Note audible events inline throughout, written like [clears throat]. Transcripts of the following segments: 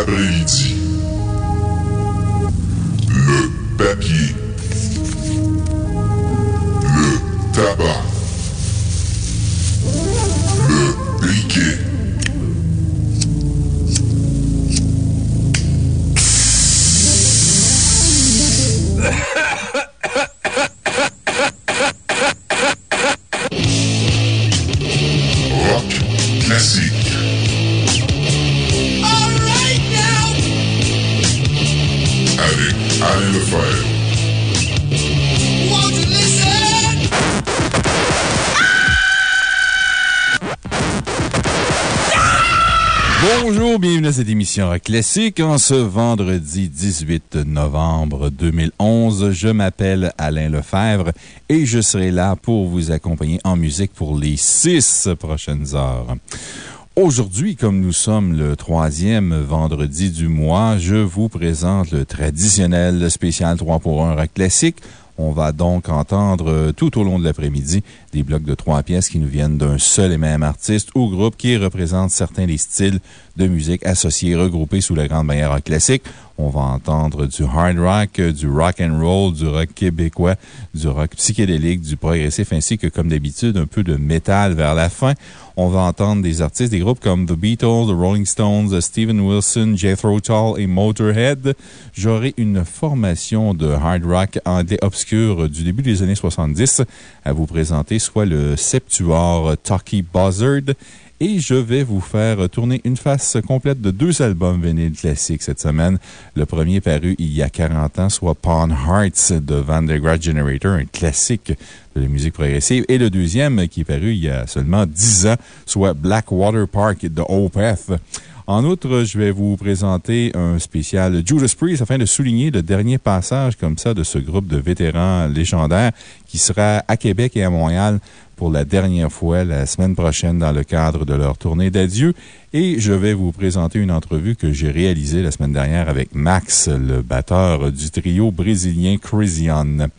Après-midi. Classique en ce vendredi 18 novembre 2011. Je m'appelle Alain Lefebvre et je serai là pour vous accompagner en musique pour les six prochaines heures. Aujourd'hui, comme nous sommes le troisième vendredi du mois, je vous présente le traditionnel spécial 3 pour 1 rock classique. On va donc entendre tout au long de l'après-midi des blocs de trois pièces qui nous viennent d'un seul et même artiste ou groupe qui représente certains des styles de musique associés, regroupés sous la grande bannière rock classique. On va entendre du hard rock, du rock and roll, du rock québécois, du rock psychédélique, du progressif, ainsi que, comme d'habitude, un peu de métal vers la fin. On va entendre des artistes, des groupes comme The Beatles, The Rolling Stones, Steven Wilson, Jethro Tull et Motorhead. J'aurai une formation de hard rock dé obscur du début des années 70 à vous présenter, soit le Septuor Talkie Buzzard et je vais vous faire tourner une face complète de deux albums vinyles classiques cette semaine. Le premier paru il y a 40 ans, soit Pawn Hearts de Van der Graaf Generator, un classique de la musique progressive. Et le deuxième qui est paru il y a seulement 10 ans, soit Blackwater Park de Opeth. En outre, je vais vous présenter un spécial Judas Priest afin de souligner le dernier passage comme ça de ce groupe de vétérans légendaires qui sera à Québec et à Montréal pour la dernière fois la semaine prochaine dans le cadre de leur tournée d'adieu. Et je vais vous présenter une entrevue que j'ai réalisée la semaine dernière avec Max, le batteur du trio brésilien Crazy On.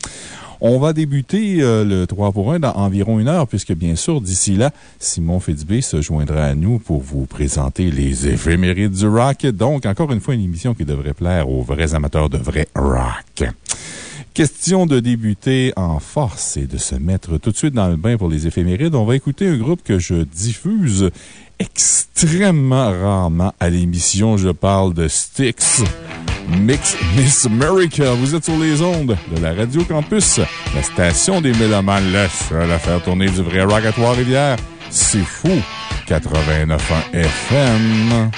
On va débuter euh, le 3 pour 1 dans environ une heure, puisque bien sûr, d'ici là, Simon Fitzbé se joindra à nous pour vous présenter les éphémérides du rock. Donc, encore une fois, une émission qui devrait plaire aux vrais amateurs de vrai rock. Question de débuter en force et de se mettre tout de suite dans le bain pour les éphémérides. On va écouter un groupe que je diffuse extrêmement rarement à l'émission. Je parle de Styx. Mix Miss America. Vous êtes sur les ondes de la Radio Campus, la station des Mélomanes, la seule à faire tourner du vrai rock à Trois-Rivières. C'est fou. 89.1 FM.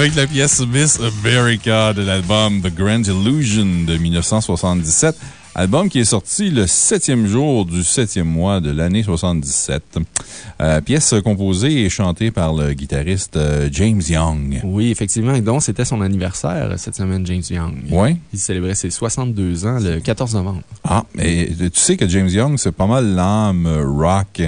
Avec la pièce Miss America de l'album The Grand Illusion de 1977. Album qui est sorti le septième jour du septième mois de l'année 77. Euh, pièce composée et chantée par le guitariste euh, James Young. Oui, effectivement. Et donc, c'était son anniversaire cette semaine, James Young. Oui. Il célébrait ses 62 ans le 14 novembre. Ah, mais tu sais que James Young, c'est pas mal l'âme rock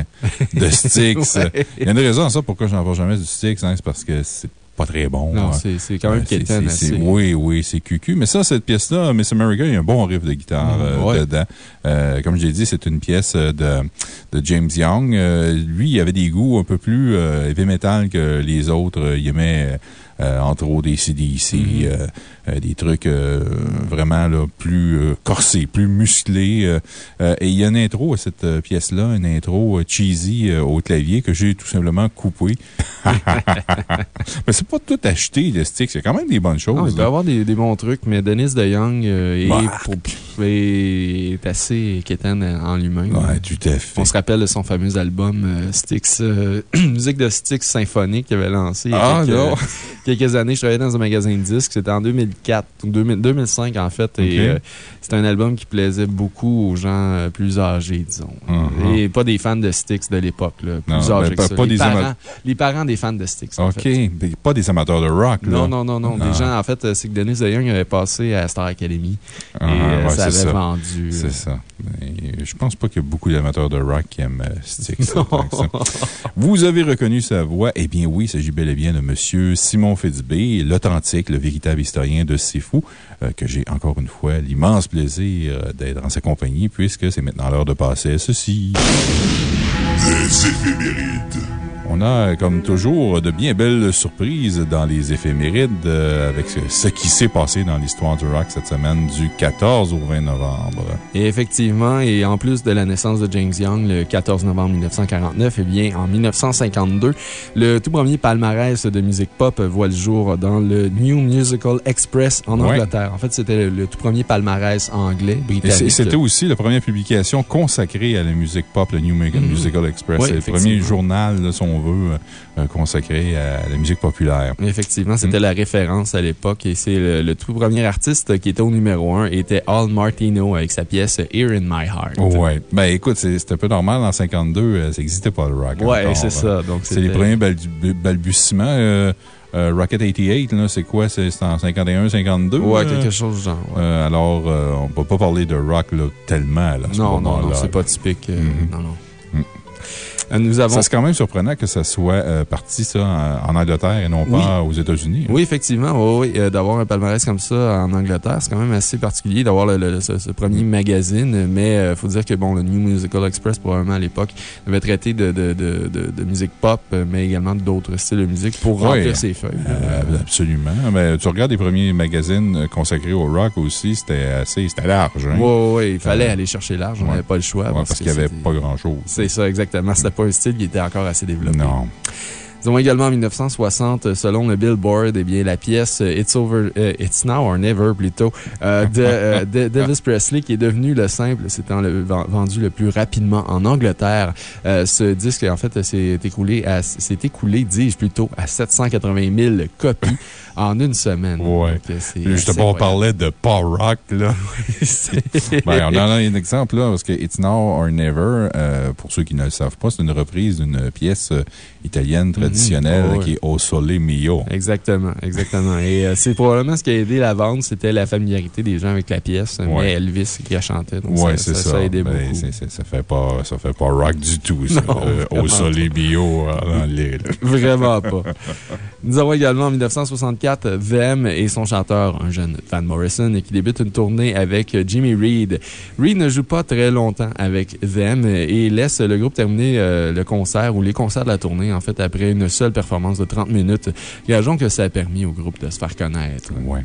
de Styx. [laughs] Il y a une raison à ça pourquoi je n'en parle jamais du Styx, hein, c'est parce que c'est pas très bon. Non, c'est quand même quétaine. Oui, oui, c'est cucu. Mais ça, cette pièce-là, Miss America, il y a un bon riff de guitare mm, euh, dedans. Euh, comme je l'ai dit, c'est une pièce de, de James Young. Euh, lui, il avait des goûts un peu plus heavy metal que les autres. Il aimait euh, entre autres des CDC, mm-hmm. euh, euh, des trucs vraiment là, plus corsés, plus musclés. et il y a une intro à cette pièce-là, une intro cheesy au clavier que j'ai tout simplement coupé. [laughs] mais c'est pas tout acheté, le stick. C'est quand même des bonnes choses. il peut y avoir des, bons trucs, mais Dennis DeYoung est, bah. est, assez quétaine en lui-même. Ouais, tout à fait. On se rappelle de son fameux album Styx, [clears throat] musique de Styx symphonique qu'il avait lancé. Ah, non! Quelques années, je travaillais dans un magasin de disques. C'était en 2004, ou 2005 en fait. Et euh, c'était un album qui plaisait beaucoup aux gens euh, plus âgés, disons. Uh-huh. Et pas des fans de Styx de l'époque, plus âgés ben, que ça. les, parents, les, parents, des fans de Styx. OK. Pas des amateurs de rock, là. Non, non, non, non. Des ah. gens, en fait, c'est que Denis DeYoung avait passé à Star Academy. et uh-huh. euh, ça avait vendu. C'est ça. je pense pas qu'il y a beaucoup d'amateurs de rock qui aiment Styx. [laughs] Vous avez reconnu sa voix? Eh bien, oui, il s'agit bel et bien de M. Simon Fitzbé, l'authentique, le véritable historien de Fou, euh, que j'ai encore une fois l'immense plaisir euh, d'être en sa compagnie, puisque c'est maintenant l'heure de passer à ceci. Les éphémérides. On a, comme toujours, de bien belles surprises dans les éphémérides euh, avec ce qui s'est passé dans l'histoire du rock cette semaine du 14 au 20 novembre. Et effectivement, et en plus de la naissance de James Young le 14 novembre 1949, eh bien, en 1952, le tout premier palmarès de musique pop voit le jour dans le New Musical Express en Angleterre. En fait, c'était le, tout premier palmarès anglais, britannique. C'était aussi la première publication consacrée à la musique pop, le New mm-hmm. Musical Express. C'est le premier journal de son veut, euh, consacré à la musique populaire. Effectivement, c'était hmm. la référence à l'époque et c'est le, tout premier artiste qui était au numéro 1 était Al Martino avec sa pièce Here in My Heart. Oui. Ben, écoute, c'est un peu normal en 52, euh, ça n'existait pas le rock. Oui, c'est ça. C'est les premiers balbutiements. Euh, Rocket 88, c'est quoi? C'est en 51, 52? Ouais, quelque chose du genre. alors, on ne peut pas parler de rock tellement. Là, non, non, non, c'est pas typique. Mm-hmm. Non, non. Euh, nous avons... Ça, c'est quand même surprenant que ça soit euh, parti, ça, en, Angleterre et non pas aux États-Unis. Hein. Oui, effectivement. Oui, euh, d'avoir un palmarès comme ça en Angleterre, c'est quand même assez particulier d'avoir le, ce, premier magazine. Mais il faut dire que, bon, le New Musical Express, probablement à l'époque, avait traité de, de, de, de, musique pop, mais également d'autres styles de musique pour remplir ses feuilles. absolument. Mais tu regardes les premiers magazines consacrés au rock aussi, c'était assez, c'était large. Hein? Oui, oui, il fallait aller chercher large. On n'avait pas le choix. parce, qu'il n'y avait pas grand-chose. C'est ça, exactement. C'était pas un style qui était encore assez développé. Disons également en 1960, selon le Billboard, eh bien, la pièce euh, It's Over, euh, It's Now or Never plutôt, euh, de, de, [laughs] Elvis Presley, qui est devenu le simple, c'était vendu le plus rapidement en Angleterre. ce disque, en fait, s'est écoulé, s'est écoulé, dis-je plutôt, à 780 000 copies [laughs] en une semaine. Ouais. Justement, on parlait de power rock, là. [laughs] ben, on en a un exemple, là, parce que It's Now or Never, pour ceux qui ne le savent pas, c'est une reprise d'une pièce italienne très traditionnel oh, qui est Au Sole Mio. Exactement, exactement. Et euh, c'est probablement ce qui a aidé la vente, c'était la familiarité des gens avec la pièce, mais Elvis qui a chanté. Oui, c'est ça. Ça, a aidé ben, beaucoup. ça, fait pas, ça fait pas rock du tout, ça. [laughs] Euh, Au Sole Mio dans l'île. [laughs] Vraiment pas. [laughs] Nous avons également en 1964 Them et son chanteur, un jeune Van Morrison, qui débute une tournée avec Jimmy Reed. Reed ne joue pas très longtemps avec Them et laisse le groupe terminer le concert ou les concerts de la tournée, en fait, après une seule performance de 30 minutes. Gageons que ça a permis au groupe de se faire connaître. Oui.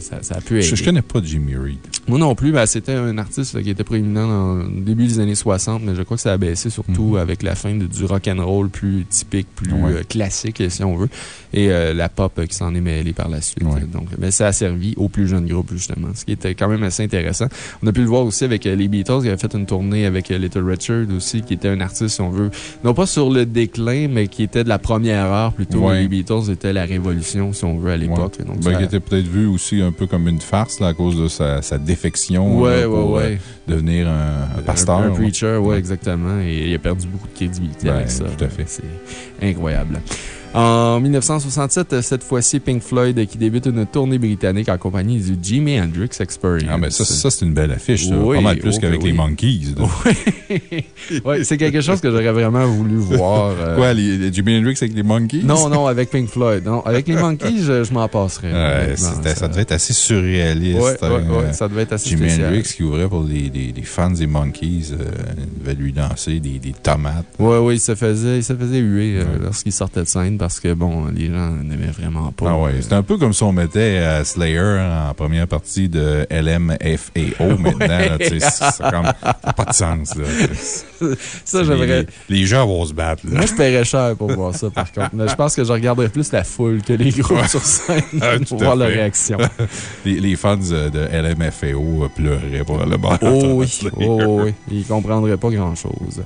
Ça, ça, a pu Je ne connais pas Jimmy Reed. Moi non plus. Ben, C'était un artiste qui était prééminent dans le début des années 60, mais je crois que ça a baissé surtout mhm. avec la fin du rock and roll plus typique, plus euh, classique, si on veut. et la pop qui s'en est mêlée par la suite. Donc, mais ça a servi aux plus jeunes groupes, justement, ce qui était quand même assez intéressant. On a pu le voir aussi avec les Beatles, qui avaient fait une tournée avec Little Richard aussi, qui était un artiste, si on veut, non pas sur le déclin, mais qui était de la première heure plutôt. Les Beatles étaient la révolution, si on veut, à l'époque. Donc, ben, était peut-être vu aussi un peu comme une farce à cause de sa, défection. Ouais, pour euh, devenir un, pasteur. Un, preacher, oui, exactement. Et il a perdu beaucoup de crédibilité avec ça. Tout à fait. Incroyable. En 1967, cette fois-ci, Pink Floyd qui débute une tournée britannique en compagnie du Jimi Hendrix Experience. Ah, mais ça, ça c'est une belle affiche, ça. pas mal plus qu'avec les Monkeys. Oui, [laughs] c'est quelque chose que j'aurais vraiment voulu voir. Euh. Quoi, les, Jimi Hendrix avec les Monkeys? Non, non, avec Pink Floyd. Non, avec les Monkeys, je, m'en passerais. Ouais, ça... devait être assez surréaliste. Oui, hein. ça devait être assez Jimi Hendrix qui ouvrait pour les, fans des Monkeys, euh, devait lui danser des, tomates. Oui, oui, il se faisait, il se faisait huer euh, lorsqu'il sortait de scène parce que, bon, les gens n'aimaient vraiment pas. Ah ouais, c'est un peu comme si on mettait euh, Slayer en première partie de LMFAO [laughs] maintenant. ça n'a pas de sens. [laughs] ça, j'aimerais. Les, gens vont se battre. Moi, je paierais cher pour voir ça, par contre. Mais je pense que je regarderais plus la foule que les groupes sur scène ah, pour voir leur réaction. [laughs] les, fans de LMFAO pleureraient probablement. Oh oui, oh oui. Ils ne comprendraient pas grand-chose.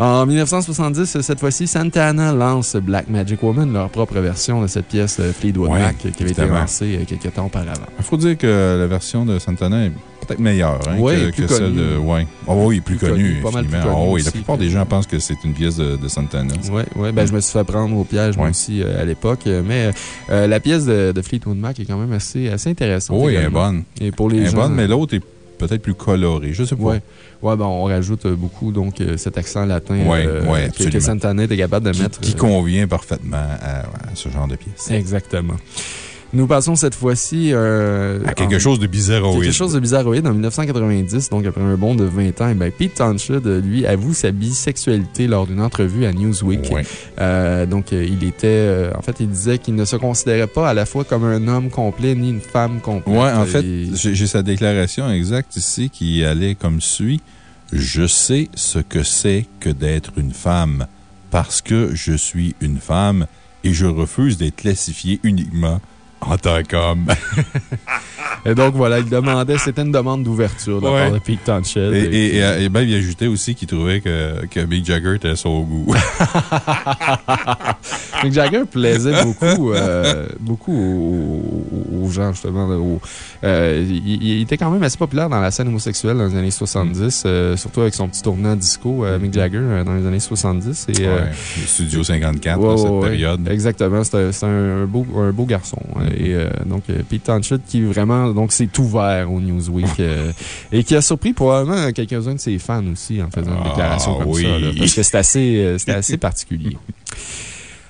En 1970, cette fois-ci, Santana lance Black Magic Woman, leur propre version de cette pièce euh, Fleetwood Mac qui avait été lancée euh, quelques temps auparavant. Il faut dire que la version de Santana est peut-être meilleure hein, que, celle de. Ouais. Oh, oui, plus, plus connue. Pas mal plus oh, oui, la plupart des gens pensent que c'est une pièce de, Santana. Oui, ouais, ben, je me suis fait prendre au piège, moi aussi, euh, à l'époque. Mais la pièce de, Fleetwood Mac est quand même assez, assez intéressante. Oui, elle est bonne. Et pour les elle est bonne, mais l'autre est peut-être plus colorée. Je sais pas. Ouais, ben, on rajoute euh, beaucoup donc, euh, cet accent latin euh, que, Santana est capable de mettre. Qui convient parfaitement à, ce genre de pièce. Exactement. Nous passons cette fois-ci euh, à quelque chose de bizarroïde. Quelque chose de bizarroïde en 1990, donc après un bond de 20 ans. Eh ben, Pete Townshend, lui, avoue sa bisexualité lors d'une entrevue à Newsweek. Euh, donc, euh, il était. en fait, il disait qu'il ne se considérait pas à la fois comme un homme complet ni une femme complète. Oui, en fait, j'ai sa déclaration exacte ici qui allait comme suit Je sais ce que c'est que d'être une femme parce que je suis une femme et je refuse d'être classifié uniquement en tant qu'homme. [laughs] et donc, voilà, il demandait, c'était une demande d'ouverture de la part de Pete Townshend. Et, et, ben, il ajoutait aussi qu'il trouvait que, que Mick Jagger était son goût. [laughs] Mick Jagger plaisait beaucoup, euh, beaucoup aux, gens, justement. Euh, il, était quand même assez populaire dans la scène homosexuelle dans les années 70, euh, surtout avec son petit tournant disco, Mick Jagger, dans les années 70. Et, le Studio 54, cette période. Exactement, c'était un, beau, un beau garçon. Et euh, donc, euh, Pete Townshend qui vraiment donc s'est ouvert au Newsweek [laughs] euh, et qui a surpris probablement quelques-uns de ses fans aussi en faisant une ah, déclaration comme ça. parce que c'est assez, assez particulier. [laughs]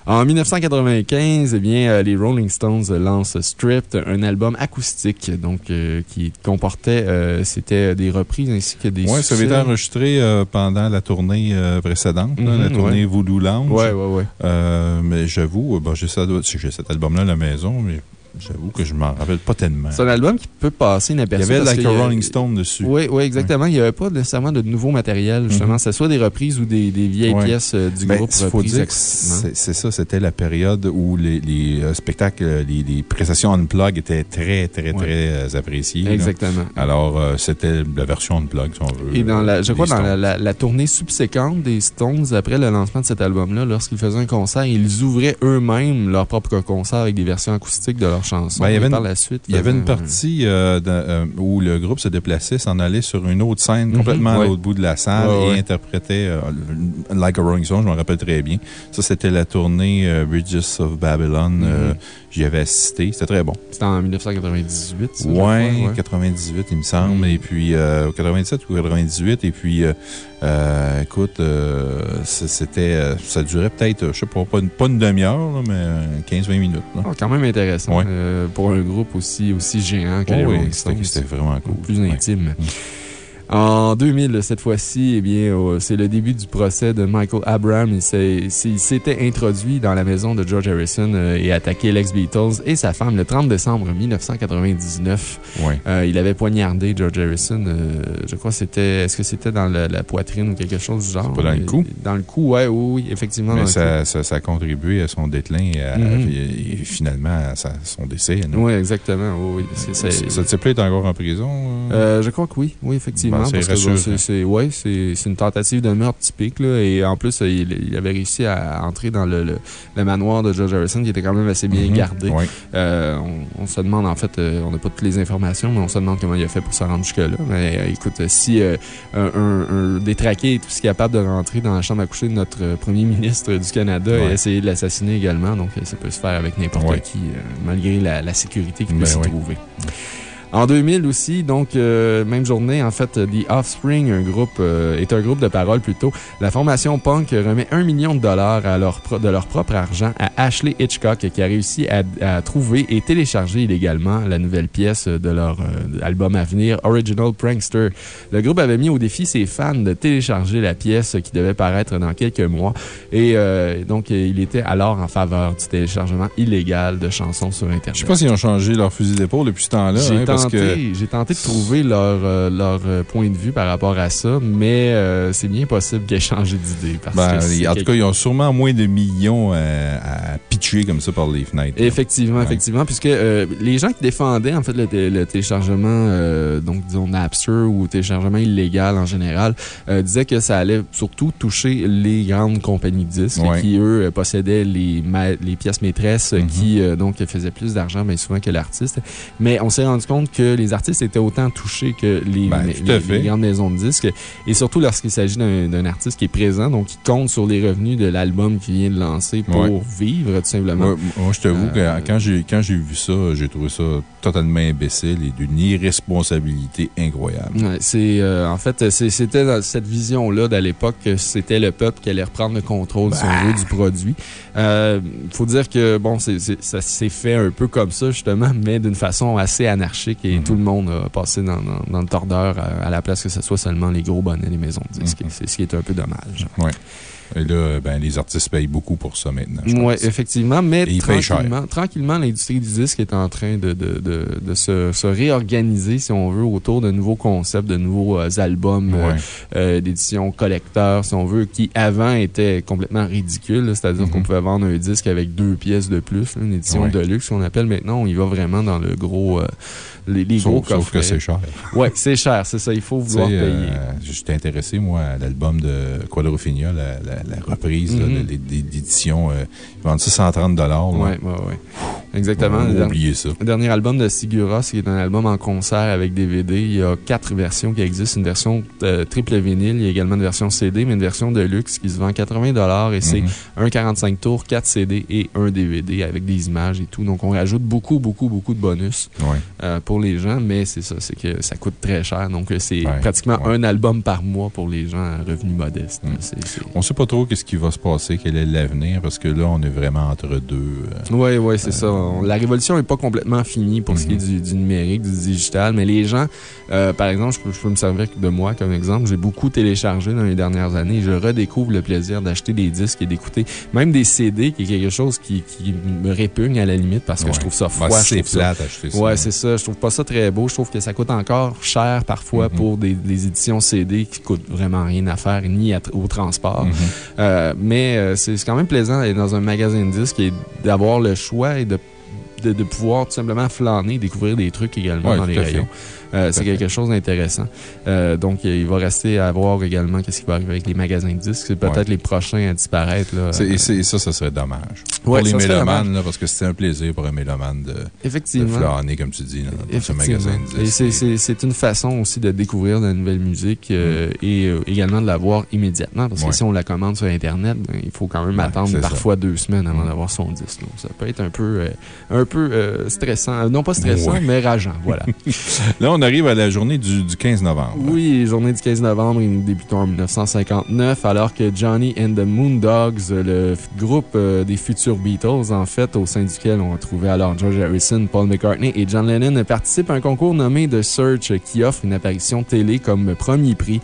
En 1995, eh bien, les Rolling Stones lancent Stripped, un album acoustique donc, qui comportait c'était des reprises ainsi que des. Oui, ça avait été enregistré pendant la tournée précédente, la mhm, tournée Voodoo Lounge. Oui, oui, oui. mais j'avoue, j'ai cet album-là à la maison, mais J'avoue que je m'en rappelle pas tellement. C'est un album qui peut passer inaperçu. Il y avait Like a Rolling Stone dessus. Oui, oui, exactement. Il n'y avait pas nécessairement de nouveau matériel, justement. Mm-hmm. C'est soit des reprises ou des, des vieilles pièces euh, du ben, groupe. C'est ça, c'était la période où les, les euh, spectacles, euh, les, les, prestations unplug étaient très, très, très appréciées. Exactement. Alors, c'était la version unplug, si on veut. Et dans la, je crois dans la, la, tournée subséquente des Stones, après le lancement de cet album-là, lorsqu'ils faisaient un concert, ils ouvraient eux-mêmes leur propre concert avec des versions acoustiques de leur chanson. Ben, il y avait une, par la suite, il y avait une partie euh, euh, où le groupe se déplaçait, s'en allait sur une autre scène, mhm. complètement à l'autre bout de la salle et interprétait euh, Like a Rolling Stone, je me rappelle très bien. Ça, c'était la tournée Bridges of Babylon. Mhm. J'y avais assisté. C'était très bon. C'était en 1998, ça? Ouais, 98, il me semble. Mhm. Et puis, 97 ou 98. Et puis, euh, écoute, euh, c'était, euh, ça durait peut-être, je sais pas, pas une, demi-heure, mais 15-20 minutes. Ah, quand même intéressant pour un groupe aussi, aussi géant que oh, oui, C'était vraiment cool. Plus intime. En 2000, cette fois-ci, eh bien, c'est le début du procès de Michael Abraham. Il s'était introduit dans la maison de George Harrison euh, et attaqué l'ex-Beatles et sa femme le 30 décembre 1999. Euh, il avait poignardé George Harrison. Euh, je crois que c'était. Est-ce que c'était dans la, poitrine ou quelque chose du genre? Pas dans le cou? Dans le cou, ouais, oui, oui, effectivement. Mais ça, ça, a contribué à son déclin et, mhm. finalement à son décès. Oui, exactement. Oui, ça, te plaît, encore en prison? je crois que oui, oui, effectivement c'est ouais, une tentative de meurtre typique. Là, et en plus, il, avait réussi à entrer dans le, le, manoir de George Harrison, qui était quand même assez bien mm-hmm. gardé. Euh, on, se demande, en fait, euh, on n'a pas toutes les informations, mais on se demande comment il a fait pour se rendre jusque-là. Mais euh, écoute, si un, un, détraqué est aussi capable de rentrer dans la chambre à coucher de notre premier ministre du Canada et essayer de l'assassiner également, donc ça peut se faire avec n'importe qui, malgré la, sécurité qu'il peut ben s'y trouver. En 2000 aussi, donc, euh, même journée, en fait, The Offspring, un groupe, euh, est un groupe de paroles plutôt. La formation punk remet un million de dollars à leur de leur propre argent à Ashley Hitchcock, qui a réussi à, trouver et télécharger illégalement la nouvelle pièce de leur euh, album à venir, Original Prankster. Le groupe avait mis au défi ses fans de télécharger la pièce qui devait paraître dans quelques mois. Et donc, il était alors en faveur du téléchargement illégal de chansons sur Internet. Je sais pas s'ils ont changé leur fusil d'épaule depuis ce temps-là. Hein, j'ai tenté de trouver leur, euh, leur euh, point de vue par rapport à ça, mais euh, c'est bien possible qu'ils aient changé d'idée. Ben, en tout cas, ils ont sûrement moins de millions à, pitcher comme ça par les fenêtres. Effectivement, effectivement, puisque les gens qui défendaient en fait le, téléchargement, donc disons Napster ou téléchargement illégal en général, disaient que ça allait surtout toucher les grandes compagnies de disques qui, eux, possédaient les, les pièces maîtresses mm-hmm. qui donc faisaient plus d'argent, mais souvent que l'artiste. Mais on s'est rendu compte que les artistes étaient autant touchés que les, ben, les, grandes maisons de disques. Et surtout lorsqu'il s'agit d'un artiste qui est présent, donc qui compte sur les revenus de l'album qu'il vient de lancer pour vivre, tout simplement. Moi, je t'avoue que euh, quand j'ai vu ça, j'ai trouvé ça totalement imbécile et d'une irresponsabilité incroyable. c'est euh, en fait, c'était dans cette vision-là d'à l'époque que c'était le peuple qui allait reprendre le contrôle, si on veut, du produit. Il euh, faut dire que, bon, ça s'est fait un peu comme ça, justement, mais d'une façon assez anarchique et mhm. tout le monde a passé dans, le tordeur à, la place que ce soit seulement les gros bonnets, les maisons de disques. Mhm. C'est ce qui est un peu dommage. Oui. Et là, ben, les artistes payent beaucoup pour ça maintenant. Oui, effectivement. Mais tranquillement, tranquillement l'industrie du disque est en train de, de, de, de se, se, réorganiser, si on veut, autour de nouveaux concepts, de nouveaux euh, albums euh, euh, d'édition collecteur, si on veut, qui avant étaient complètement ridicules. C'est-à-dire mm-hmm. qu'on pouvait vendre un disque avec deux pièces de plus, une édition de luxe qu'on appelle. Maintenant, on y va vraiment dans le gros les, les sauf, gros Sauf que c'est cher. Oui, c'est cher, c'est ça. Il faut vouloir payer. Euh, J'étais intéressé, moi, à l'album de Quadrophenia, la, la, reprise mm-hmm. d'édition. Euh, ils vendent ça 130 Oui, oui, oui. Exactement. Ça. Le dernier album de Sigura, c'est un album en concert avec DVD. Il y a quatre versions qui existent. Une version euh, triple vinyle. Il y a également une version CD, mais une version de luxe qui se vend 80 et c'est mm-hmm. un 45 tours, 4 CD et un DVD avec des images et tout. Donc, on rajoute beaucoup, beaucoup, beaucoup de bonus pour les gens, mais c'est ça, c'est que ça coûte très cher. Donc, c'est pratiquement un album par mois pour les gens à revenus modestes. On ne sait pas trop qu'est-ce qui va se passer, quel est l'avenir, parce que là, on est vraiment entre deux. Oui, euh, oui, c'est ça. La révolution n'est pas complètement finie pour ce qui est mhm. du, numérique, du digital, mais les gens, euh, par exemple, je peux, me servir de moi comme exemple. J'ai beaucoup téléchargé dans les dernières années. Je redécouvre le plaisir d'acheter des disques et d'écouter même des CD, qui est quelque chose qui, me répugne à la limite parce que je trouve ça bah, froid. c'est plate acheter ça. Ouais, c'est ça. Je trouve pas ça très beau. Je trouve que ça coûte encore cher parfois mm-hmm. pour des, éditions CD qui coûtent vraiment rien à faire ni au transport. Mm-hmm. Euh, mais euh, c'est quand même plaisant d'être dans un magasin de disques et d'avoir le choix et de, de, pouvoir tout simplement flâner, découvrir des trucs également dans les rayons. Euh, c'est quelque chose d'intéressant. Euh, donc, il va rester à voir également qu'est-ce qui va arriver avec les magasins de disques. C'est peut-être les prochains à disparaître. Là, et, ça, ça serait dommage. pour les mélomanes, là, parce que c'était un plaisir pour un mélomane de, Effectivement. de flâner, comme tu dis, dans, ce magasin de disques. C'est une façon aussi de découvrir de la nouvelle musique euh, mm. et également de la voir immédiatement. Parce que si on la commande sur Internet, ben, il faut quand même attendre parfois deux semaines avant mm. d'avoir son disque. Donc, ça peut être un peu, un peu stressant. Non pas stressant, mais rageant. Voilà. [laughs] Là, on arrive à la journée du, 15 novembre. Oui, journée du 15 novembre, nous débutons en 1959, alors que Johnny and the Moondogs, le groupe des futurs Beatles, en fait, au sein duquel on trouvait alors George Harrison, Paul McCartney et John Lennon, participent à un concours nommé The Search qui offre une apparition télé comme premier prix.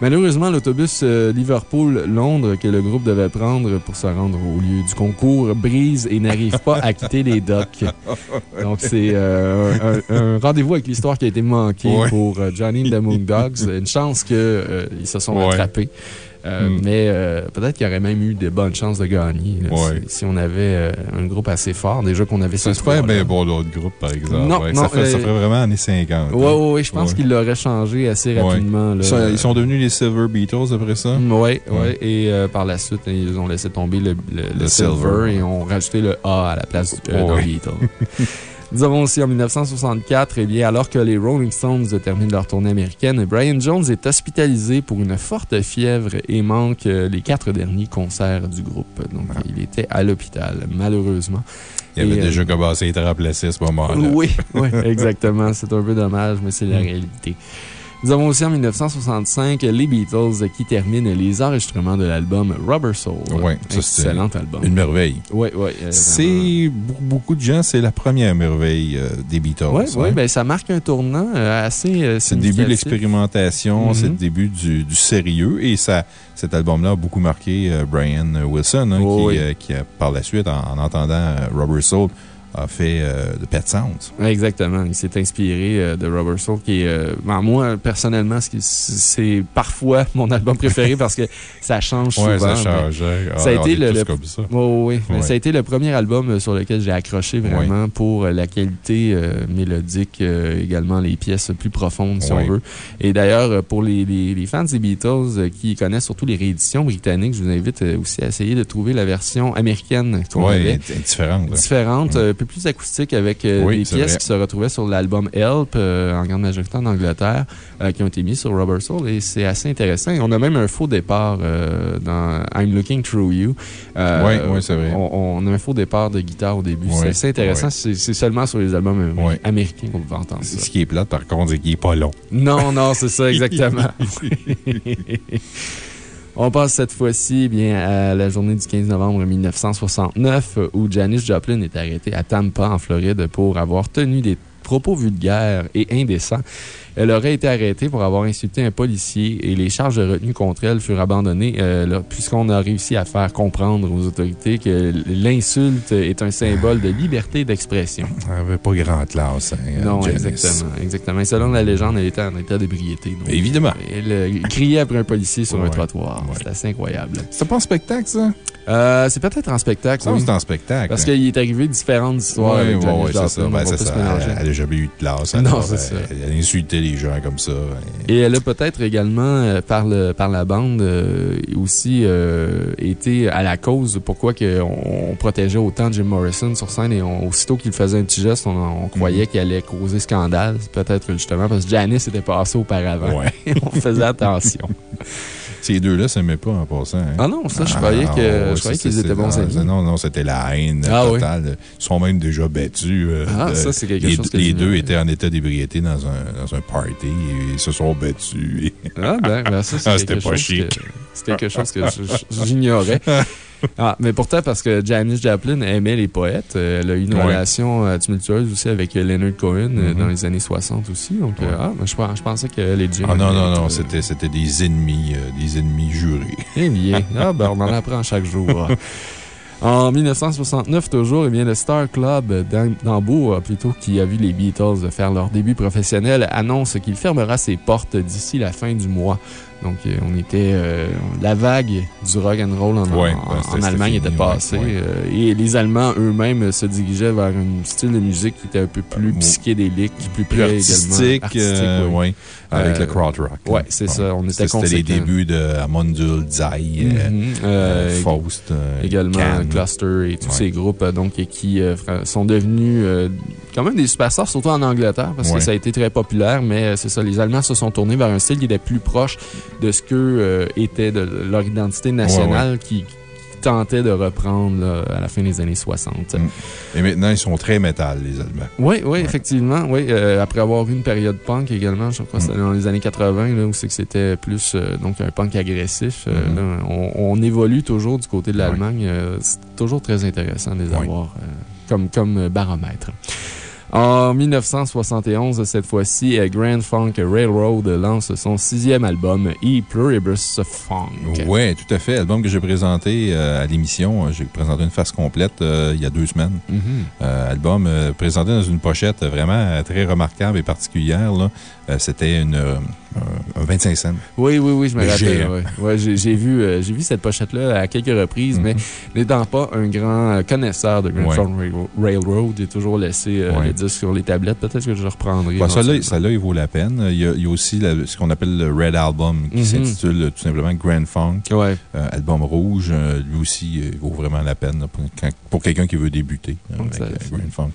Malheureusement, l'autobus euh, Liverpool-Londres que le groupe devait prendre pour se rendre au lieu du concours brise et n'arrive pas à quitter les docks. [laughs] Donc, c'est euh, un, rendez-vous avec l'histoire qui a été manqué pour euh, Johnny and the Moondogs. [laughs] Une chance qu'ils se sont rattrapés. Euh, hmm. Mais euh, peut-être qu'il y aurait même eu de bonnes chances de gagner si, on avait euh, un groupe assez fort. Déjà qu'on avait Ça serait bien bon d'autres groupes, par exemple. Non, non, ça, ferait, vraiment années 50. Oui, oui. Je pense qu'il l'aurait changé assez rapidement. ils sont devenus les Silver Beatles après ça? Oui, oui. Et par la suite, ils ont laissé tomber le, Silver, et ont rajouté le A à la place du Beatles. [laughs] Nous avons aussi en 1964, eh bien, alors que les Rolling Stones terminent leur tournée américaine, Brian Jones est hospitalisé pour une forte fièvre et manque euh, les quatre derniers concerts du groupe. Donc, ah. il était à l'hôpital, malheureusement. Il avait déjà euh, commencé à être remplacé à ce moment-là. Oui, oui, [laughs] exactement. C'est un peu dommage, mais c'est la mm. réalité. Nous avons aussi en 1965 les Beatles qui terminent les enregistrements de l'album Rubber Soul. Oui, excellent album. Une merveille. Oui, oui. Euh, c'est, pour beaucoup de gens, c'est la première merveille euh, des Beatles. Oui, oui, ben, ça marque un tournant euh, assez. c'est le début de l'expérimentation, c'est le mhm. début du, sérieux et ça, cet album-là a beaucoup marqué Brian Wilson, hein, oh qui, a, par la suite, en entendant Rubber Soul, a fait euh, de Pet Sounds. Exactement. Il s'est inspiré euh, de Rubber Soul, qui est, euh, ben, moi, personnellement, c'est parfois [laughs] mon album préféré parce que ça change souvent. Oui, ça change. Ah, ça a été le, ça. oui, ça a été le premier album sur lequel j'ai accroché vraiment pour la qualité mélodique, également les pièces plus profondes, si on veut. Et d'ailleurs, pour les, les, fans des Beatles qui connaissent surtout les rééditions britanniques, je vous invite aussi à essayer de trouver la version américaine qu'on avait. différente. Différente peu plus acoustique avec euh, des pièces qui se retrouvaient sur l'album Help, euh, en grande majorité en Angleterre, euh, qui ont été mises sur Rubber Soul et c'est assez intéressant. on a même un faux départ dans I'm Looking Through You. oui, oui, c'est vrai. On, a un faux départ de guitare au début. c'est assez intéressant. C'est seulement sur les albums américains qu'on peut entendre ça. Ce qui est plate, par contre, c'est qu'il n'est pas long. Non, non, c'est ça, [laughs] exactement. [laughs] On passe cette fois-ci bien à la journée du 15 novembre 1969 où Janis Joplin est arrêtée à Tampa, en Floride, pour avoir tenu des propos vulgaires et indécents elle aurait été arrêtée pour avoir insulté un policier et les charges de retenue contre elle furent abandonnées euh, puisqu'on a réussi à faire comprendre aux autorités que l'insulte est un symbole de liberté d'expression. Elle n'avait pas grand classe. Hein, non, exactement. exactement. Et selon la légende, elle était en état d'ébriété. Évidemment. Elle euh, criait après un policier sur un trottoir. C'est assez incroyable. C'est pas un spectacle, ça? Euh, c'est peut-être en spectacle. Ça, c'est en spectacle. Parce qu'il est arrivé différentes histoires. Oui, oui, c'est ça. Ben, ça. Elle n'a jamais eu de classe. Non, c'est ça. Elle a insulté les gens comme ça. Et elle a peut-être également, euh, par, le, par la bande, euh, aussi été à la cause pourquoi on, protégeait autant Jim Morrison sur scène et aussitôt qu'il faisait un petit geste, on, croyait mm-hmm. qu'il allait causer scandale. Peut-être justement parce que Janice était passé auparavant. [laughs] on faisait attention. [laughs] Ces deux-là ne s'aimaient pas en passant. Hein. Ah non, ça, je croyais ah, qu'ils étaient bons amis. Non, non, c'était la haine ah totale. Ils sont même déjà battus. Euh, ah, ça, c'est quelque chose Les deux étaient en état d'ébriété dans un, dans un party et ils se sont battus. Ah, ben, ben ça, [laughs] c'est quelque, quelque chose que [laughs] j'ignorais. [laughs] Ah, mais pourtant, parce que Janis Joplin aimait les poètes. Euh, elle a eu une relation euh, tumultueuse aussi avec euh, Leonard Cohen dans mm-hmm. les années 60 aussi. Donc, ah, je, je, pensais que les Jim. Ah, non, non, non, c'était des ennemis, des ennemis jurés. [laughs] Eh bien, ah, ben, on en apprend chaque jour. [laughs] En 1969, toujours, eh bien, le Star Club d'Hambourg, plutôt, qui a vu les Beatles faire leur début professionnel, annonce qu'il fermera ses portes d'ici la fin du mois. Donc, euh, on était. Euh, la vague du rock and roll en, en, Allemagne était passée. Euh, et les Allemands eux-mêmes se dirigeaient vers un style de musique qui était un peu plus psychédélique, plus, plus artistique. également. Avec le krautrock. Oui, c'est ça. On était C'était les débuts de Amundul Zai, mm-hmm. Faust. également Cluster et tous ces groupes donc, qui sont devenus quand même des superstars, surtout en Angleterre, parce que ça a été très populaire, mais c'est ça. Les Allemands se sont tournés vers un style qui était plus proche de ce que euh, était de leur identité nationale qui tentaient de reprendre à la fin des années 60. Mm. Et maintenant, ils sont très métal, les Allemands. Oui, oui, effectivement. Oui, euh, après avoir eu une période punk également, je crois que c'était mm. dans les années 80, là, où c'est que c'était plus euh, donc un punk agressif. Mm-hmm. on, évolue toujours du côté de l'Allemagne. c'est toujours très intéressant de les avoir comme, comme baromètre. En 1971, cette fois-ci, Grand Funk Railroad lance son sixième album, E Pluribus Funk. Oui, tout à fait. Album que j'ai présenté euh, à l'émission. J'ai présenté une face complète euh, il y a deux semaines. Euh, album présenté dans une pochette vraiment très remarquable et particulière. C'était une un 25 cents. Oui, oui, oui, je me rappelle. Ouais. j'ai vu, euh, vu cette pochette-là à quelques reprises, mais mhm. n'étant pas un grand connaisseur de Grand Funk Railroad, j'ai toujours laissé euh, le disque sur les tablettes. Peut-être que je le reprendrai. ça, là, il vaut la peine. Il y a, aussi ce qu'on appelle le Red Album, qui mhm. s'intitule tout simplement Grand Funk. Euh, album rouge. lui aussi, il vaut vraiment la peine pour, quelqu'un qui veut débuter avec Grand Funk.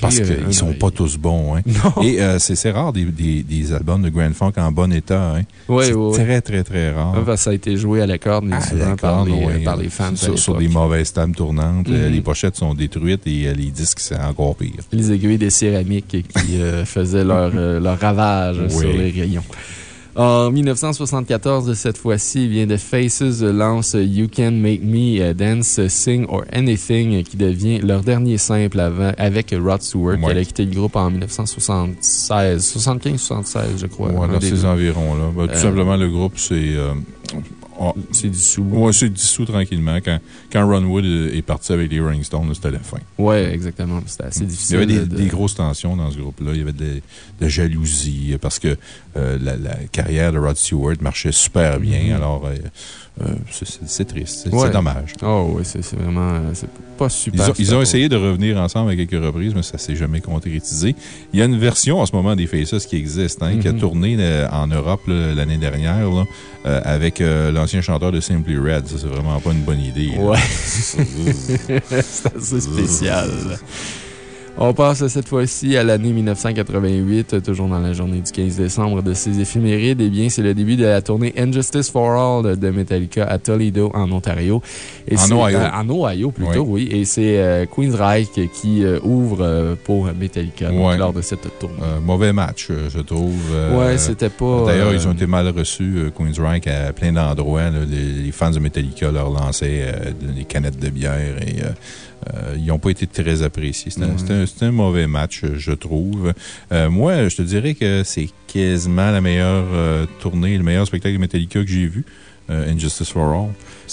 Parce qu'ils ne sont pas tous bons. Hein. Et c'est rare des, des, des albums de Grand Funk en bon état. Hein. Oui, C'est très, très, très rare. ça a été joué à la corde, souvent par, les, par les fans. Sur, des mauvaises tables tournantes. Euh, mm-hmm. Les pochettes sont détruites et euh, les disques, c'est encore pire. Les aiguilles des céramiques qui euh, faisaient leur, leur ravage sur les rayons. En 1974, cette fois-ci, vient de Faces lance You Can Make Me uh, Dance, Sing or Anything, qui devient leur dernier simple avec Rod Stewart, qui a quitté le groupe en 1976, 75-76, je crois. Ouais, dans ces environs-là. Ben, tout euh, simplement, le groupe, c'est. Euh, c'est dissous. Oui, c'est dissous tranquillement. Quand, quand Ron Wood est parti avec les Rolling Stones, c'était la fin. Oui, exactement. C'était assez difficile. Il y avait des, grosses tensions dans ce groupe-là. Il y avait de, de jalousie parce que euh, la, la, carrière de Rod Stewart marchait super bien. Mm-hmm. Alors, euh, c'est triste. C'est dommage. Oh, oui, c'est vraiment. C'est pas super. Ils ont, essayé de revenir ensemble à quelques reprises, mais ça s'est jamais concrétisé. Il y a une version en ce moment des Faces qui existe, hein, qui a mm-hmm. tourné en Europe l'année dernière avec l'ancien chanteur de Simply Red. Ça, c'est vraiment pas une bonne idée. Ouais. [laughs] c'est assez spécial. [laughs] On passe cette fois-ci à l'année 1988, toujours dans la journée du 15 décembre de ces éphémérides. Eh bien, c'est le début de la tournée Injustice for All de Metallica à Toledo, en Ontario. en Ohio. Euh, en Ohio, plutôt, oui. Et c'est euh, Queensryche qui euh, ouvre pour Metallica lors de cette tournée. mauvais match, je trouve. ouais, c'était pas. D'ailleurs, ils ont été mal reçus, Queensryche, à plein d'endroits. Les, les, fans de Metallica leur lançaient des canettes de bière et euh, ils n'ont pas été très appréciés. C'était un, mauvais match, je trouve. Euh, moi, je te dirais que c'est quasiment la meilleure euh, tournée, le meilleur spectacle de Metallica que j'ai vu. Injustice for All.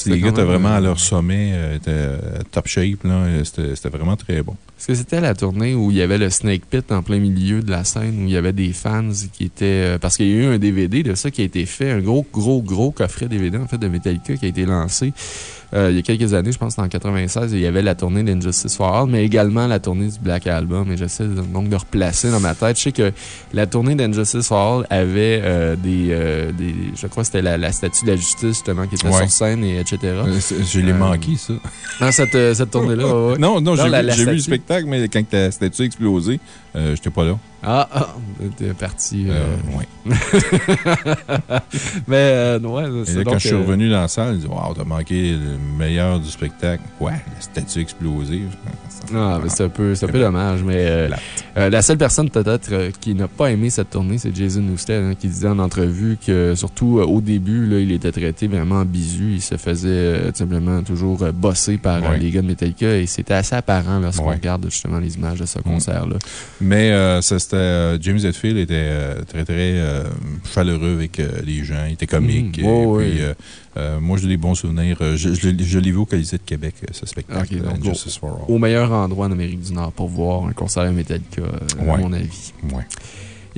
Les gars étaient vraiment à leur sommet, étaient top shape, c'était vraiment très bon. Est-ce que c'était la tournée où il y avait le Snake Pit en plein milieu de la scène, où il y avait des fans qui étaient. parce qu'il y a eu un DVD de ça qui a été fait, un gros, gros, gros coffret DVD en fait de Metallica qui a été lancé. Euh, il y a quelques années, je pense en 96, il y avait la tournée d'Injustice for All, mais également la tournée du Black Album. Et j'essaie donc de replacer dans ma tête. Je sais que la tournée d'Injustice for All avait euh, euh, des, Je crois que c'était la, statue de la justice, justement, qui était sur scène, et etc. je l'ai manqué, ça. Dans cette, cette tournée-là, Non, non, j'ai vu, le spectacle, mais quand la statue a explosé, je n'étais pas là. Ah, ah t'es parti. Euh... euh oui. [laughs] Mais, euh, ouais, c'est Quand je suis revenu dans la salle, il dit Waouh, t'as manqué le meilleur du spectacle. Quoi? La statue explosive? Ah, c'est un peu, un peu dommage. Mais euh, euh, la seule personne, peut-être, qui n'a pas aimé cette tournée, c'est Jason Newsted, hein, qui disait en entrevue que, surtout au début, là, il était traité vraiment bisu. Il se faisait simplement toujours bosser par les gars de Metallica et c'était assez apparent lorsqu'on regarde justement les images de ce mm. concert-là. Mais ça, euh, James Hetfield était euh, très, très euh, chaleureux avec les gens. Il était comique. Mm. moi, j'ai des bons souvenirs. Je, l'ai vu au Colisée de Québec, ce spectacle. au, meilleur endroit en Amérique du Nord pour voir un concert Metallica, à mon avis. Ouais.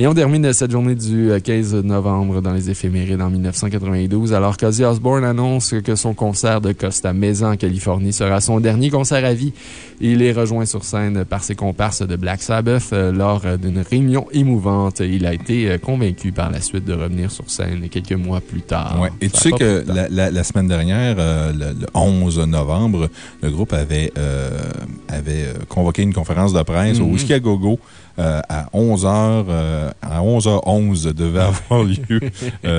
Et on termine cette journée du 15 euh, novembre dans les éphémérides en 1992, alors qu'Ozzy Osbourne annonce que son concert de Costa Mesa en Californie sera son dernier concert à vie. Il est rejoint sur scène par ses comparses de Black Sabbath euh, lors d'une réunion émouvante. Il a été euh, convaincu par la suite de revenir sur scène quelques mois plus tard. Ouais. Et tu sais que la, semaine dernière, le, 11 novembre, le groupe avait, avait convoqué une conférence de presse au. Whisky à Gogo à 11h, à 11h11 devait [laughs] avoir lieu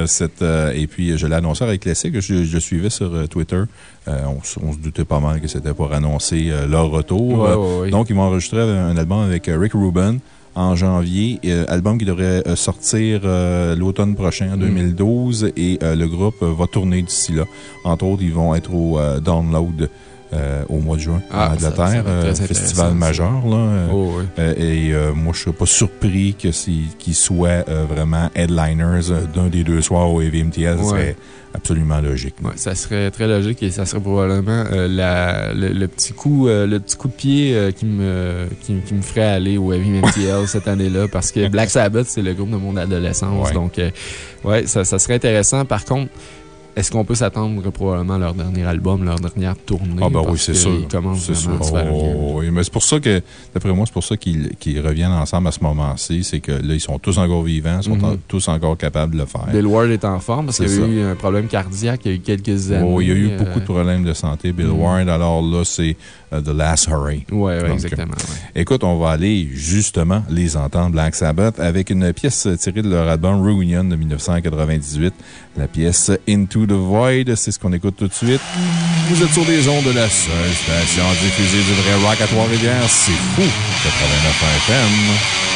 cette, et puis je l'ai annoncé avec Classic, je, je suivais sur Twitter. on, se doutait pas mal que c'était pour annoncer leur retour. Donc, ils vont enregistrer un album avec Rick Rubin en janvier. album qui devrait sortir l'automne prochain, en 2012, mm. et le groupe va tourner d'ici là. Entre autres, ils vont être au download euh, au mois de juin en ah, Angleterre, euh, festival majeur. Là, euh, oh, et moi, je ne serais pas surpris qu'ils soient vraiment headliners d'un des deux soirs au EVMTL. Ce serait absolument logique. ça serait très logique et ça serait probablement la, le, petit coup, le petit coup de pied qui, me, qui, me ferait aller au EVMTL cette année-là parce que Black Sabbath, c'est le groupe de mon adolescence. Donc, ouais, ça, ça serait intéressant. Par contre, est-ce qu'on peut s'attendre probablement à leur dernier album, leur dernière tournée? Ah, ben oui, c'est sûr. C'est sûr. Oh, oui, mais c'est pour ça que, d'après moi, c'est pour ça qu'ils reviennent ensemble à ce moment-ci. C'est que là, ils sont tous encore vivants, ils sont mm-hmm. tous encore capables de le faire. Bill Ward est en forme parce qu'il y a eu un problème cardiaque il y a eu quelques années. Oh, il y a eu beaucoup de euh, problèmes de santé, Bill mm-hmm. Ward. Alors là, c'est The Last Hurry. Oui, ouais, exactement. Écoute, on va aller justement les entendre, Black Sabbath, avec une pièce tirée de leur album Reunion de 1998, la pièce Into the Void. C'est ce qu'on écoute tout de suite. Vous êtes sur des ondes de la seule station diffusée du vrai rock à Trois-Rivières. C'est fou! 89 FM.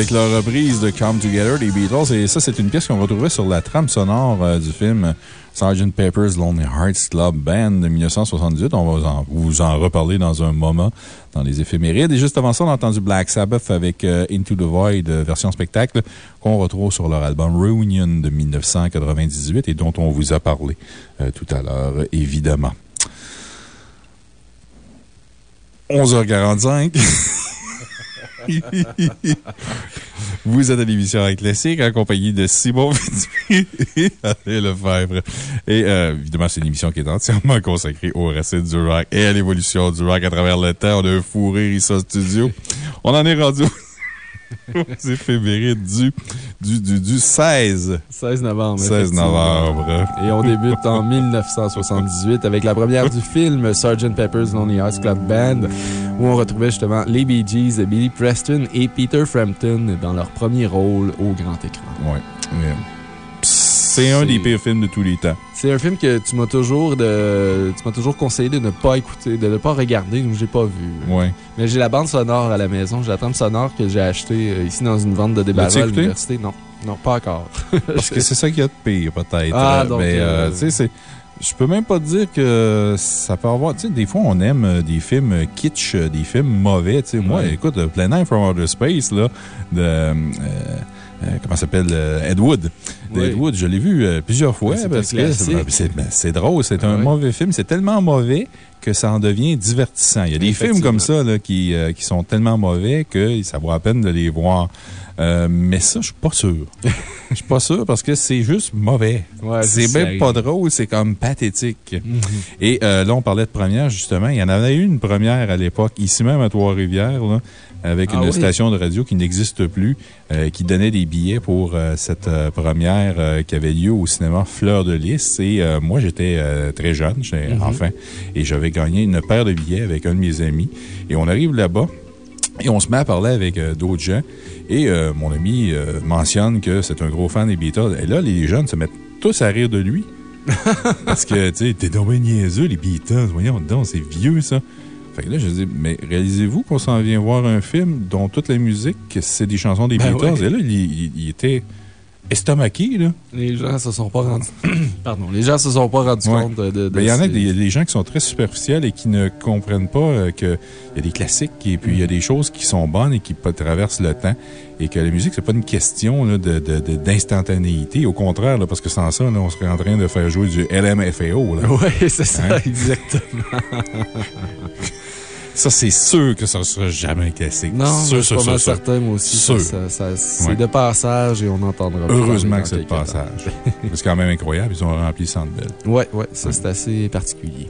Avec leur reprise de Come Together des Beatles. Et ça, c'est une pièce qu'on retrouvait sur la trame sonore euh, du film Sgt. Pepper's Lonely Hearts Club Band de 1978. On va vous en reparler dans un moment dans les éphémérides. Et juste avant ça, on a entendu Black Sabbath avec euh, Into the Void, euh, version spectacle, qu'on retrouve sur leur album Reunion de 1998 et dont on vous a parlé tout à l'heure, évidemment. 11h45. [laughs] Vous êtes à l'émission avec Classique, en compagnie de Simon Fitzgerald et Alain Lefebvre. Et euh, évidemment, c'est une émission qui est entièrement consacrée aux racines du rock et à l'évolution du rock à travers le temps. On a un fou rire ici au studio. On en est rendu [laughs] aux éphémérides du, du, du, du 16. 16 novembre. 16 novembre. Et on débute en 1978 avec la première du film Sgt. Pepper's Lonely Hearts Club Band, où on retrouvait justement les Bee Gees, Billy Preston et Peter Frampton dans leur premier rôle au grand écran. Oui. C'est un des pires films de tous les temps. C'est un film que tu m'as toujours, de, tu toujours conseillé de ne pas écouter, de ne pas regarder, donc j'ai pas vu. Oui. Mais j'ai la bande sonore à la maison. J'ai la bande sonore que j'ai achetée euh, ici dans une vente de débarras à l'université. Non. Non, pas encore. Parce que c'est ça qui y a de pire, peut-être. Ah, donc. Mais, euh, euh, tu sais, c'est. Je peux même pas dire que ça peut avoir. Tu sais, des fois, on aime des films kitsch, des films mauvais. Tu sais, moi, écoute, Plain Night from Outer Space, là, de. Euh, comment s'appelle Ed Wood. Ed Wood, je l'ai vu plusieurs fois parce que ben, c'est drôle. C'est un mauvais film. C'est tellement mauvais que ça en devient divertissant. Il y a des films comme ça là, qui, euh, qui sont tellement mauvais que ça vaut la peine de les voir. Euh, mais ça, je suis pas sûr. [laughs] Je suis pas sûr parce que c'est juste mauvais. c'est même pas drôle, c'est comme pathétique. Mhm. Et euh, là, on parlait de première, justement. Il y en avait eu une première à l'époque, ici même à Trois-Rivières, avec Ah une oui? station de radio qui n'existe plus, euh, qui donnait des billets pour euh, cette euh, première qui avait lieu au cinéma Fleur de Lys. Et moi, j'étais très jeune, j'étais Mhm. enfant, et j'avais gagné une paire de billets avec un de mes amis. Et on arrive là-bas. Et on se met à parler avec d'autres gens. Et euh, mon ami euh, mentionne que c'est un gros fan des Beatles. Et là, les jeunes se mettent tous à rire de lui. [laughs] Parce que, tu sais, t'es donc niaiseux, les Beatles. Voyons donc, c'est vieux, ça. Fait que là, je dis, mais réalisez-vous qu'on s'en vient voir un film dont toute la musique, c'est des chansons des Ben Beatles? ouais. Et là, il, il- il était estomaqué, là. Les gens se sont pas rendus. [coughs] Pardon. Les gens se sont pas rendus Ouais. compte de. de Il y en a des, des gens qui sont très superficiels et qui ne comprennent pas euh, qu'il y a des classiques et puis il y a des choses qui sont bonnes et qui traversent le temps. Et que la musique, c'est pas une question de- de- d'instantanéité. Au contraire, là, parce que sans ça, là, on serait en train de faire jouer du LMFAO. [laughs] Oui, c'est ça, Hein? exactement. [laughs] Ça, c'est sûr que ça ne sera jamais un classique. Non, sûr, sûr, pas sûr, certain, moi aussi. C'est Ouais. de passage et on entendra Heureusement que c'est quelques passage. [laughs] c'est quand même incroyable. Ils ont rempli belle. Oui, ouais, ça c'est assez particulier.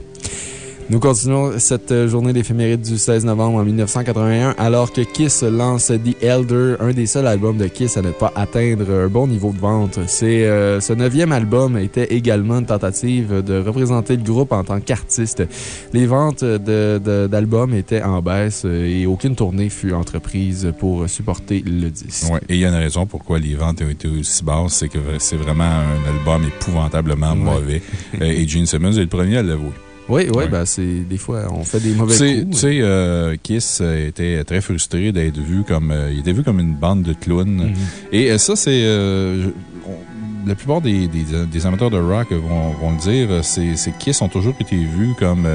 Nous continuons cette euh, journée d'éphéméride du 16 novembre en 1981, alors que Kiss lance The Elder, un des seuls albums de Kiss à ne pas atteindre un bon niveau de vente. Euh, ce neuvième album était également une tentative de représenter le groupe en tant qu'artiste. Les ventes d'albums étaient en baisse euh, et aucune tournée fut entreprise pour supporter le disque. Ouais. Et il y a une raison pourquoi les ventes ont été aussi basses. C'est que c'est vraiment un album épouvantablement Ouais. mauvais. [laughs] Et Gene Simmons est le premier à l'avouer. Oui, oui, Ouais. ben c'est, des fois, on fait des mauvais coups. Tu sais, euh, Kiss euh, était très frustré d'être vu comme. euh, il était vu comme une bande de clowns. Mhm. Et ça, c'est. euh, la plupart des, des, des amateurs de rock vont, vont le dire, que Kiss ont toujours été vus comme.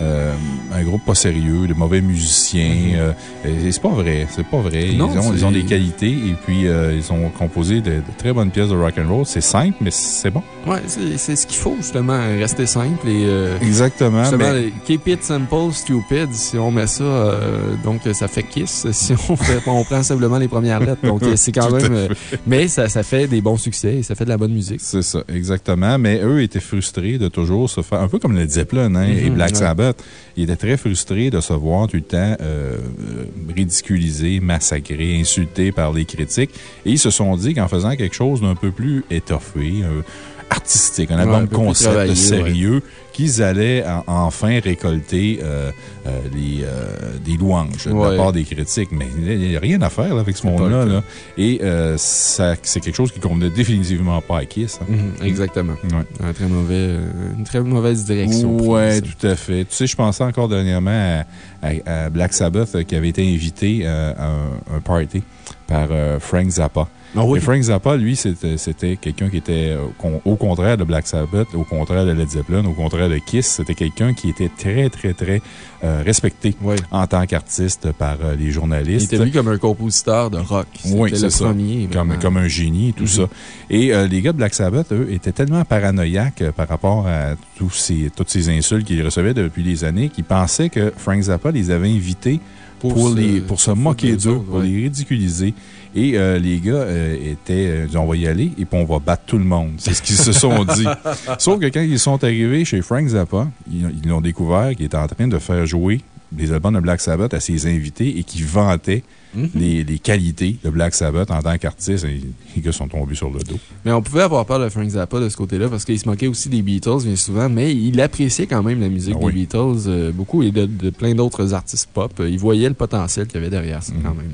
Euh, euh, un groupe pas sérieux, de mauvais musiciens. euh, et c'est pas vrai. C'est pas vrai. Ils ont, ils ont des qualités et puis euh, ils ont composé de, de très bonnes pièces de rock and roll. C'est simple, mais c'est bon. Ouais, c'est ce qu'il faut, justement, rester simple et. euh, Exactement. Justement, mais- keep it simple, stupid, si on met ça, euh, donc ça fait kiss. [laughs] Si on, fait, on prend simplement les premières lettres. Donc euh, c'est quand même. euh, mais ça, ça fait des bons succès et ça fait de la bonne musique. C'est ça, exactement. Mais eux étaient frustrés de toujours se faire, un peu comme le Zeppelin hein, et Mhm, Black ouais. Sabbath, ils étaient très frustrés de se voir tout le temps euh, euh, ridiculisés, massacrés, insultés par les critiques. Et ils se sont dit qu'en faisant quelque chose d'un peu plus étoffé, euh, artistique, un Ouais, un album concept sérieux, qu'ils allaient en- enfin récolter euh, euh, les, euh, des louanges de Ouais. la part des critiques. Mais il n'y a rien à faire là, avec ce monde-là. là. Et c'est quelque chose qui convenait définitivement pas à Kiss. hein. Mhm, exactement. Ouais. Un très mauvais, une très mauvaise direction. Prise. tout à fait. Tu sais, je pensais encore dernièrement à, à- à Black Sabbath qui avait été invité à un, un party par Frank Zappa. Ah oui. Et Frank Zappa, lui, c'était quelqu'un qui était euh, au contraire de Black Sabbath, au contraire de Led Zeppelin, au contraire de Kiss. C'était quelqu'un qui était très, très, très euh, respecté en tant qu'artiste par euh, les Il journalistes. était vu comme un compositeur de rock. Oui, C'était le c'est ça. premier. Comme, un génie et tout Mhm. ça. Et euh, les gars de Black Sabbath, eux, étaient tellement paranoïaques euh, par rapport à tous ces, toutes ces insultes qu'ils recevaient depuis des années qu'ils pensaient que Frank Zappa les avait invités pour, se- les, pour se foutre moquer d'eux, pour ouais. les ridiculiser. Et euh, les gars euh, étaient, euh, ils ont, on va y aller et puis on va battre tout le monde. C'est ce qu'ils se sont dit. [laughs] Sauf que quand ils sont arrivés chez Frank Zappa, ils l'ont découvert qu'il était en train de faire jouer des albums de Black Sabbath à ses invités et qui vantait Mhm. les, les qualités de Black Sabbath en tant qu'artiste. Et Les gars sont tombés sur le dos. Mais on pouvait avoir peur de Frank Zappa de ce côté-là parce qu'il se moquait aussi des Beatles bien souvent, mais il appréciait quand même la musique Ah oui. des Beatles euh, beaucoup et de, de plein d'autres artistes pop. Il voyait le potentiel qu'il y avait derrière ça Mhm. quand même.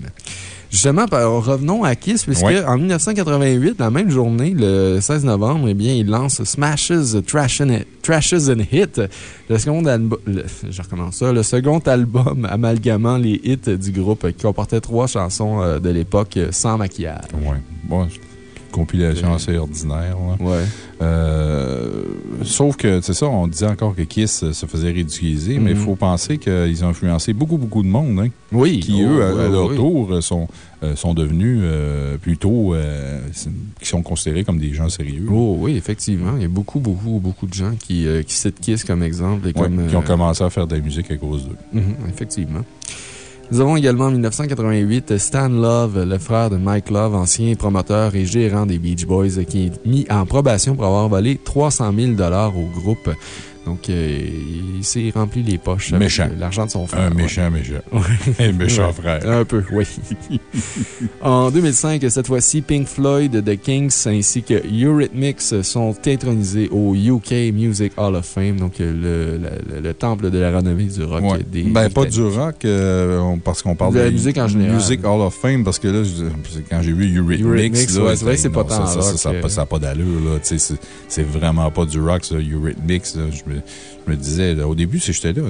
Justement, revenons à Kiss, puisque Ouais. en 1988, la même journée, le 16 novembre, eh bien, il lance Smashes, Trash and, Trashes and Hit, le second album, je recommence ça, le second album amalgamant les hits du groupe qui comportait trois chansons euh, de l'époque euh, sans maquillage. Ouais. Bon, compilation assez ordinaire. Ouais. sauf que, c'est ça, on disait encore que Kiss se faisait ridiculiser, mais il mhm. faut penser qu'ils ont influencé beaucoup, beaucoup de monde. Hein, oui. Qui, eux, oh, à, leur tour, sont, sont devenus plutôt. qui sont considérés comme des gens sérieux. Oh, oui, effectivement. Il y a beaucoup, beaucoup, beaucoup de gens qui, qui citent Kiss comme exemple. Et comme, qui ont commencé à faire de la musique à cause d'eux. Mhm, effectivement. Nous avons également en 1988 Stan Love, le frère de Mike Love, ancien promoteur et gérant des Beach Boys, qui est mis en probation pour avoir volé 300 000 au groupe. Donc, euh, il s'est rempli les poches avec l'argent de son frère. Un méchant, méchant. [laughs] Un méchant frère. Un peu, oui. [laughs] en 2005, cette fois-ci, Pink Floyd, The Kings ainsi que Eurythmics sont intronisés au UK Music Hall of Fame, donc euh, le, temple de la renommée du rock. Des ben, pas du rock, euh, parce qu'on parle de, la musique en général. Music Hall of Fame, parce que là, quand j'ai vu Eurythmics, c'est vrai que c'est pas tant ça, ça n'a pas d'allure. C'est vraiment pas du rock, ça, Eurythmics. Je je me disais, au début, si j'étais là,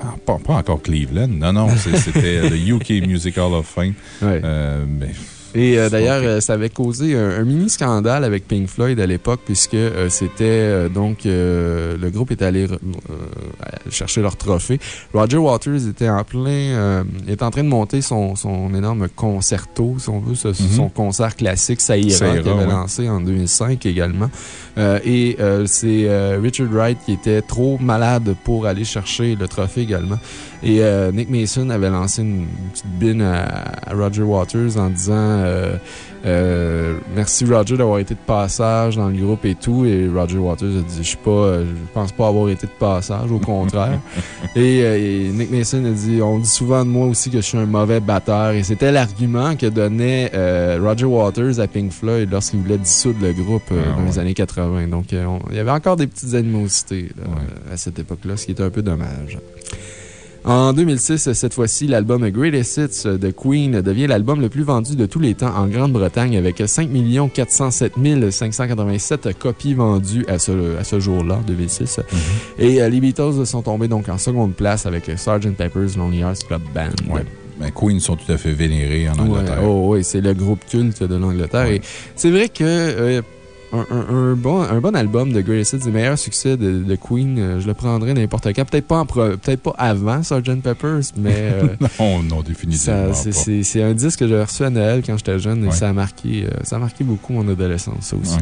ah, pas, encore Cleveland. Non, non, c'était [laughs] le UK Music Hall of Fame. Euh, mais et euh, d'ailleurs, euh, ça avait causé un, mini scandale avec Pink Floyd à l'époque, puisque euh, c'était donc le groupe était allé chercher leur trophée. Roger Waters était en plein, est en train de monter son, son énorme concerto, si on veut, son mm-hmm. concert classique Saïra, qu'il avait lancé en 2005 également. et c'est Richard Wright qui était trop malade pour aller chercher le trophée également. Et Nick Mason avait lancé une petite bine à Roger Waters en disant euh, euh, merci Roger d'avoir été de passage dans le groupe et tout. Et Roger Waters a dit, je ne pas, je pense pas avoir été de passage, au contraire. [laughs] Euh, et, Nick Mason a dit, on dit souvent de moi aussi que je suis un mauvais batteur. Et c'était l'argument que donnait Roger Waters à Pink Floyd lorsqu'il voulait dissoudre le groupe ah dans les années 80. Donc, il y avait encore des petites animosités à cette époque-là, ce qui est un peu dommage. En 2006, cette fois-ci, l'album Greatest Hits de Queen devient l'album le plus vendu de tous les temps en Grande-Bretagne avec 5 407 587 copies vendues à ce, à ce jour-là, 2006. Mm-hmm. Et euh, les Beatles sont tombés donc en seconde place avec Sgt. Pepper's Lonely Hearts Club Band. Ben, Queen sont tout à fait vénérés en Angleterre. oh, oui, c'est le groupe culte de l'Angleterre. Et c'est vrai que euh, un, bon, un bon album de Greatest Hits, des meilleurs succès de, Queen, euh, je le prendrais n'importe quand. Peut-être pas, peut pas avant Sgt. Peppers, mais. Euh, [laughs] non, non, définitivement. C'est un disque que j'ai reçu à Noël quand j'étais jeune et ça, a marqué, euh, ça a marqué beaucoup mon adolescence, ça aussi.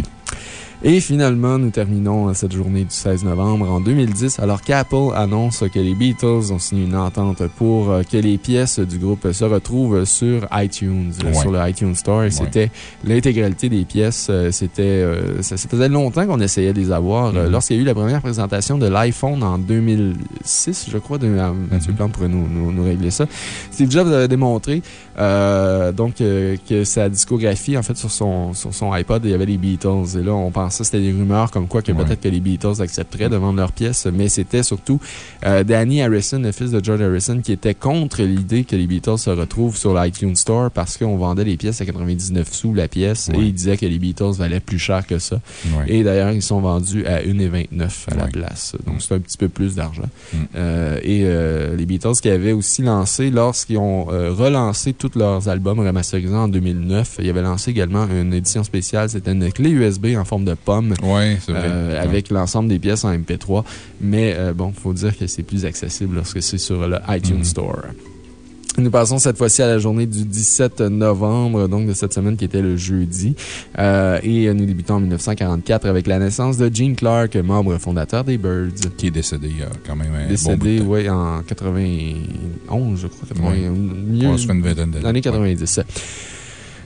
Et finalement, nous terminons cette journée du 16 novembre en 2010, alors qu'Apple annonce que les Beatles ont signé une entente pour euh, que les pièces du groupe se retrouvent sur iTunes, euh, sur le iTunes Store. C'était l'intégralité des pièces. Euh, c'était, ça, faisait longtemps qu'on essayait de les avoir. Mm-hmm. Lorsqu'il y a eu la première présentation de l'iPhone en 2006, je crois, de, Mathieu. Plante pourrait nous, nous, régler ça. Steve Jobs avait démontré donc, que sa discographie, en fait, sur son, sur son iPod, il y avait les Beatles. Et là, on pense ça, c'était des rumeurs comme quoi que peut-être que les Beatles accepteraient de vendre leurs pièces, mais c'était surtout euh, Danny Harrison, le fils de George Harrison, qui était contre l'idée que les Beatles se retrouvent sur l'iTunes Store parce qu'on vendait les pièces à 99 sous la pièce et il disait que les Beatles valaient plus cher que ça. Et d'ailleurs, ils sont vendus à 1,29 à la place. Donc, c'est un petit peu plus d'argent. Mm. Euh, et euh, les Beatles qui avaient aussi lancé, lorsqu'ils ont relancé tous leurs albums remasterisés en 2009, ils avaient lancé également une édition spéciale. C'était une clé USB en forme de pomme. Euh, avec l'ensemble des pièces en MP3. Mais euh, bon, il faut dire que c'est plus accessible lorsque c'est sur le iTunes mm-hmm. Store. Nous passons cette fois-ci à la journée du 17 novembre, donc de cette semaine qui était le jeudi. Euh, et nous débutons en 1944 avec la naissance de Gene Clark, membre fondateur des Birds. Qui est décédé il y a quand même un Décédé, oui, en 91, je crois. 80, une vingtaine d'années. L'année 90.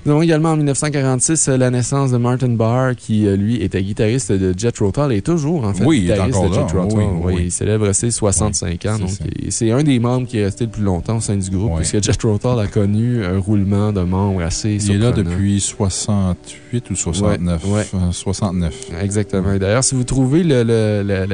Nous avons également en 1946 euh, la naissance de Martin Barr, qui, euh, lui, était guitariste de Jet Rotal et toujours, en fait, oui, guitariste de Jet Rotal. Oui, il célèbre ses 65 ans. Donc, c'est un des membres qui est resté le plus longtemps au sein du groupe, puisque Jet Rotal a connu un roulement de membres assez Il est là depuis 68 ou 69. 69. Exactement. D'ailleurs, si vous trouvez le, le, le,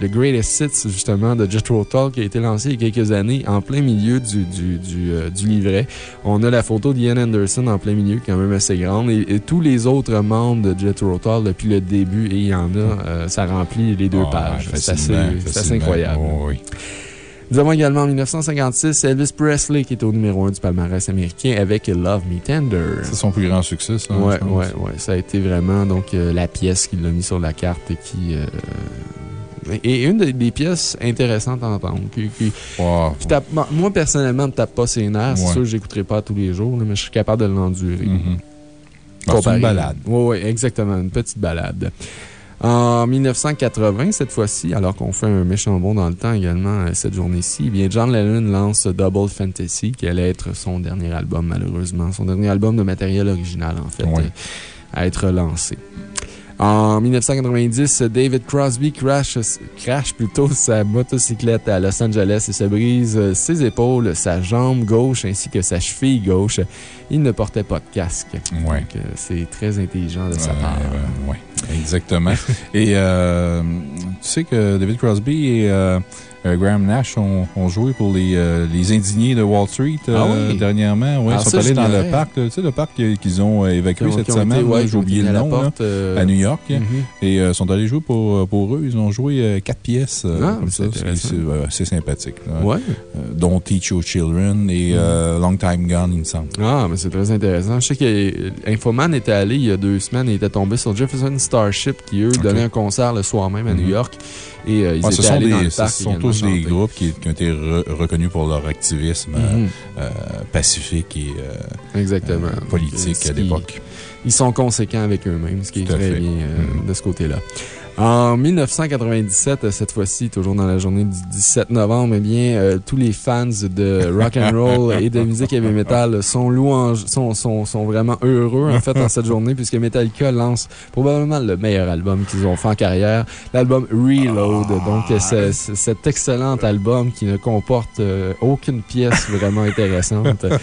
le, Greatest Hits, justement, de Jet Rotal, qui a été lancé il y a quelques années, en plein milieu du, du, du, euh, du livret, on a la photo d'Ian Anderson en plein milieu quand même assez grande. Et, tous les autres membres de Jet Rotor, depuis le début, et il y en a, euh, ça remplit les deux pages. C'est assez, incroyable. Oh, Nous avons également en 1956 Elvis Presley qui est au numéro 1 du palmarès américain avec Love Me Tender. C'est son plus grand succès, ça. Ouais, ouais. Ça a été vraiment donc, euh, la pièce qui l'a mis sur la carte et qui. Euh, et une des, pièces intéressantes à entendre. Qui, moi, personnellement, ne tape pas ses nerfs. C'est sûr que je n'écouterai pas tous les jours, mais je suis capable de l'endurer. Mm-hmm. C'est une balade. Oui, oui, exactement. Une petite balade. En 1980, cette fois-ci, alors qu'on fait un méchant bond dans le temps également euh, cette journée-ci, eh bien John Lennon lance Double Fantasy, qui allait être son dernier album, malheureusement. Son dernier album de matériel original, en fait, euh, à être lancé. En 1990, David Crosby crash, crash plutôt sa motocyclette à Los Angeles et se brise ses épaules, sa jambe gauche ainsi que sa cheville gauche. Il ne portait pas de casque. Euh, c'est très intelligent de sa part. Oui, exactement. et euh, tu sais que David Crosby et euh, Graham Nash ont, joué pour les, les indignés de Wall Street ah dernièrement. Oui, ils sont allés dans le parc, tu sais, le parc qu'ils ont évacué cette semaine. J'ai oublié le nom. à New York. Mhm. Et ils sont allés jouer pour, pour eux. Ils ont joué quatre pièces. Ah, c'est assez sympathique. dont Teach Your Children et mhm. Long Time Gone, il me semble. Ah, mais c'est très intéressant. Je sais qu'Infoman était allé il y a deux semaines et était tombé sur Jefferson Starship qui, eux, donnaient un concert le soir même à New mhm. York. Et euh, ils ce sont, des, ce sont tous des groupes qui, ont été reconnus pour leur activisme mhm. euh, pacifique et euh, politique à l'époque. Ils sont conséquents avec eux-mêmes, ce qui est très bien mhm. de ce côté-là. En 1997, cette fois-ci, toujours dans la journée du 17 novembre, eh bien, euh, tous les fans de rock and roll et de musique heavy metal sont louanges, sont, sont, sont vraiment heureux, en fait, en cette journée, puisque Metallica lance probablement le meilleur album qu'ils ont fait en carrière, l'album Reload. Donc, c'est cet excellent album qui ne comporte euh, aucune pièce vraiment intéressante. [laughs]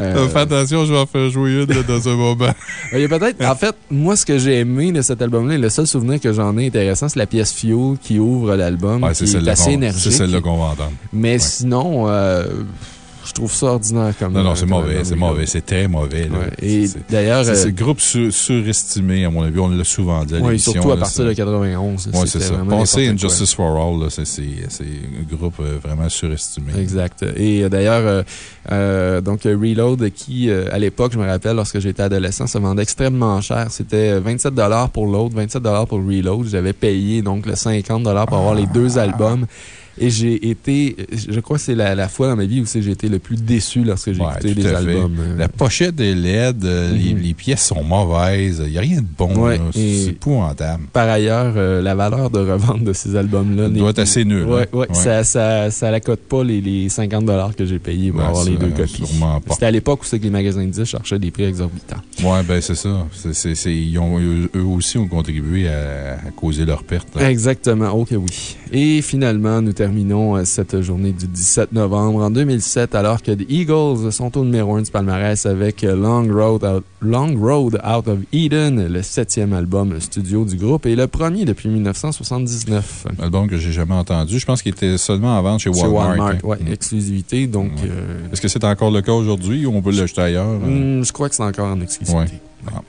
Euh, Fais attention, je vais en faire jouer une dans un moment. [laughs] Il y a peut-être, en fait, moi, ce que j'ai aimé de cet album-là, le seul souvenir que j'en ai, intéressant, c'est la pièce Fuel qui ouvre l'album. c'est assez énergique. C'est celle-là qu'on va entendre. Mais sinon, euh, je trouve ça ordinaire comme Non, non, c'est mauvais, c'est mauvais, c'est très mauvais. Et d'ailleurs. C'est un euh, groupe surestimé, à mon avis, on l'a souvent dit à Oui, surtout à partir de 91. Oui, c'est ça. Penser Injustice for All, c'est un groupe euh, vraiment surestimé. Exact. Et d'ailleurs, donc Reload, qui, à l'époque, je me rappelle, lorsque j'étais adolescent, se vendait extrêmement cher. C'était 27 pour l'autre, 27 pour Reload. J'avais payé donc le 50 pour avoir les deux albums. Et j'ai été, je crois que c'est la, fois dans ma vie où j'ai été le plus déçu lorsque j'ai écouté les albums. Euh. La pochette est laide, euh, mhm. les, pièces sont mauvaises, il n'y a rien de bon. c'est épouvantable. Par ailleurs, euh, la valeur de revente de ces albums-là doit être assez nulle. Oui, ouais, ça, ça, ça la cote pas les, les 50 que j'ai payés pour avoir les deux copies. C'était à l'époque où les magasins de disques cherchaient des prix exorbitants. Oui, ben c'est ça. ils ont, eux aussi ont contribué à, causer leur perte. Exactement. Ok, oui. Et finalement, nous terminons euh, cette journée du 17 novembre en 2007, alors que The Eagles sont au numéro 1 du palmarès avec euh, Long Road Out, Long Road Out of Eden, le septième album studio du groupe et le premier depuis 1979. Un album que j'ai jamais entendu. Je pense qu'il était seulement en vente chez Walmart. Chez Walmart, oui, mm. exclusivité. Donc, euh, Est-ce que c'est encore le cas aujourd'hui ou on peut l'acheter ailleurs? Hmm, je crois que c'est encore en exclusivité. Ah.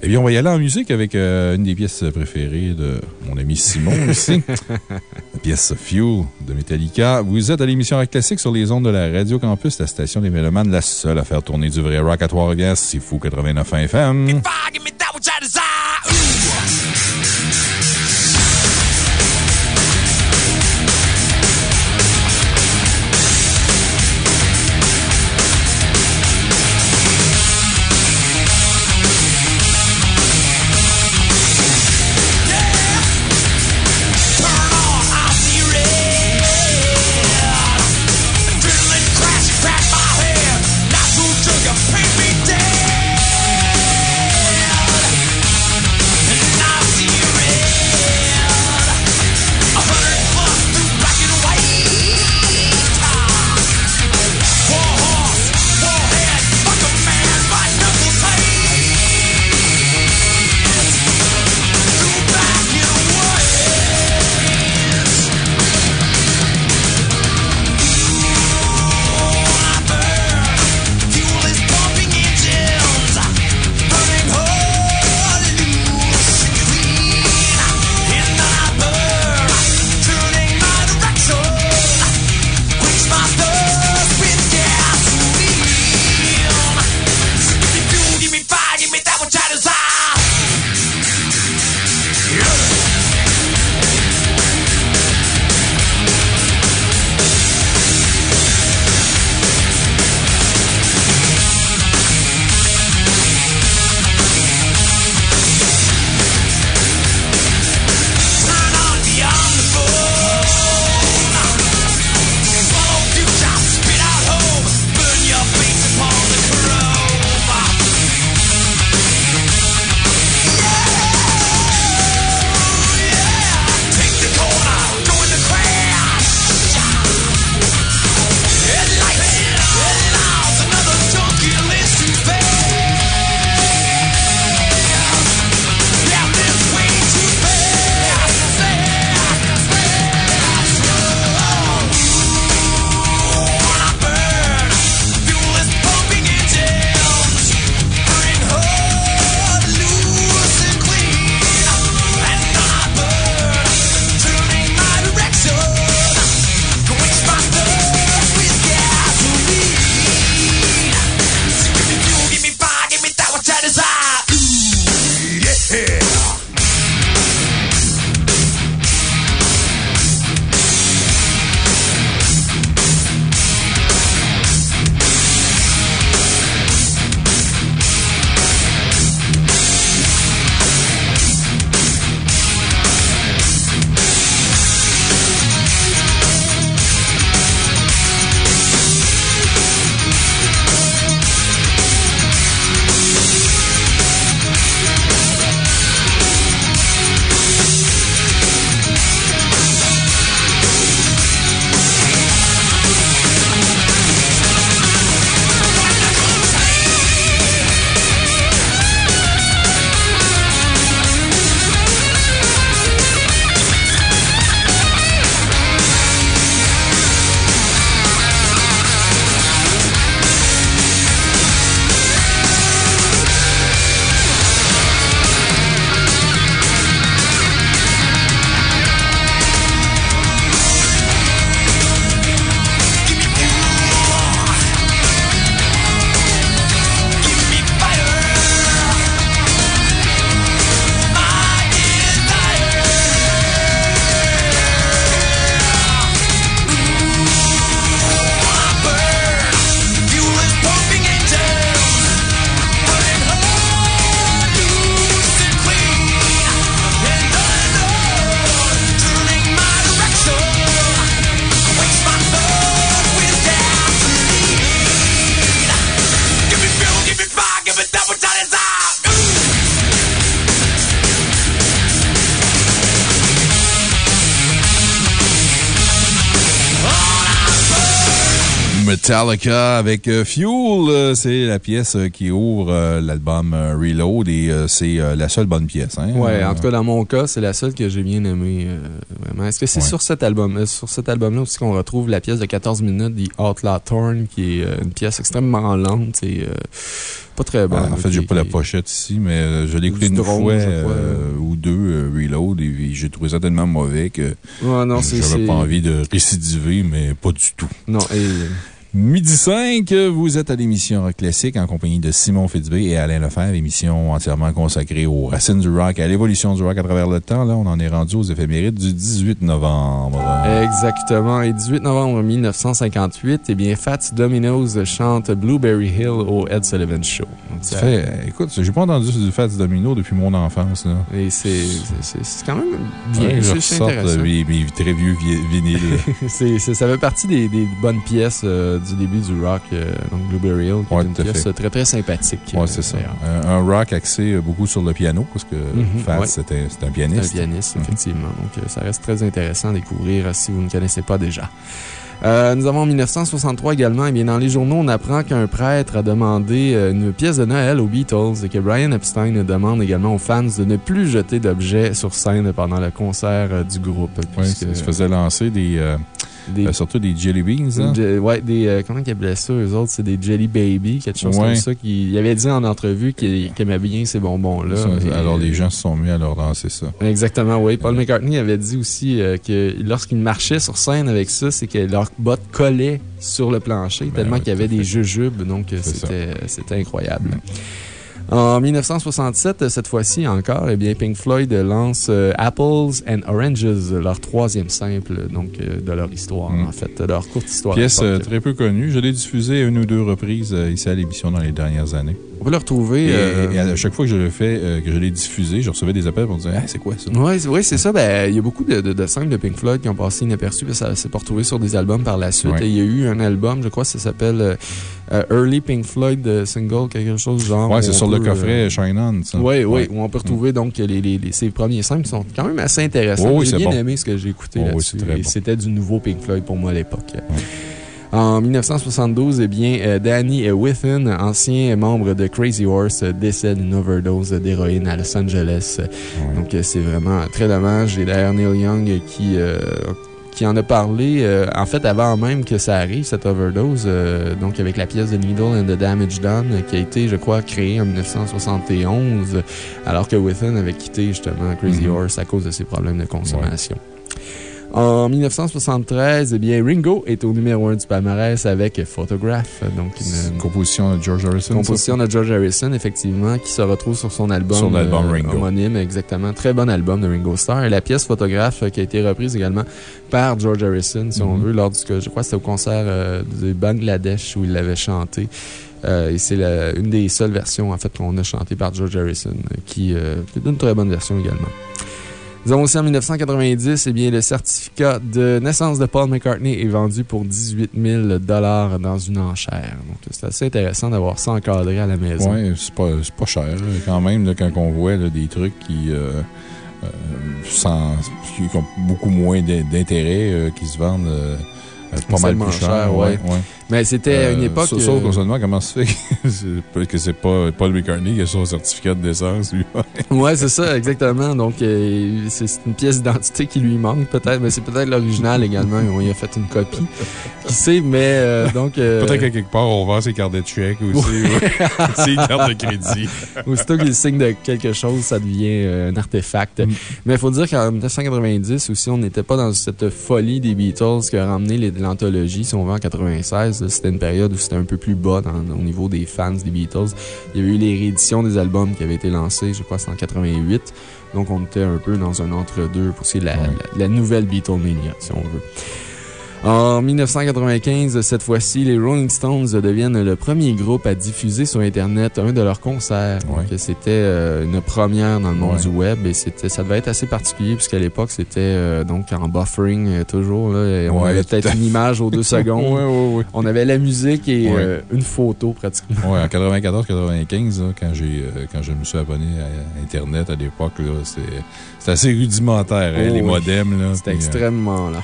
Eh bien, on va y aller en musique avec euh, une des pièces préférées de mon ami Simon [laughs] ici. la pièce Fuel de Metallica. Vous êtes à l'émission Rock Classique sur les ondes de la Radio Campus, la station des Mélomanes, la seule à faire tourner du vrai rock à Trois-Rivières. C'est fou 89 FM. Metallica avec euh, Fuel. Euh, c'est la pièce euh, qui ouvre l'album Reload et c'est la seule bonne pièce. Hein? Ouais, en tout cas, dans mon cas, c'est la seule que j'ai bien aimée. vraiment. Est-ce que c'est sur cet album sur cet album-là aussi qu'on retrouve la pièce de 14 minutes, The Outlaw Torn, qui est une pièce extrêmement lente et pas très bonne. en fait, j'ai pas la pochette ici, mais je l'ai écouté une fois ou deux, Reload, et j'ai trouvé ça tellement mauvais que j'avais pas envie de récidiver, mais pas du tout. Non, et Midi 5, vous êtes à l'émission Rock Classique en compagnie de Simon Fitzbé et Alain Lefebvre, émission entièrement consacrée aux racines du rock et à l'évolution du rock à travers le temps. Là, on en est rendu aux éphémérides du 18 novembre. Exactement. Et 18 novembre 1958, eh bien, Fats Domino's chante Blueberry Hill au Ed Sullivan Show. ça fait, écoute, j'ai pas entendu du Fats Domino depuis mon enfance, là. Et c'est quand même bien. c'est intéressant. Mes, mes, très vieux vinyles. [laughs] ça fait partie des, bonnes pièces. Euh, du début du rock, euh, donc Blueberry Hill, qui est une pièce très, très sympathique. Oui, c'est ça. Un, rock axé euh, beaucoup sur le piano, parce que mm Fats, c'était un pianiste. un pianiste, mhm. effectivement. Donc, euh, ça reste très intéressant à découvrir si vous ne connaissez pas déjà. nous avons en 1963 également, et bien dans les journaux, on apprend qu'un prêtre a demandé une pièce de Noël aux Beatles et que Brian Epstein demande également aux fans de ne plus jeter d'objets sur scène pendant le concert du groupe. Oui, il se faisait lancer des, euh, surtout des Jelly Beans. Hein? ouais, des. Euh, comment ils appelaient ça, eux autres? C'est des Jelly Baby, quelque chose comme ça. Qui, il avait dit en entrevue qu'il aimait bien ces bonbons-là. Alors, les gens se sont mis à leur danser ça. Exactement, oui. Paul McCartney avait dit aussi euh, que lorsqu'ils marchaient sur scène avec ça, c'est que leurs bottes collaient sur le plancher, ben tellement qu'il y avait des jujubes. Donc, c'était incroyable. En 1967, cette fois-ci encore, eh bien, Pink Floyd lance euh, Apples and Oranges, leur troisième simple donc, euh, de leur histoire, mm. en fait, de leur courte histoire. Pièce euh, très peu connue. Je l'ai diffusée une ou deux reprises ici à l'émission dans les dernières années. On peut le retrouver. Et, à chaque fois que je le fais, que je l'ai diffusé, je recevais des appels pour me dire c'est quoi ça? Oui, c'est ça. Ben, il y a beaucoup de, de, de de Pink Floyd qui ont passé inaperçus, mais ça s'est pas retrouvé sur des albums par la suite. Et il y a eu un album, je crois, ça s'appelle Early Pink Floyd Single, quelque chose genre. Oui, c'est sur le coffret euh, Shine On. Oui, oui, où on peut retrouver donc les, les, ces premiers cinq qui sont quand même assez intéressants. j'ai bien aimé ce que j'ai écouté là-dessus. C'était du nouveau Pink Floyd pour moi à l'époque. En 1972, eh bien, euh, Danny Within, ancien membre de Crazy Horse, décède d'une overdose d'héroïne à Los Angeles. Donc, c'est vraiment très dommage. Et d'ailleurs, Neil Young qui qui en a parlé, euh, en fait, avant même que ça arrive, cette overdose, euh, donc avec la pièce de Needle and the Damage Done, qui a été, je crois, créée en 1971, alors que Within avait quitté justement Crazy mm-hmm. Horse à cause de ses problèmes de consommation. En 1973, eh bien, Ringo est au numéro 1 du palmarès avec Photograph. Donc une, composition de George Harrison. Composition de George Harrison, effectivement, qui se retrouve sur son album, sur l'album euh, homonyme. Exactement. Très bon album de Ringo Starr. Et la pièce Photograph euh, qui a été reprise également par George Harrison, si on mm-hmm. veut, lors du, je crois que c'était au concert euh, de Bangladesh où il l'avait chanté. et c'est une des seules versions, en fait, qu'on a chanté par George Harrison, qui est une très bonne version également. Nous avons aussi en 1990, eh bien, le certificat de naissance de Paul McCartney est vendu pour 18 000 dans une enchère. Donc, c'est assez intéressant d'avoir ça encadré à la maison. Oui, c'est pas, pas cher quand même quand on voit des trucs qui. Euh, euh, sans, qui ont beaucoup moins d'intérêt, euh, qui se vendent pas mal plus cher. ouais. Mais c'était une époque. Sauf qu'on se demande comment se fait [laughs] que c'est pas Paul McCartney qui a son certificat de naissance, lui? [laughs] ouais, c'est ça, exactement. Donc, euh, c'est une pièce d'identité qui lui manque, peut-être, mais c'est peut-être l'original également. On y a fait une copie. Qui sait, mais euh, donc. Euh, peut-être qu'à quelque part, on vend ses cartes de chèque aussi, [laughs] ses cartes de crédit. Aussitôt qu'il signe de quelque chose, ça devient un artefact. Mm. Mais il faut dire qu'en 1990 aussi, on n'était pas dans cette folie des Beatles qui a ramené l'anthologie, si on veut, en 96. C'était une période où c'était un peu plus bas au niveau des fans des Beatles. Il y avait eu les rééditions des albums qui avaient été lancés, je crois, c'était en 88. Donc, on était un peu dans un entre-deux pour ce la, la, la, nouvelle Beatlemania, si on veut. En 1995, cette fois-ci, les Rolling Stones deviennent le premier groupe à diffuser sur Internet un de leurs concerts. C'était euh, une première dans le monde du web et ça devait être assez particulier puisqu'à l'époque, c'était euh, donc en buffering euh, toujours. Là, on avait peut-être une image aux deux [laughs] secondes. on avait la musique et une photo pratiquement. Oui, en 94-95, quand, quand je me suis abonné à Internet à l'époque, c'était assez rudimentaire, hein, les modems. C'était extrêmement là.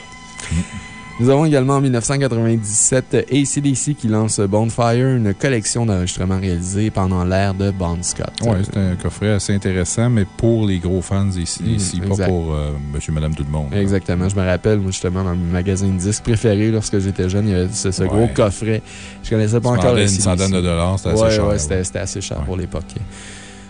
Nous avons également en 1997 ACDC qui lance Bonfire, une collection d'enregistrements réalisés pendant l'ère de Bon Scott. Oui, c'est un coffret assez intéressant, mais pour les gros fans ici, mmh, pas pour euh, monsieur, madame, tout le monde. Exactement. Je me rappelle, moi, justement, dans mes magasins de disques préférés, lorsque j'étais jeune, il y avait ce, gros coffret. Je connaissais pas encore. Une centaine de dollars, c'était assez cher. Oui, c'était assez cher pour l'époque.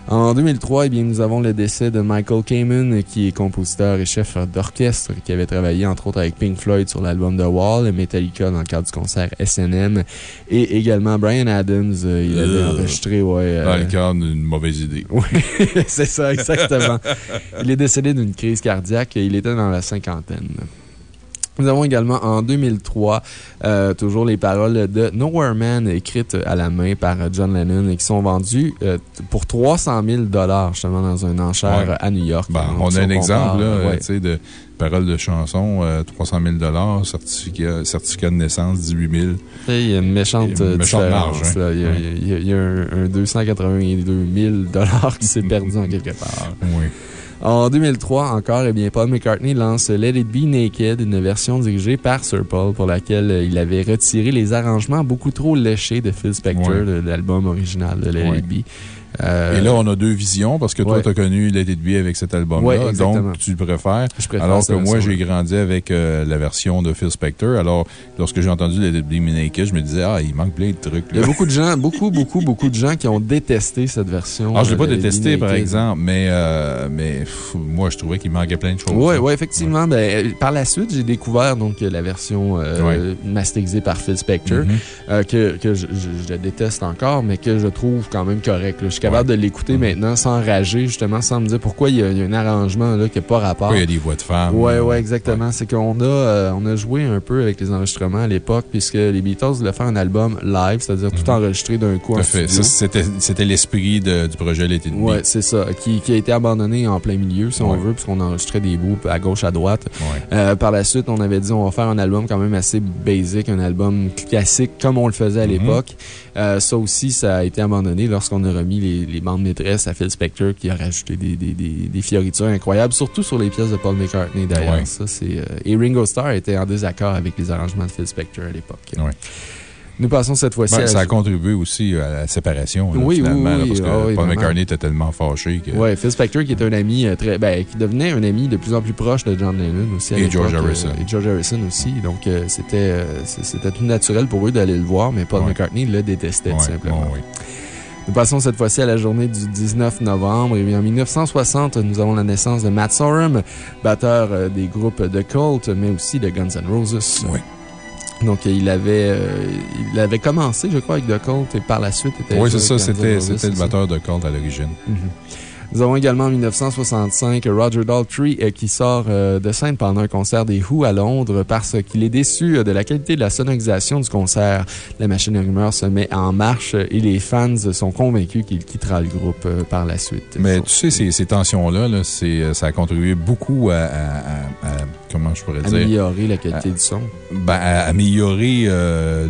En 2003, eh bien, nous avons le décès de Michael Kamen, qui est compositeur et chef d'orchestre, qui avait travaillé entre autres avec Pink Floyd sur l'album The Wall, Metallica dans le cadre du concert SNM, et également Brian Adams. Euh, il avait euh, enregistré, ouais. Dans le cadre d'une mauvaise idée. [laughs] Oui, c'est ça, exactement. il est décédé d'une crise cardiaque et il était dans la cinquantaine. Nous avons également en 2003 euh, toujours les paroles de Nowhere Man écrites à la main par John Lennon et qui sont vendues euh, pour 300 000 justement dans un enchère à New York. Ben, on a un exemple là, de paroles de chansons, 300 000 certificat, certificat de naissance, 18 000 Il y a une méchante, marge. Il y a, un, 282 000 qui s'est perdu en quelque part. Oui. En 2003, encore, eh bien, Paul McCartney lance Let It Be Naked, une version dirigée par Sir Paul pour laquelle euh, il avait retiré les arrangements beaucoup trop léchés de Phil Spector de l'album original de Let It Be. Euh, Et là, on a deux visions parce que toi, tu as connu It Be avec cet album-là. donc, tu préfères. Je préfère alors que moi, j'ai grandi avec euh, la version de Phil Spector. Alors, lorsque j'ai entendu Let It Be Naked, je me disais, ah, il manque plein de trucs. Il y a beaucoup de gens, beaucoup, beaucoup, beaucoup de gens qui ont détesté cette version. Ah, je l'ai pas détesté, par exemple, mais, euh, mais moi, je trouvais qu'il manquait plein de choses. Oui, ouais, effectivement. Ben, par la suite, j'ai découvert donc, la version masterisée par Phil Spector, mm-hmm. que, que je, déteste encore, mais que je trouve quand même correct. Capable de l'écouter maintenant sans rager, justement, sans me dire pourquoi il y a, un arrangement là, qui n'a pas rapport. Pourquoi il y a des voix de femmes. Oui, ouais, exactement. C'est qu'on a, euh, on a joué un peu avec les enregistrements à l'époque, puisque les Beatles voulaient faire un album live, c'est-à-dire tout mhm. enregistré d'un coup en studio. C'était l'esprit du projet L'été de Oui, c'est ça. Qui, qui, a été abandonné en plein milieu, si on veut, puisqu'on enregistrait des bouts à gauche, à droite. Euh, par la suite, on avait dit on va faire un album quand même assez basic, un album classique comme on le faisait à mhm. l'époque. Euh, ça aussi, ça a été abandonné lorsqu'on a remis les, les, bandes maîtresses à Phil Spector qui a rajouté des, des, des, fioritures incroyables, surtout sur les pièces de Paul McCartney d'ailleurs. Euh, et Ringo Starr était en désaccord avec les arrangements de Phil Spector à l'époque. Nous passons cette fois-ci ben, Ça a contribué aussi à la séparation. oui, finalement, oui, parce que ah Paul McCartney était tellement fâché. Que... Oui, Phil Spector, qui était un ami euh, très. Ben, qui devenait un ami de plus en plus proche de John Lennon aussi. et George Harrison. et George Harrison aussi. Donc, euh, c'était c'était tout naturel pour eux d'aller le voir, mais Paul McCartney le détestait tout simplement. Nous passons cette fois-ci à la journée du 19 novembre. Et en 1960, nous avons la naissance de Matt Sorum, batteur euh, des groupes de Cult, mais aussi de Guns N' Roses. Oui. Donc, il avait, euh, il avait commencé, je crois, avec The Cult et par la suite était. Oui, c'est ça, c'était le batteur de Cult à l'origine. Mhm. Nous avons également en 1965 Roger Daltrey euh, qui sort euh, de scène pendant un concert des Who à Londres parce qu'il est déçu de la qualité de la sonorisation du concert. La machine à rumeurs se met en marche et les fans sont convaincus qu'il quittera le groupe par la suite. Mais tu sais, ces, ces tensions-là, là, ça a contribué beaucoup à comment je pourrais dire? Améliorer la qualité du son. Ben, améliorer euh,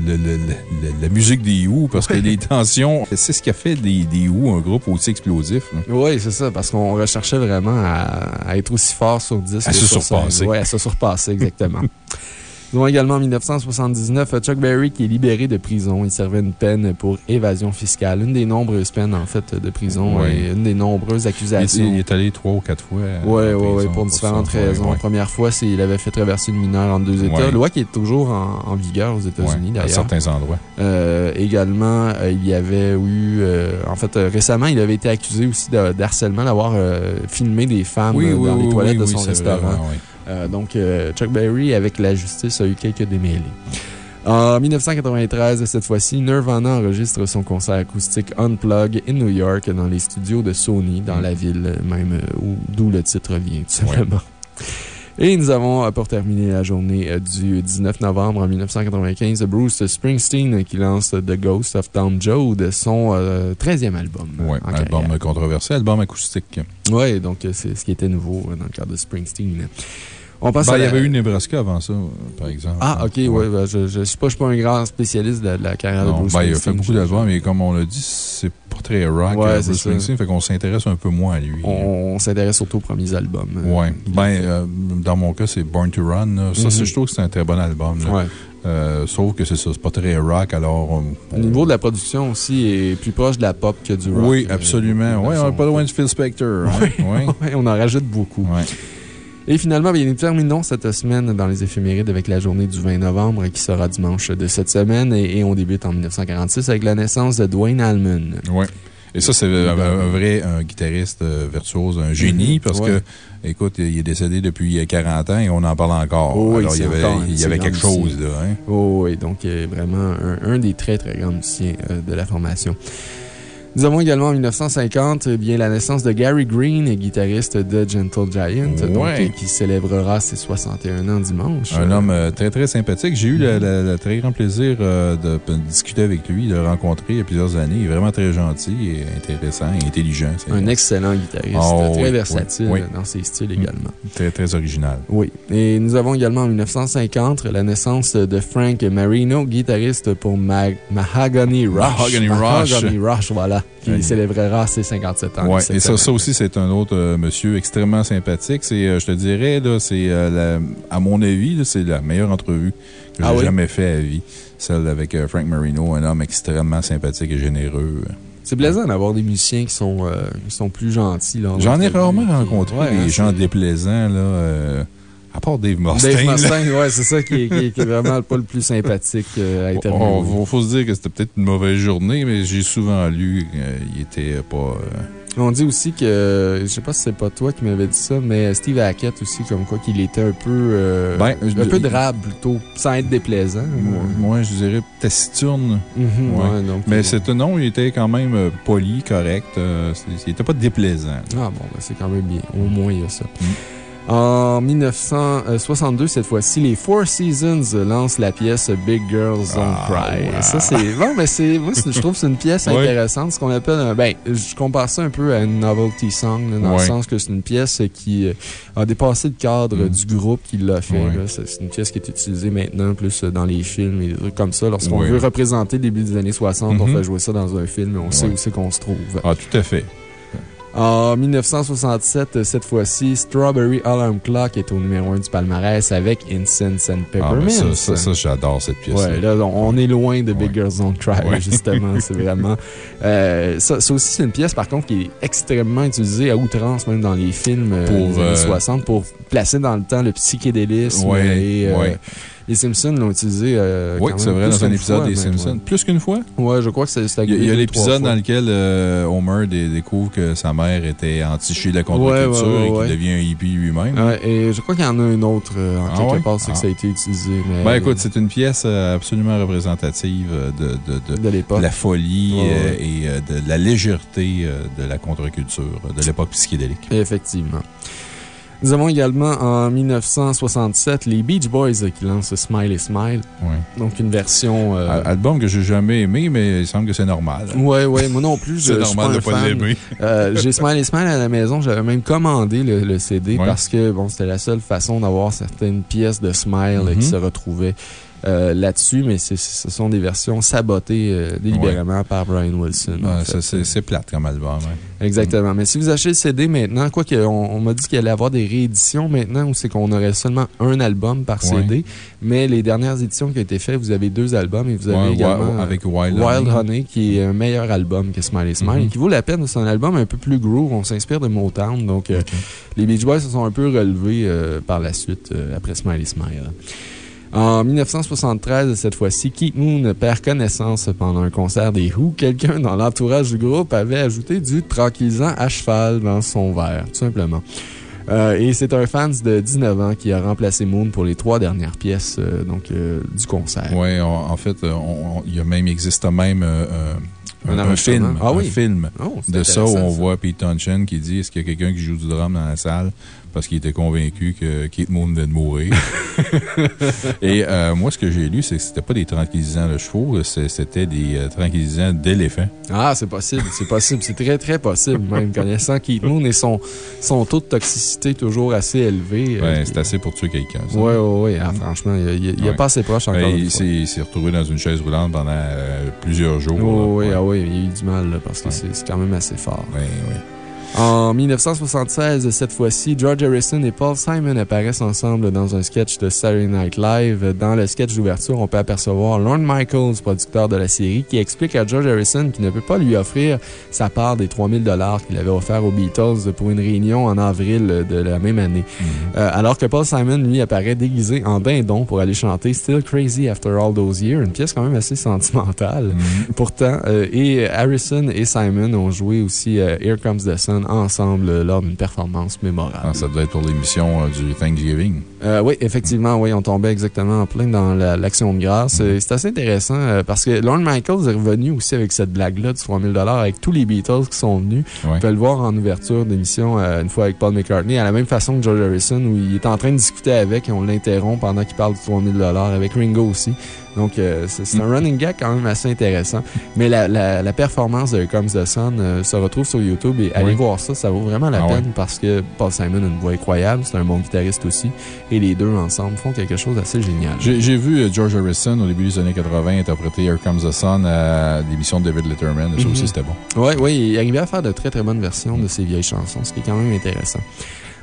la musique des Who, parce que les tensions, c'est ce qui a fait des, des Who un groupe aussi explosif. Oui, c'est ça, parce qu'on recherchait vraiment à, être aussi fort sur 10. À se surpasser. Oui, à se surpasser, exactement. [laughs] Nous avons également en 1979 Chuck Berry qui est libéré de prison. Il servait une peine pour évasion fiscale. Une des nombreuses peines, en fait, de prison et une des nombreuses accusations. Il, est allé trois ou quatre fois. Oui, oui, oui, pour différentes raisons. La première fois, c'est qu'il avait fait traverser une mineure en deux États. Loi qui est toujours en, vigueur aux États-Unis, d'ailleurs. À certains endroits. Euh, également, euh, il y avait eu. Euh, en fait, récemment, il avait été accusé aussi d'harcèlement, d'avoir filmé des femmes dans les toilettes de son restaurant. Euh, donc, euh, Chuck Berry, avec la justice, a eu quelques démêlés. En 1993, cette fois-ci, Nirvana enregistre son concert acoustique Unplug in New York dans les studios de Sony, dans la ville même euh, d'où le titre vient, tout simplement. Et nous avons, pour terminer la journée du 19 novembre en 1995, Bruce Springsteen qui lance The Ghost of Tom Joad, son 13e album. Oui, album controversé, album acoustique. Oui, donc c'est ce qui était nouveau dans le cadre de Springsteen. On passe Ben, à il y avait eu Nebraska avant ça, par exemple. Ah, ok, ouais, ben, je, je suis pas, je suis pas un grand spécialiste de, la- de la carrière Non, de Bruce ben, il a fait beaucoup d'albums, mais comme on l'a dit, c'est pas très rock, Ouais, euh, Bruce ça. Springsteen, fait qu'on s'intéresse un peu moins à lui. On, on s'intéresse surtout aux premiers albums. euh, Ouais. Ben, euh, dans mon cas, c'est Born to Run. là. Ça, Mhm. c'est- je trouve que c'est un très bon album. là. Ouais. Euh, sauf que c'est ça, c'est pas très rock, alors. on- Au niveau de la production aussi, est plus proche de la pop que du rock. Oui, absolument. Oui, on n'est pas loin de Phil Spector. hein. Oui. [laughs] Ouais, on en rajoute beaucoup. Ouais. Et finalement, bien, nous terminons cette semaine dans les éphémérides avec la journée du 20 novembre qui sera dimanche de cette semaine et, et on débute en 1946 avec la naissance de Dwayne Allman. Ouais. Et ça, c'est un, un vrai un guitariste euh, virtuose, un génie, Mhm. parce Ouais. que, écoute, il est décédé depuis 40 ans et on en parle encore. Oh oui, Alors, il y avait, il y quelque chose, là. Hein? Oh, oui, donc euh, vraiment un, un des très très grands musiciens euh, de la formation. Nous avons également en 1950 eh bien, la naissance de Gary Green, guitariste de Gentle Giant, donc, euh, qui célébrera ses 61 ans dimanche. Un homme euh, très, très sympathique. J'ai eu le, le- le très grand plaisir euh, de discuter avec lui, de le rencontrer il y a plusieurs années. Il est vraiment très gentil et intéressant et intelligent. Un excellent guitariste, Oh, très oui, versatile oui, dans ses styles Mm. également. Très, très original. Oui. Et nous avons également en 1950 la naissance de Frank Marino, guitariste pour Ma- Mahogany Rush. Mahogany Rush. Mahogany Rush, voilà. Qui célébrera ses 57 ans. Ouais, et ça, ça aussi, c'est un autre euh, monsieur extrêmement sympathique. C'est, euh, je te dirais, là, c'est, euh, à mon avis, c'est la meilleure entrevue que Ah j'ai oui? jamais fait à vie. Celle avec Frank Marino, un homme extrêmement sympathique et généreux. C'est plaisant d'avoir des musiciens qui sont, qui sont plus gentils. J'en ai rarement rencontré Ouais, des hein, gens déplaisants, là, à part Dave Mustaine. Dave. Mustaine, ouais, c'est ça qui est, qui est- qui est [laughs] vraiment pas le plus sympathique euh, à interviewer. Oh, faut, faut se dire que c'était peut-être une mauvaise journée, mais j'ai souvent lu qu'il était pas. euh, On dit aussi que, je sais pas si c'est pas toi qui m'avais dit ça, mais Steve Hackett aussi, comme quoi qu'il était un peu, euh, Ben, un peu drabe plutôt, sans être déplaisant. Moi, je dirais taciturne. Mhm, Ouais. ouais, donc, Mais euh, c'est un nom, il était quand même euh, poli, correct. euh, il était pas déplaisant. Ah bon, ben c'est quand même bien. Au moins, il y a ça. Mm. En 1962, cette fois-ci, les Four Seasons lancent la pièce Big Girls Don't Ah, Cry. ouais. Ça, c'est. Bon, mais c'est. Moi, je trouve que c'est une pièce [laughs] intéressante. Ce qu'on appelle un. Ben, je compare ça un peu à une novelty song, là, dans le sens que c'est une pièce qui euh, a dépassé le cadre Mm. du groupe qui l'a fait. C'est une pièce qui est utilisée maintenant plus dans les films et des trucs comme ça. Lorsqu'on veut représenter le début des années 60, on Mhm. fait jouer ça dans un film et on sait où c'est qu'on se trouve. Ah, tout à fait. En 1967, cette fois-ci, Strawberry Alarm Clock est au numéro 1 du palmarès avec Incense and Ah, Peppermint. ça, ça, ça, j'adore cette pièce. Ouais, là, on on est loin de Big Ouais. Girls Don't Cry, Ouais. justement. [laughs] c'est vraiment. Euh, ça, ça aussi, c'est une pièce, par contre, qui est extrêmement utilisée à outrance, même dans les films euh, Pour, des années euh, 60, pour placer dans le temps le psychédélisme. Et, euh. Les Simpsons l'ont utilisé. euh, Oui, c'est vrai, dans un épisode fois, des Simpsons. Plus qu'une fois? Ouais, je crois que c'est Il y a, il y a arrivé deux, l'épisode dans lequel euh, Homer dé- découvre que sa mère était anti de la contre-culture Ouais, ouais, ouais, et qu'il devient un hippie lui-même. Et je crois qu'il y en a un autre euh, en Ah quelque part, c'est que Ah. ça a été utilisé. Mais, Ben écoute, c'est une pièce absolument représentative de, de, de, de la folie et de la légèreté de la contre-culture, de l'époque psychédélique. Effectivement. Nous avons également en 1967 les Beach Boys qui lancent Smiley Smile. Donc une version. euh, Al- Album que j'ai jamais aimé, mais il semble que c'est normal. Ouais, ouais, moi non plus. [laughs] C'est normal de un pas l'aimer. Euh, J'ai Smiley Smile à la maison. J'avais même commandé le, le CD parce que bon, c'était la seule façon d'avoir certaines pièces de Smile euh, Mhm. qui se retrouvaient euh, là-dessus, mais c'est- ce sont des versions sabotées euh, délibérément par Brian Wilson. Ouais, c'est plate comme album. Exactement. Mais si vous achetez le CD maintenant, quoi qu'on on, m'a dit qu'il allait y avoir des rééditions maintenant où c'est qu'on aurait seulement un album par. CD. Mais les dernières éditions qui ont été faites, vous avez deux albums et vous avez également ouais, avec Wild Wild Honey. Honey, qui est un meilleur album que Smiley Smile Mhm. et qui vaut la peine. C'est un album un peu plus groove. On s'inspire de Motown. Donc, euh, les Beach Boys se sont un peu relevés euh, par la suite euh, après Smiley Smile. En 1973, cette fois-ci, Keith Moon perd connaissance pendant un concert des Who. Quelqu'un dans l'entourage du groupe avait ajouté du tranquillisant à cheval dans son verre, tout simplement. Euh, et c'est un fan de 19 ans qui a remplacé Moon pour les trois dernières pièces euh, donc, euh, du concert. Oui, en fait, il même, existe même Un, film. Ah oui. Un film Oh, de ça où on ça. voit Pete Townshend qui dit Est-ce qu'il y a quelqu'un qui joue du drum dans la salle? Parce qu'il était convaincu que Kate Moon venait de mourir. [laughs] Et euh, moi, ce que j'ai lu, c'est que c'était pas des tranquillisants de chevaux, c'était des euh, tranquillisants d'éléphants. Ah, c'est possible, c'est possible. C'est très, très possible, même, connaissant Keith Moon et son, son taux de toxicité toujours assez élevé. Ouais, euh, c'est assez pour tuer quelqu'un. ouais, ouais. Ah, franchement, il il- il est Ouais. pas assez proche encore. Une il s'est retrouvé dans une chaise roulante pendant euh, plusieurs jours. Oh, là. oui, Ouais. ah oui, il y a eu du mal, là, parce que c'est quand même assez fort. Ouais, ouais. En 1976, cette fois-ci, George Harrison et Paul Simon apparaissent ensemble dans un sketch de Saturday Night Live. Dans le sketch d'ouverture, on peut apercevoir Lorne Michaels, producteur de la série, qui explique à George Harrison qu'il ne peut pas lui offrir sa part des 3000 qu'il avait offert aux Beatles pour une réunion en avril de la même année. Euh, alors que Paul Simon, lui, apparaît déguisé en dindon pour aller chanter Still Crazy After All Those Years, une pièce quand même assez sentimentale. Pourtant, euh, et Harrison et Simon ont joué aussi euh, Here Comes the Sun ensemble lors d'une performance mémorable. Ah, ça doit être pour l'émission euh, du Thanksgiving. Euh, oui, effectivement, oui, on tombait exactement en plein dans la- l'action de grâce. Euh, C'est assez intéressant euh, parce que Lorne Michaels est revenu aussi avec cette blague-là du 3000 avec tous les Beatles qui sont venus. Ouais. On peut le voir en ouverture d'émission une fois avec Paul McCartney, à la même façon que George Harrison, où il est en train de discuter avec et on l'interrompt pendant qu'il parle du 3000 avec Ringo aussi. Donc, euh, c'est un running gag quand même assez intéressant. Mais la, la, la performance de Here Comes the Sun euh, se retrouve sur YouTube et allez Oui. voir ça, ça vaut vraiment la Ah peine parce que Paul Simon a une voix incroyable, c'est un bon guitariste aussi. Et les deux ensemble font quelque chose d'assez génial. J'ai vu euh, George Harrison au début des années 80 interpréter Here Comes the Sun à l'émission de David Letterman. Ça Mhm. aussi, c'était bon. Oui, oui, il arrivait à faire de très très bonnes versions de ces vieilles chansons, ce qui est quand même intéressant.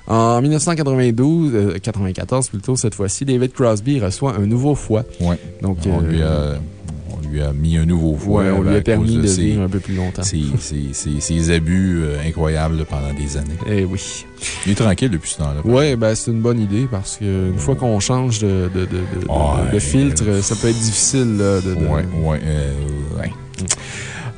En 1992, euh, 94 plutôt, cette fois-ci, David Crosby reçoit un nouveau foie. Ouais. Donc, On, euh, lui a, on lui a mis un nouveau foie. ouais, on lui a permis de ses- vivre un peu plus longtemps. ses, [laughs] ses- ses- ses abus euh, incroyables pendant des années. Eh oui. Il est tranquille depuis ce temps-là. Oui, ben, c'est une bonne idée parce qu'une fois qu'on change de, filtre, ça peut être difficile de. de- Ouais, ouais.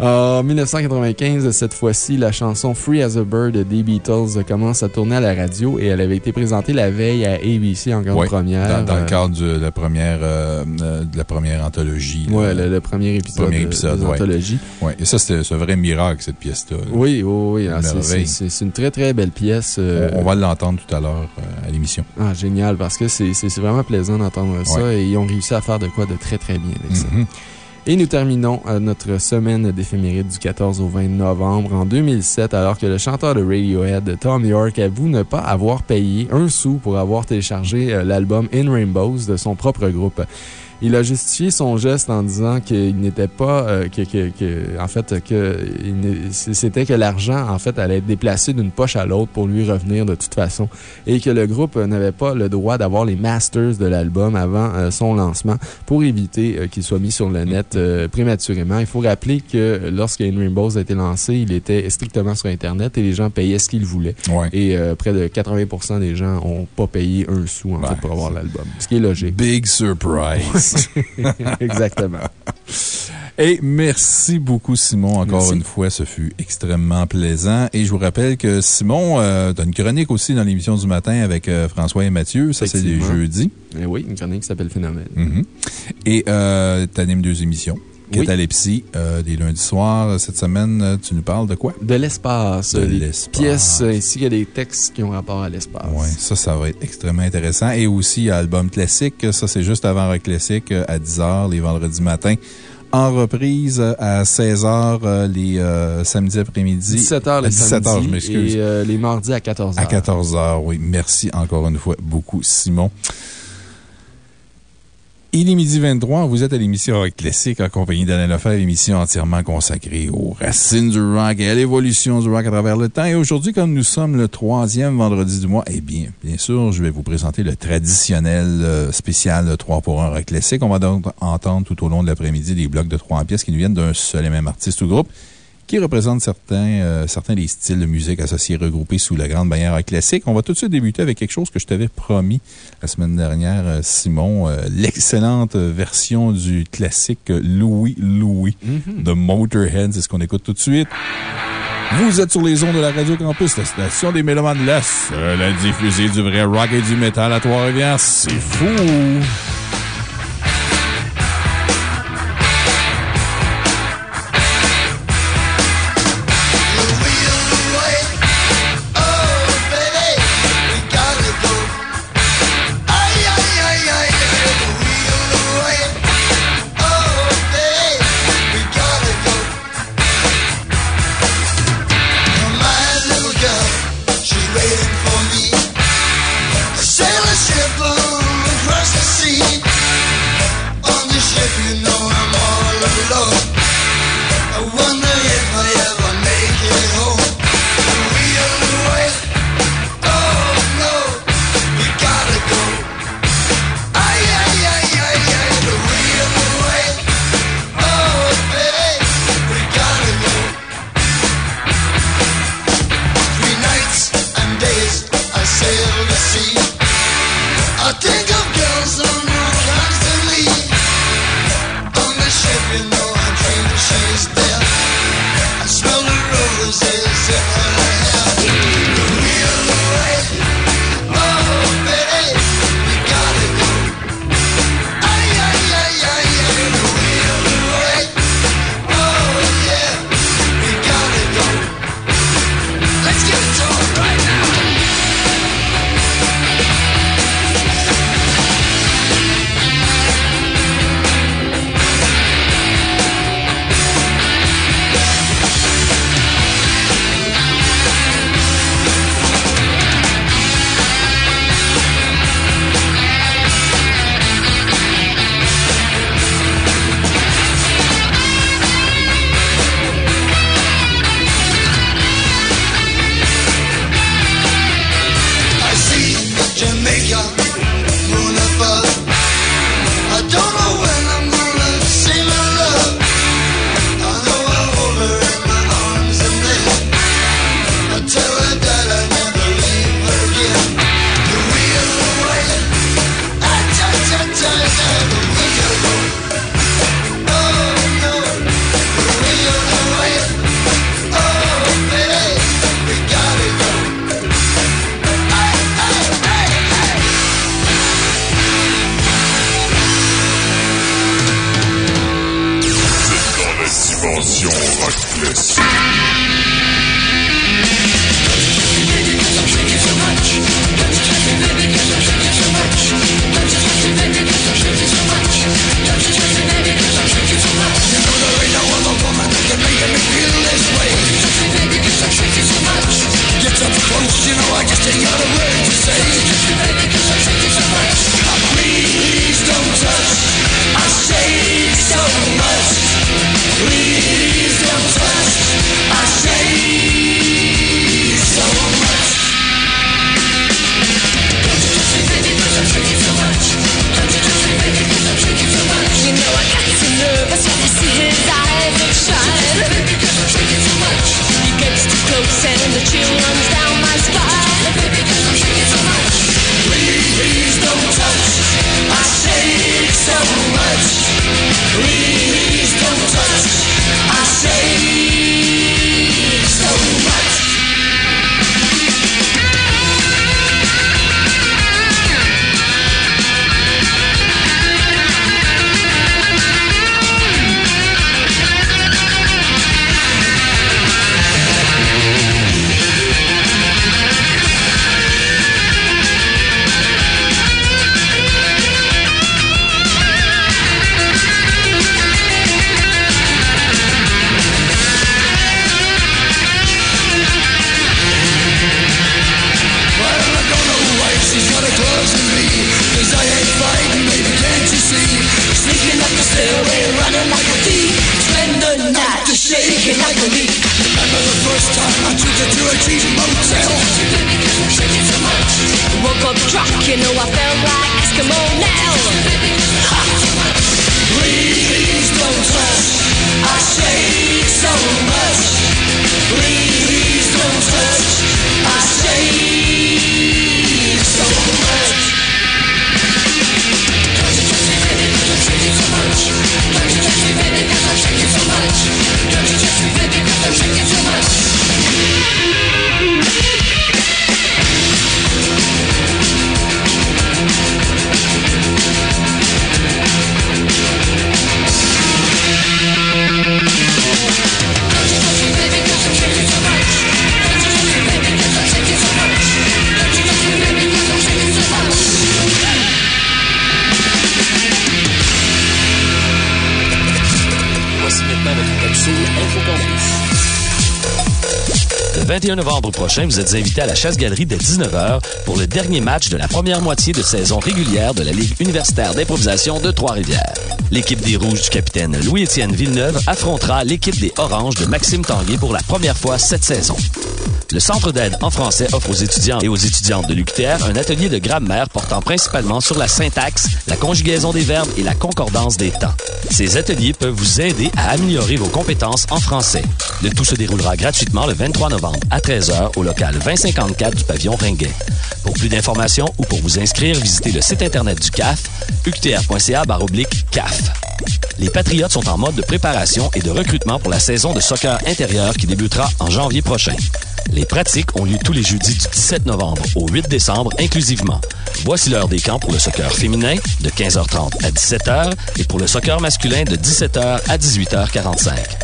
En 1995, cette fois-ci, la chanson Free as a Bird des Beatles commence à tourner à la radio et elle avait été présentée la veille à ABC en grande Ouais, première. Dans, dans Euh, le cadre de la première, euh, euh, de la première anthologie. Ouais, le, le premier épisode, Premier de- épisode, de ouais. l'anthologie. Ouais, Et ça, c'est un vrai miracle, cette pièce-là. Oui, oui, oui. ah, c'est- une très, très belle pièce. euh, On, on va l'entendre tout à l'heure euh, à l'émission. Ah, génial, parce que c'est vraiment plaisant d'entendre ça et ils ont réussi à faire de quoi de très, très bien avec ça. Mhm. Et nous terminons euh, notre semaine d'éphéméride du 14 au 20 novembre en 2007, alors que le chanteur de Radiohead, Tom York, avoue ne pas avoir payé un sou pour avoir téléchargé euh, l'album In Rainbows de son propre groupe. Il a justifié son geste en disant qu'il n'était pas, euh, que, que- que- en fait, que c'était que l'argent, en fait, allait être déplacé d'une poche à l'autre pour lui revenir de toute façon et que le groupe n'avait pas le droit d'avoir les masters de l'album avant euh, son lancement pour éviter euh, qu'il soit mis sur le net prématurément. Il faut rappeler que lorsque In Rainbows a été lancé, il était strictement sur Internet et les gens payaient ce qu'ils voulaient. Ouais. Et euh, près de 80% des gens n'ont pas payé un sou, en Ouais, fait, pour avoir l'album. Ce qui est logique. Big surprise. [laughs] Exactement. Et merci beaucoup, Simon. Encore Merci. une fois, ce fut extrêmement plaisant. Et je vous rappelle que Simon, euh, tu as une chronique aussi dans l'émission du matin avec euh, François et Mathieu. Ça, c'est les jeudis. Eh oui, une chronique qui s'appelle Phénomène. Mhm. Et euh, tu animes deux émissions. Oui. Catalepsie, euh, des lundis soirs. Cette semaine, euh, tu nous parles de quoi? De l'espace. De des l'espace. Pièces euh, ainsi que des textes qui ont rapport à l'espace. Oui, ça, ça va être extrêmement intéressant. Et aussi, album classique. Ça, c'est juste avant Rock Classique euh, à 10h les vendredis matins. En reprise à 16h euh, les euh, samedis après-midi. 17h le À 17h, samedi je m'excuse. Et euh, les mardis à 14h. À 14h, oui. Merci encore une fois beaucoup, Simon. Il est midi 23, vous êtes à l'émission Rock Classique en compagnie d'Alain Lefebvre, émission entièrement consacrée aux racines du rock et à l'évolution du rock à travers le temps. Et aujourd'hui, comme nous sommes le troisième vendredi du mois, eh bien, bien sûr, je vais vous présenter le traditionnel euh, spécial 3 pour 1 Rock Classique. On va donc entendre tout au long de l'après-midi des blocs de trois pièces qui nous viennent d'un seul et même artiste ou groupe qui représente certains, euh, certains des styles de musique associés regroupés sous la grande bannière classique. On va tout de suite débuter avec quelque chose que je t'avais promis la semaine dernière, euh, Simon, euh, l'excellente version du classique Louis Louis de Motorhead. C'est ce qu'on écoute tout de suite. Vous êtes sur les ondes de la Radio Campus, la station des Mélomanes de la diffuser du vrai rock et du métal à Trois-Rivières. C'est fou! Prochain, vous êtes invité à la chasse-galerie dès 19h pour le dernier match de la première moitié de saison régulière de la Ligue universitaire d'improvisation de Trois-Rivières. L'équipe des Rouges du capitaine Louis-Étienne Villeneuve affrontera l'équipe des Oranges de Maxime Tanguay pour la première fois cette saison. Le Centre d'aide en français offre aux étudiants et aux étudiantes de l'UQTR un atelier de grammaire portant principalement sur la syntaxe, la conjugaison des verbes et la concordance des temps. Ces ateliers peuvent vous aider à améliorer vos compétences en français. Le tout se déroulera gratuitement le 23 novembre à 13h au local 2054 du pavillon Ringuet. Pour plus d'informations ou pour vous inscrire, visitez le site internet du CAF, uqtr.ca CAF. Les Patriotes sont en mode de préparation et de recrutement pour la saison de soccer intérieur qui débutera en janvier prochain. Les pratiques ont lieu tous les jeudis du 17 novembre au 8 décembre inclusivement. Voici l'heure des camps pour le soccer féminin de 15h30 à 17h et pour le soccer masculin de 17h à 18h45.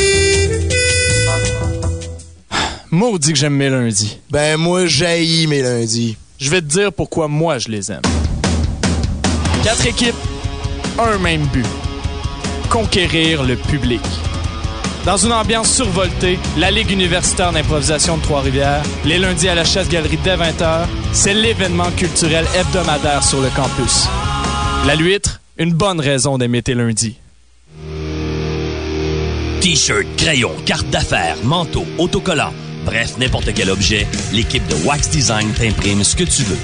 Maudit que j'aime mes lundis. Ben, moi, j'haïs mes lundis. Je vais te dire pourquoi moi je les aime. Quatre équipes, un même but. Conquérir le public. Dans une ambiance survoltée, la Ligue universitaire d'improvisation de Trois-Rivières, les lundis à la chasse-galerie dès 20h, c'est l'événement culturel hebdomadaire sur le campus. La Luître, une bonne raison d'aimer tes lundis. T-shirt, crayon, carte d'affaires, manteau, autocollant, bref, n'importe quel objet, l'équipe de Wax Design t'imprime ce que tu veux.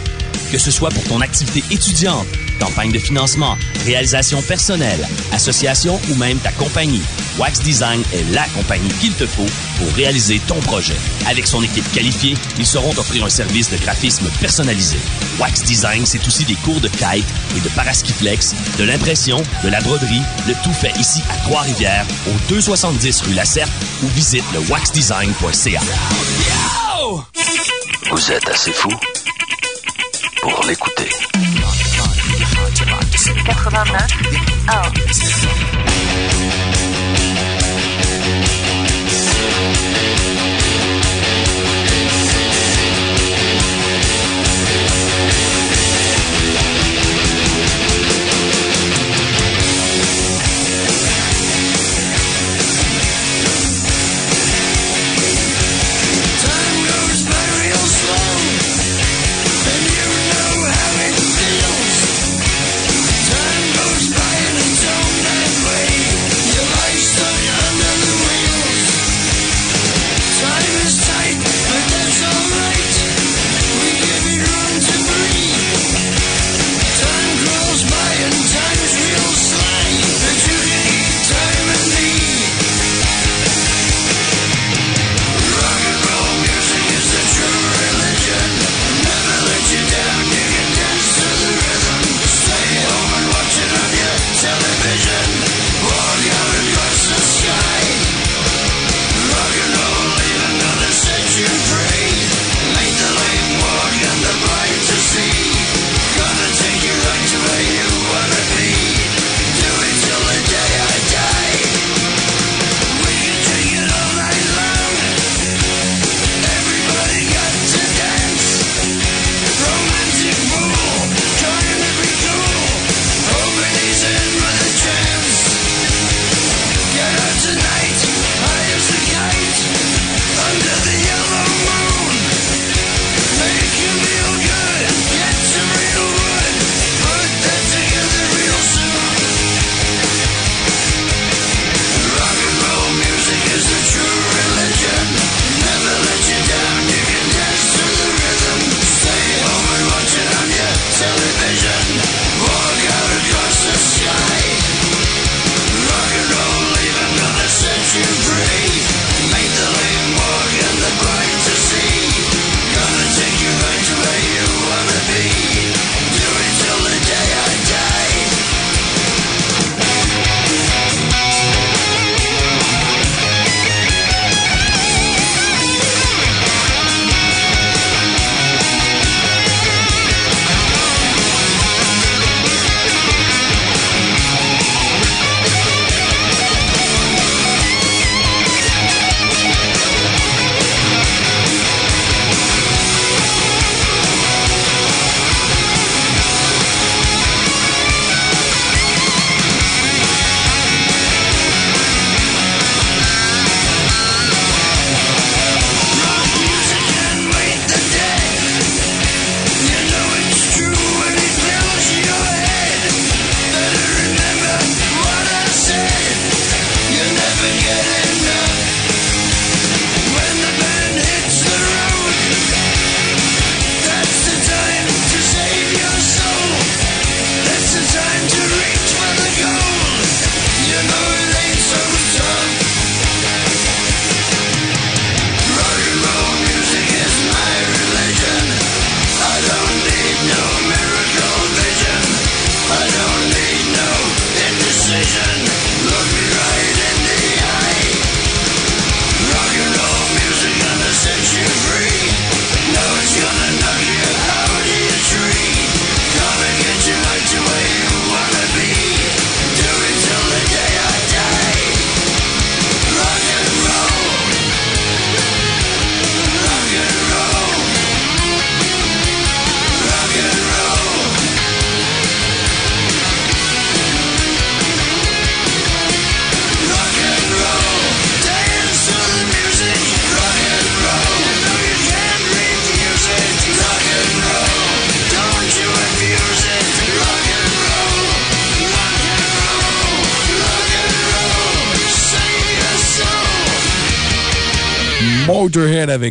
Que ce soit pour ton activité étudiante, campagne de financement, réalisation personnelle, association ou même ta compagnie. Wax Design est la compagnie qu'il te faut pour réaliser ton projet. Avec son équipe qualifiée, ils sauront t'offrir un service de graphisme personnalisé. Wax Design, c'est aussi des cours de kite et de paraskiflex, de l'impression, de la broderie, le tout fait ici à Trois-Rivières, au 270 rue Lacerte ou visite le waxdesign.ca. Vous êtes assez fou pour l'écouter. 89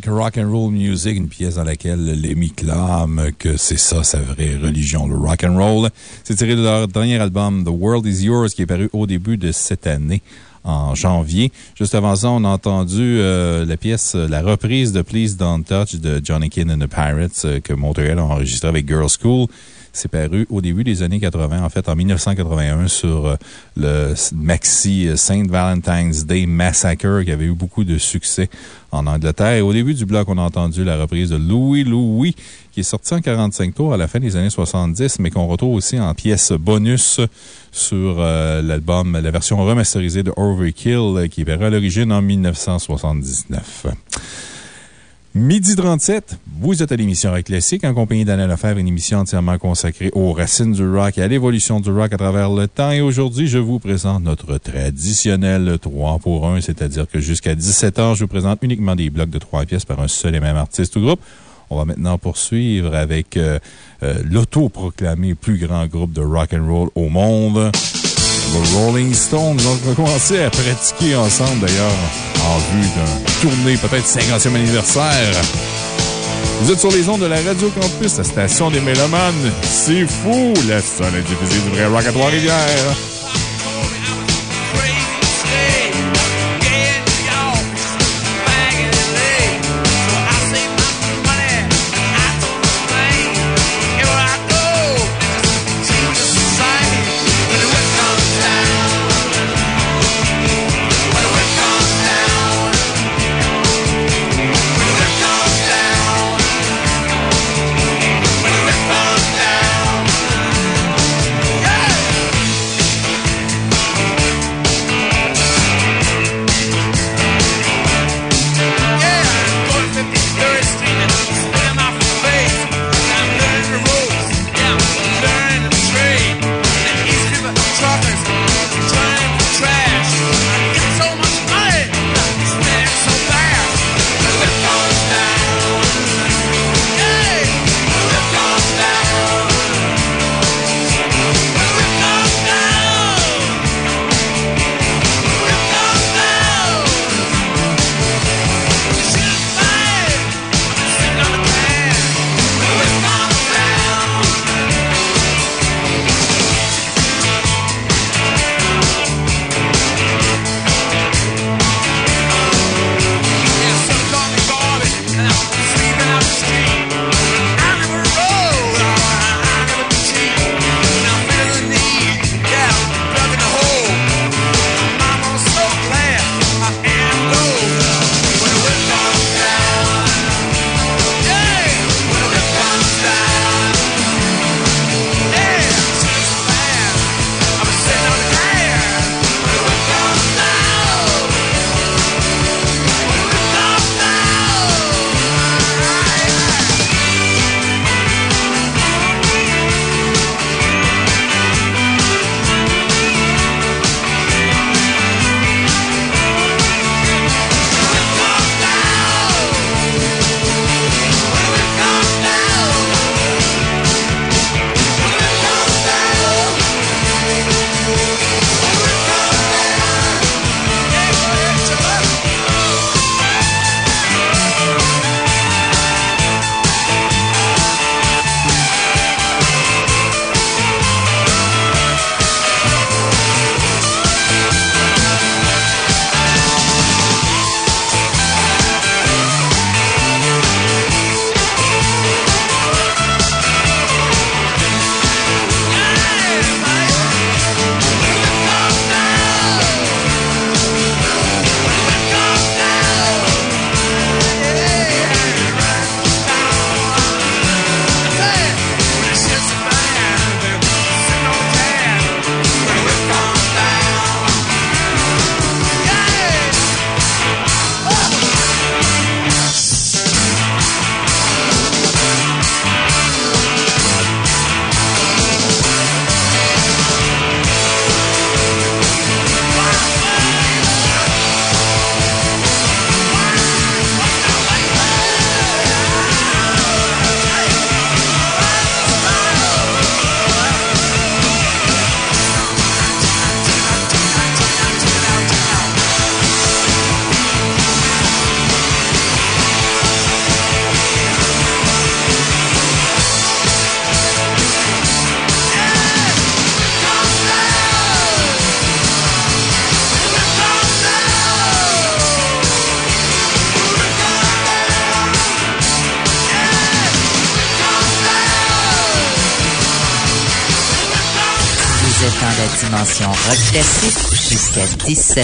Rock and Roll Music, une pièce dans laquelle Lemmy clame que c'est ça sa vraie religion, le rock and roll. C'est tiré de leur dernier album, The World Is Yours, qui est paru au début de cette année en janvier. Juste avant ça, on a entendu euh, la pièce, la reprise de Please Don't Touch de Johnny Kidd and the Pirates euh, que Motorhead a enregistré avec Girl School. C'est paru au début des années 80, en fait, en 1981, sur euh, le maxi Saint Valentine's Day Massacre, qui avait eu beaucoup de succès en Angleterre. Et au début du bloc, on a entendu la reprise de Louis Louis, qui est sorti en 45 tours à la fin des années 70, mais qu'on retrouve aussi en pièce bonus sur euh, l'album, la version remasterisée de Overkill, qui est à l'origine en 1979. Midi 37, vous êtes à l'émission Rock Classique en compagnie d'Anna Lefebvre, une émission entièrement consacrée aux racines du rock et à l'évolution du rock à travers le temps. Et aujourd'hui, je vous présente notre traditionnel 3 pour 1, c'est-à-dire que jusqu'à 17 h je vous présente uniquement des blocs de 3 pièces par un seul et même artiste ou groupe. On va maintenant poursuivre avec euh, euh, l'autoproclamé plus grand groupe de rock and roll au monde. The Rolling Stones. On va commencer à pratiquer ensemble, d'ailleurs, en vue d'un tournée, peut-être 50e anniversaire. Vous êtes sur les ondes de la Radio Campus, la station des Mélomanes. C'est fou! La seule à diffuser du vrai rock à Trois-Rivières.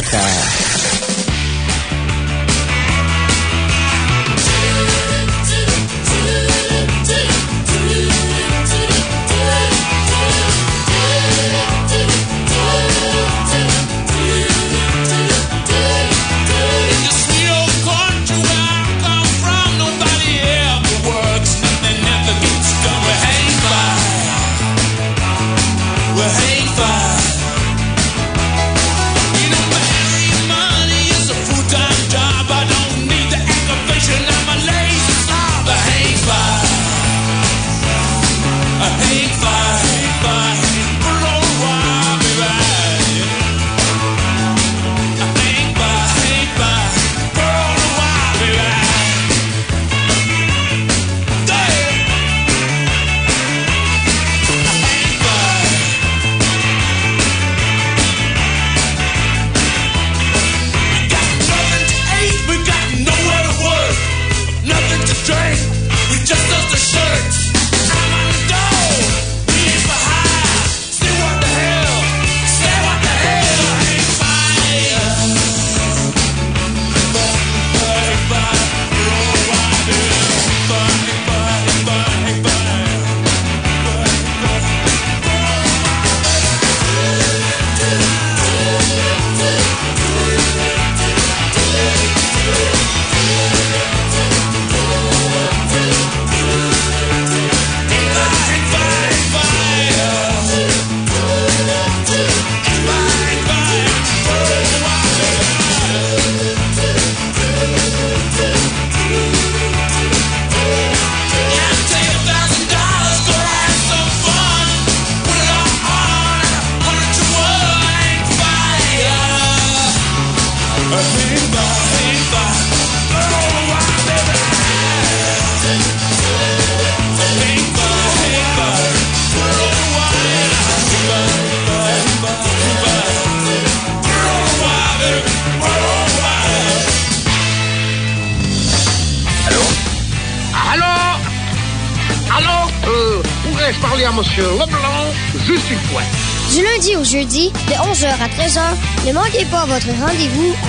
Jusqu'à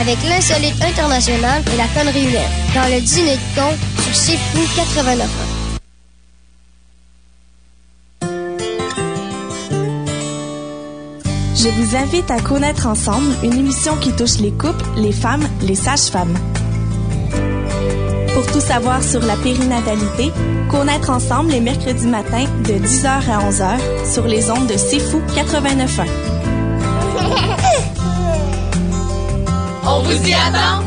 avec l'insolite international et la connerie humaine dans le dîner de con sur C'est Fou 89 ans. Je vous invite à connaître ensemble une émission qui touche les couples, les femmes, les sages-femmes. Pour tout savoir sur la périnatalité, connaître ensemble les mercredis matins de 10h à 11h sur les ondes de C'est Fou 89.1. On vous y attend!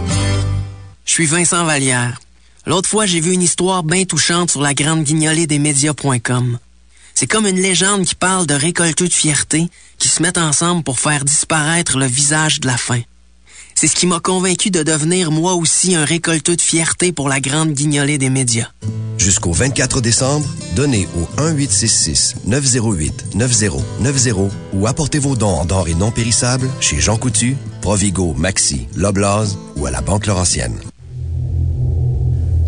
Je suis Vincent Vallière. L'autre fois, j'ai vu une histoire bien touchante sur la grande guignolée des médias.com. C'est comme une légende qui parle de récolteux de fierté qui se mettent ensemble pour faire disparaître le visage de la faim. C'est ce qui m'a convaincu de devenir moi aussi un récolteux de fierté pour la grande guignolée des médias. Jusqu'au 24 décembre, donnez au 1-866-908-9090 ou apportez vos dons en denrées non périssables chez Jean Coutu, Provigo, Maxi, Loblaws ou à la Banque Laurentienne.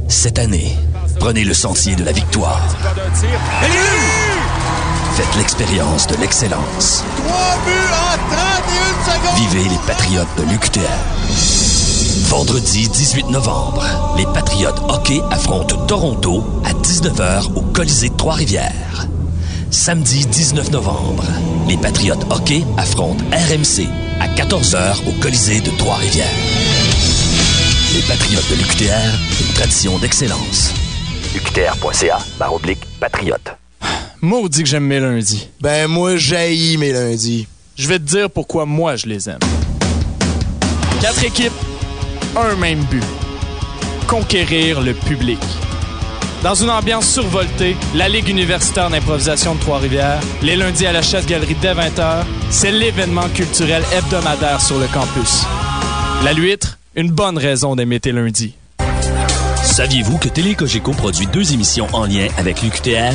Cette année, prenez le sentier de la victoire. Faites l'expérience de l'excellence. Vivez les Patriotes de l'UQTR. Vendredi 18 novembre, les Patriotes hockey affrontent Toronto à 19h au Colisée de Trois-Rivières. Samedi 19 novembre, les Patriotes hockey affrontent RMC à 14h au Colisée de Trois-Rivières. Les Patriotes de l'UQTR, une tradition d'excellence. UQTR.ca, barre oblique, patriote. Maudit que j'aime mes lundis. Ben, moi, j'haïs mes lundis. Je vais te dire pourquoi moi je les aime. Quatre équipes, un même but. Conquérir le public. Dans une ambiance survoltée, la Ligue universitaire d'improvisation de Trois-Rivières, les lundis à la Chasse-Galerie dès 20h, c'est l'événement culturel hebdomadaire sur le campus. La Luître, une bonne raison d'aimer tes lundis. Saviez-vous que Télé Cogeco produit deux émissions en lien avec l'UQTR?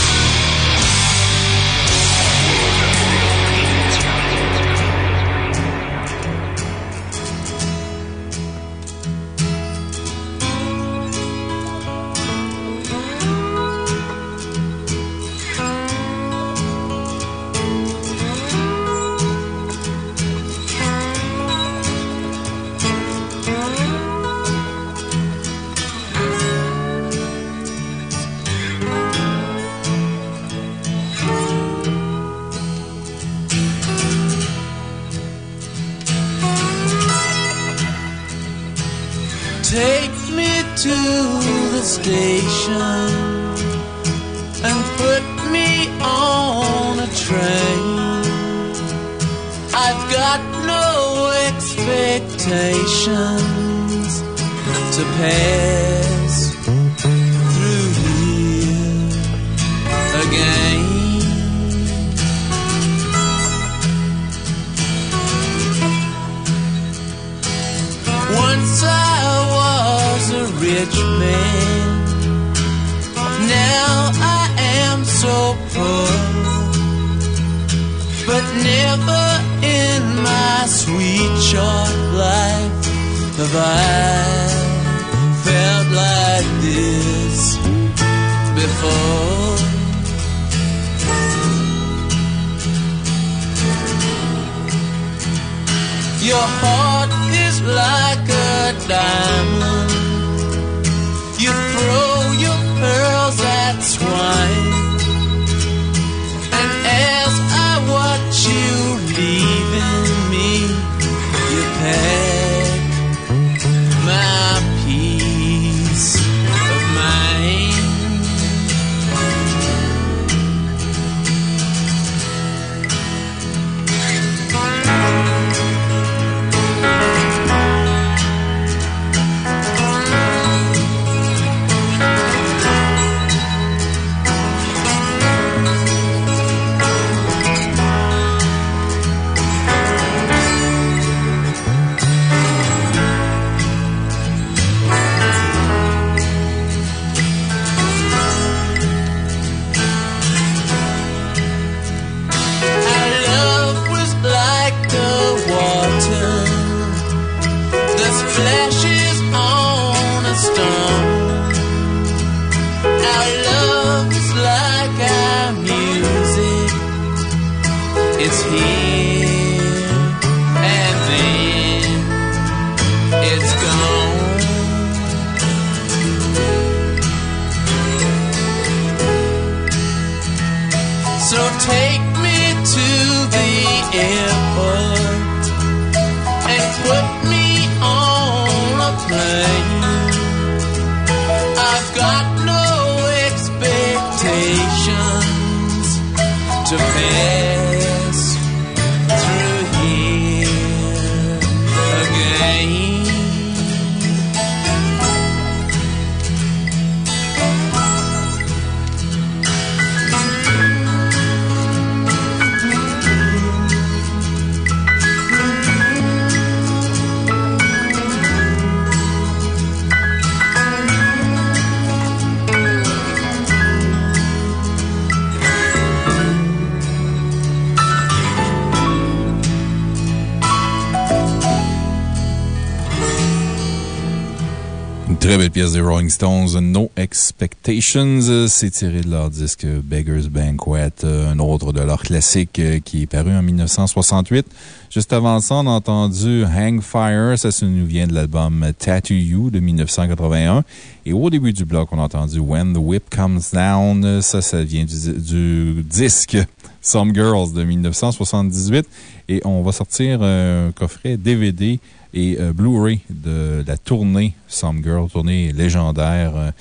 Euh, C'est tiré de leur disque Beggar's Banquet, euh, un autre de leur classique euh, qui est paru en 1968. Juste avant ça, on a entendu Hang Fire. Ça, ça nous vient de l'album Tattoo You de 1981. Et au début du bloc, on a entendu When the Whip Comes Down. Ça, ça vient du, disque Some Girls de 1978. Et on va sortir un coffret DVD et Blu-ray de la tournée Some Girls, tournée légendaire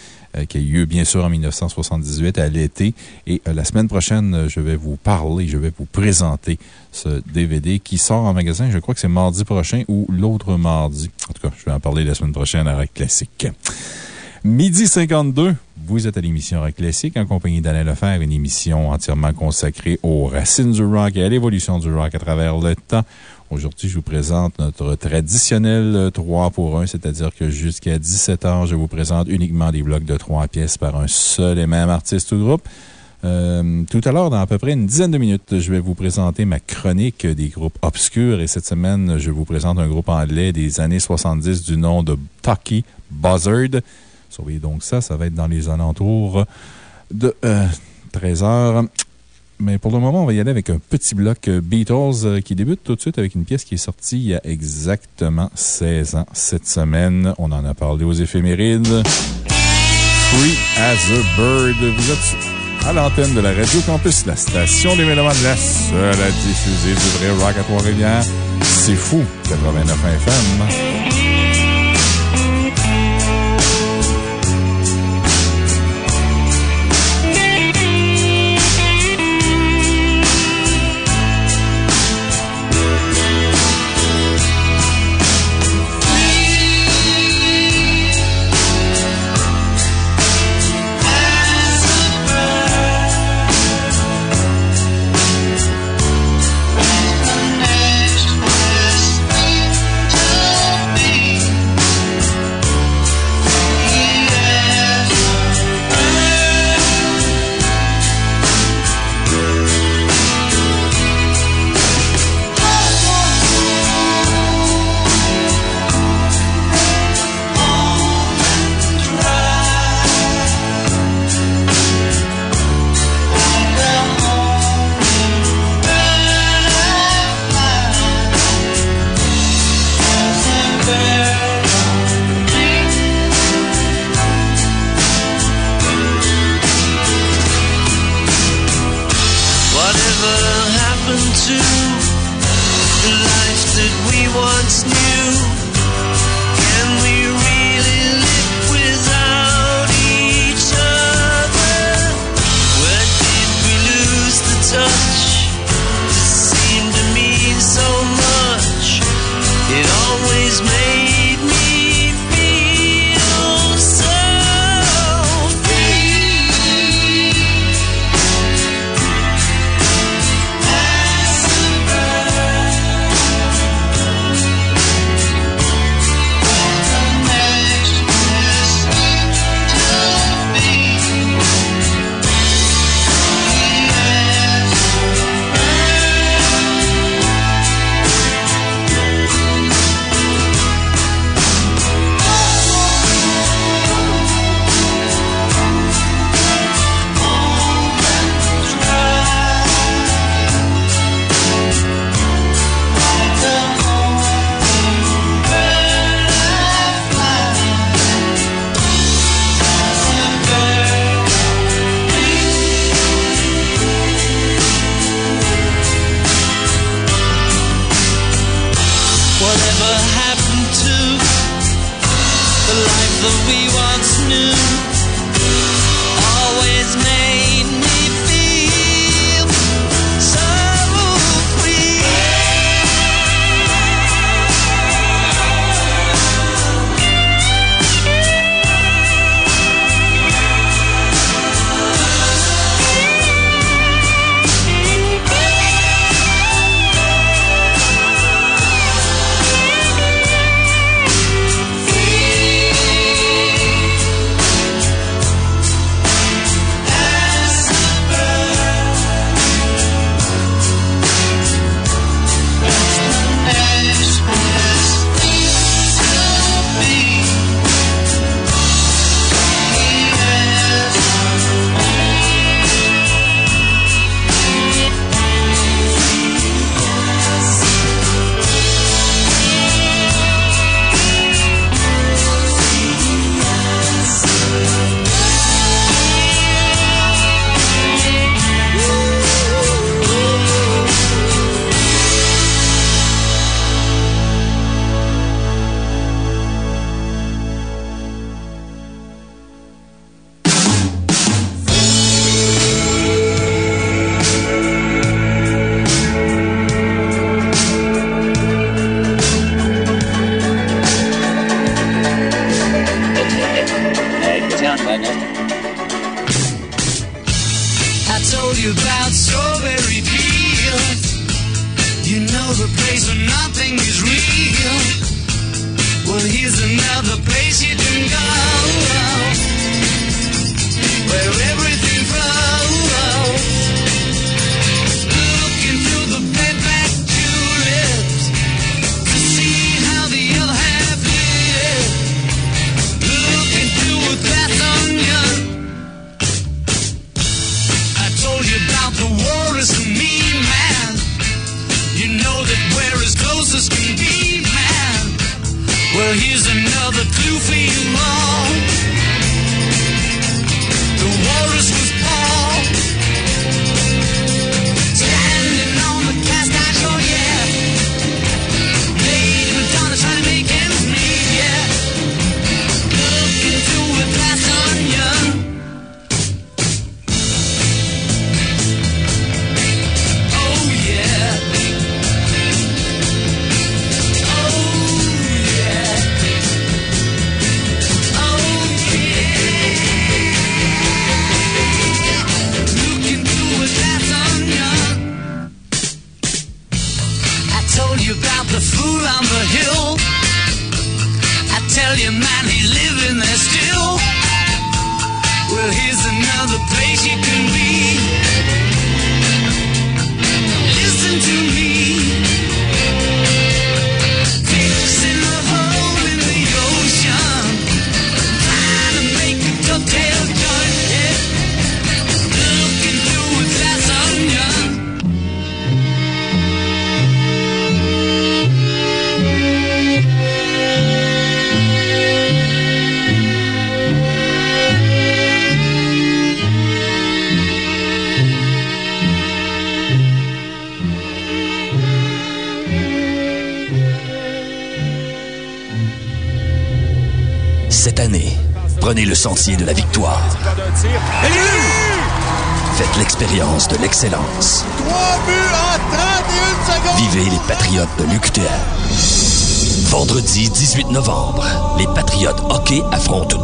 qui a eu lieu bien sûr en 1978 à l'été. Et la semaine prochaine, je vais vous parler, je vais vous présenter ce DVD qui sort en magasin. Je crois que c'est mardi prochain ou l'autre mardi. En tout cas, je vais en parler la semaine prochaine à Rock Classique. Midi 52, vous êtes à l'émission Rock Classique en compagnie d'Alain Lefebvre, une émission entièrement consacrée aux racines du rock et à l'évolution du rock à travers le temps. Aujourd'hui, je vous présente notre traditionnel 3 pour 1, c'est-à-dire que jusqu'à 17 h je vous présente uniquement des blocs de 3 pièces par un seul et même artiste ou groupe. Euh, tout à l'heure, dans à peu près une dizaine de minutes, je vais vous présenter ma chronique des groupes obscurs. Et cette semaine, je vous présente un groupe anglais des années 70 du nom de Tucky Buzzard. Surveillez donc ça, ça va être dans les alentours de 13 euh, h mais pour le moment, on va y aller avec un petit bloc Beatles euh, qui débute tout de suite avec une pièce qui est sortie il y a exactement 16 ans cette semaine. On en a parlé aux éphémérides. Free as a Bird. Vous êtes à l'antenne de la Radio Campus, la station des Mélomanes, la seule à diffuser du vrai rock à Trois-Rivières. C'est fou, 89 FM.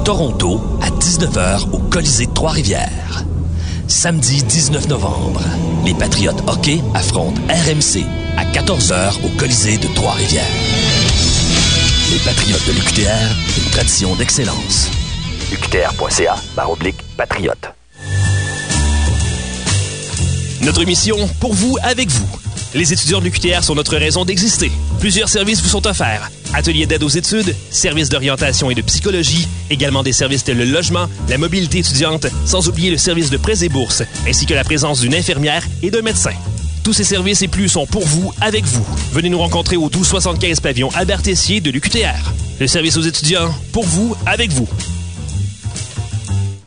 Toronto à 19h au Colisée de Trois-Rivières. Samedi 19 novembre, les Patriotes hockey affrontent RMC à 14h au Colisée de Trois-Rivières. Les Patriotes de l'UQTR, une tradition d'excellence. UQTR.ca, barre oblique, patriote. Notre mission, pour vous, avec vous. Les étudiants de l'UQTR sont notre raison d'exister. Plusieurs services vous sont offerts. Ateliers d'aide aux études, services d'orientation et de psychologie, également des services tels le logement, la mobilité étudiante, sans oublier le service de prêts et bourses, ainsi que la présence d'une infirmière et d'un médecin. Tous ces services et plus sont pour vous, avec vous. Venez nous rencontrer au 1275 pavillon Albert Tessier de l'UQTR. Le service aux étudiants, pour vous, avec vous.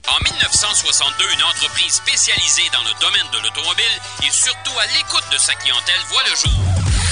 En 1962, une entreprise spécialisée dans le domaine de l'automobile et surtout à l'écoute de sa clientèle voit le jour.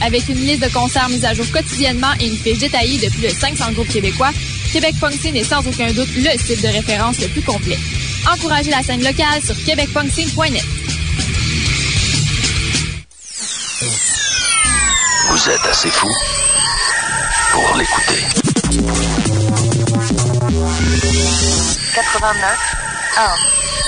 Avec une liste de concerts mise à jour quotidiennement et une fiche détaillée de plus de 500 groupes québécois, Québec Punk Scene est sans aucun doute le site de référence le plus complet. Encouragez la scène locale sur québecpunkscene.net. Vous êtes assez fou pour l'écouter. 89 1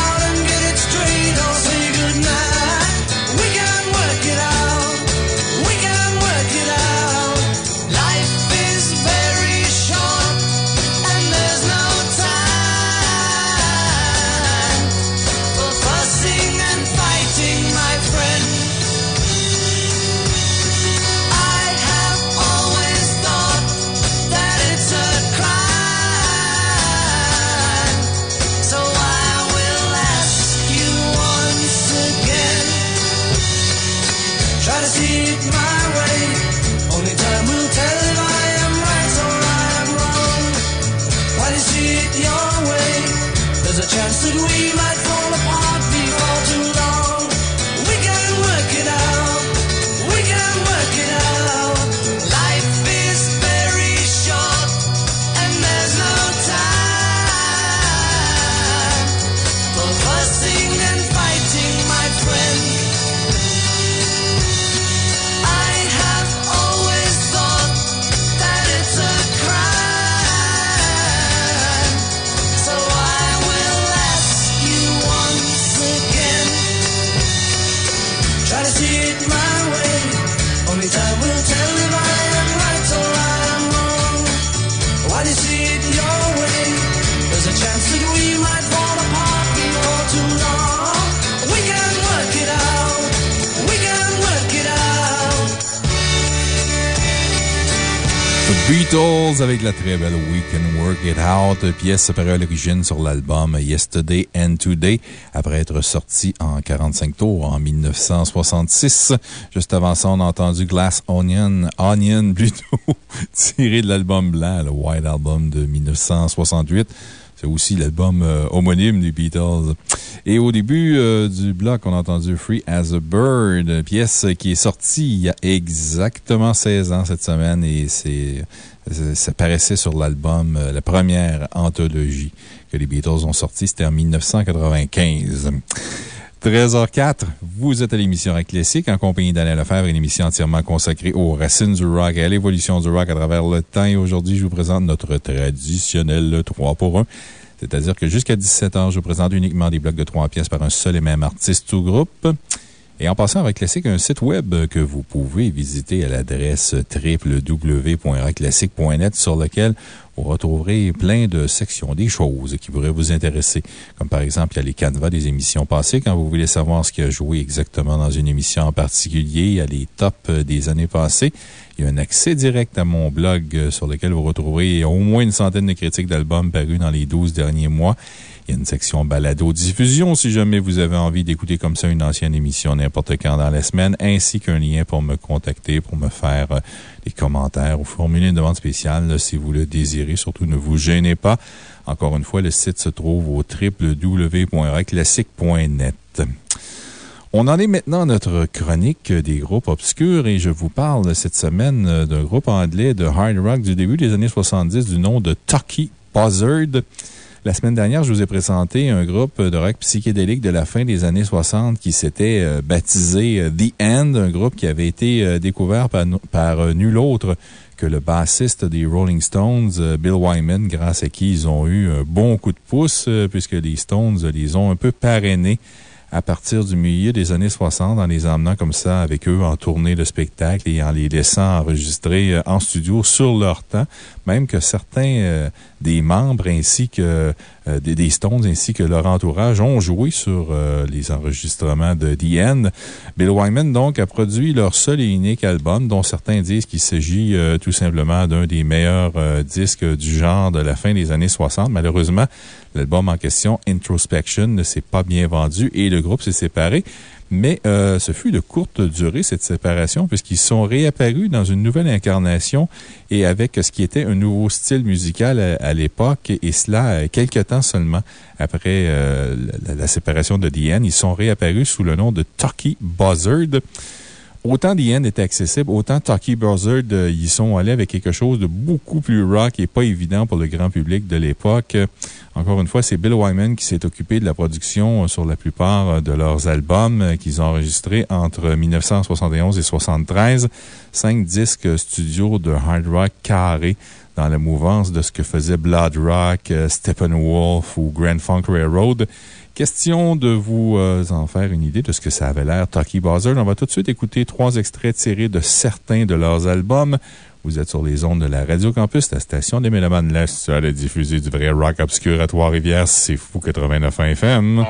Beatles avec la très belle We Can Work It Out, pièce parue à l'origine sur l'album Yesterday and Today, après être sorti en 45 tours en 1966. Juste avant ça, on a entendu Glass Onion, Onion [laughs] plutôt, tiré de l'album blanc, le White Album de 1968. C'est aussi l'album euh, homonyme des Beatles. Et au début euh, du bloc, on a entendu Free as a Bird, pièce qui est sortie il y a exactement 16 ans cette semaine et c'est, ça paraissait sur l'album, euh, la première anthologie que les Beatles ont sorti, c'était en 1995. 13h04, vous êtes à l'émission Rock Classique en compagnie d'Alain Lefebvre, une émission entièrement consacrée aux racines du rock et à l'évolution du rock à travers le temps. Et aujourd'hui, je vous présente notre traditionnel 3 pour 1. C'est-à-dire que jusqu'à 17h, je vous présente uniquement des blocs de 3 pièces par un seul et même artiste ou groupe. Et en passant avec Classique, un site web que vous pouvez visiter à l'adresse www.rockclassique.net sur lequel vous retrouverez plein de sections, des choses qui pourraient vous intéresser. Comme par exemple, il y a les canevas des émissions passées. Quand vous voulez savoir ce qui a joué exactement dans une émission en particulier, il y a les tops des années passées. Il y a un accès direct à mon blog sur lequel vous retrouverez au moins une centaine de critiques d'albums parus dans les 12 derniers mois. Il y a une section balado-diffusion si jamais vous avez envie d'écouter comme ça une ancienne émission n'importe quand dans la semaine, ainsi qu'un lien pour me contacter, pour me faire des commentaires ou formuler une demande spéciale si vous le désirez. Surtout, ne vous gênez pas. Encore une fois, le site se trouve au www.rockclassique.net. On en est maintenant à notre chronique des groupes obscurs et je vous parle cette semaine d'un groupe anglais de hard rock du début des années 70 du nom de Tucky Buzzard. La semaine dernière, je vous ai présenté un groupe de rock psychédélique de la fin des années 60 qui s'était euh, baptisé euh, The End, un groupe qui avait été euh, découvert par nul autre le bassiste des Rolling Stones, Bill Wyman, grâce à qui ils ont eu un bon coup de pouce, puisque les Stones les ont un peu parrainés à partir du milieu des années 60 en les emmenant comme ça avec eux en tournée de spectacle et en les laissant enregistrer en studio sur leur temps, même que certains des membres ainsi que des, Stones ainsi que leur entourage ont joué sur les enregistrements de The End. Bill Wyman, donc, a produit leur seul et unique album, dont certains disent qu'il s'agit tout simplement d'un des meilleurs disques du genre de la fin des années 60. Malheureusement, l'album en question, Introspection, ne s'est pas bien vendu et le groupe s'est séparé. Mais euh, ce fut de courte durée, cette séparation, puisqu'ils sont réapparus dans une nouvelle incarnation et avec ce qui était un nouveau style musical à, l'époque, et cela quelques temps seulement après euh, la, la, séparation de Diane. Ils sont réapparus sous le nom de Tucky Buzzard. Autant The End était accessible, autant Tucky Buzzard, euh, ils sont allés avec quelque chose de beaucoup plus rock et pas évident pour le grand public de l'époque. Encore une fois, c'est Bill Wyman qui s'est occupé de la production sur la plupart de leurs albums qu'ils ont enregistrés entre 1971 et 1973. Cinq disques studio de hard rock carré dans la mouvance de ce que faisait Blood Rock, Steppenwolf ou Grand Funk Railroad. Question de vous euh, en faire une idée de ce que ça avait l'air, Tucky Buzzard. On va tout de suite écouter trois extraits tirés de certains de leurs albums. Vous êtes sur les ondes de la Radio Campus, la station des Mélomanes, la seule diffuser du vrai rock obscur à Trois-Rivières. C'est fou 89 FM.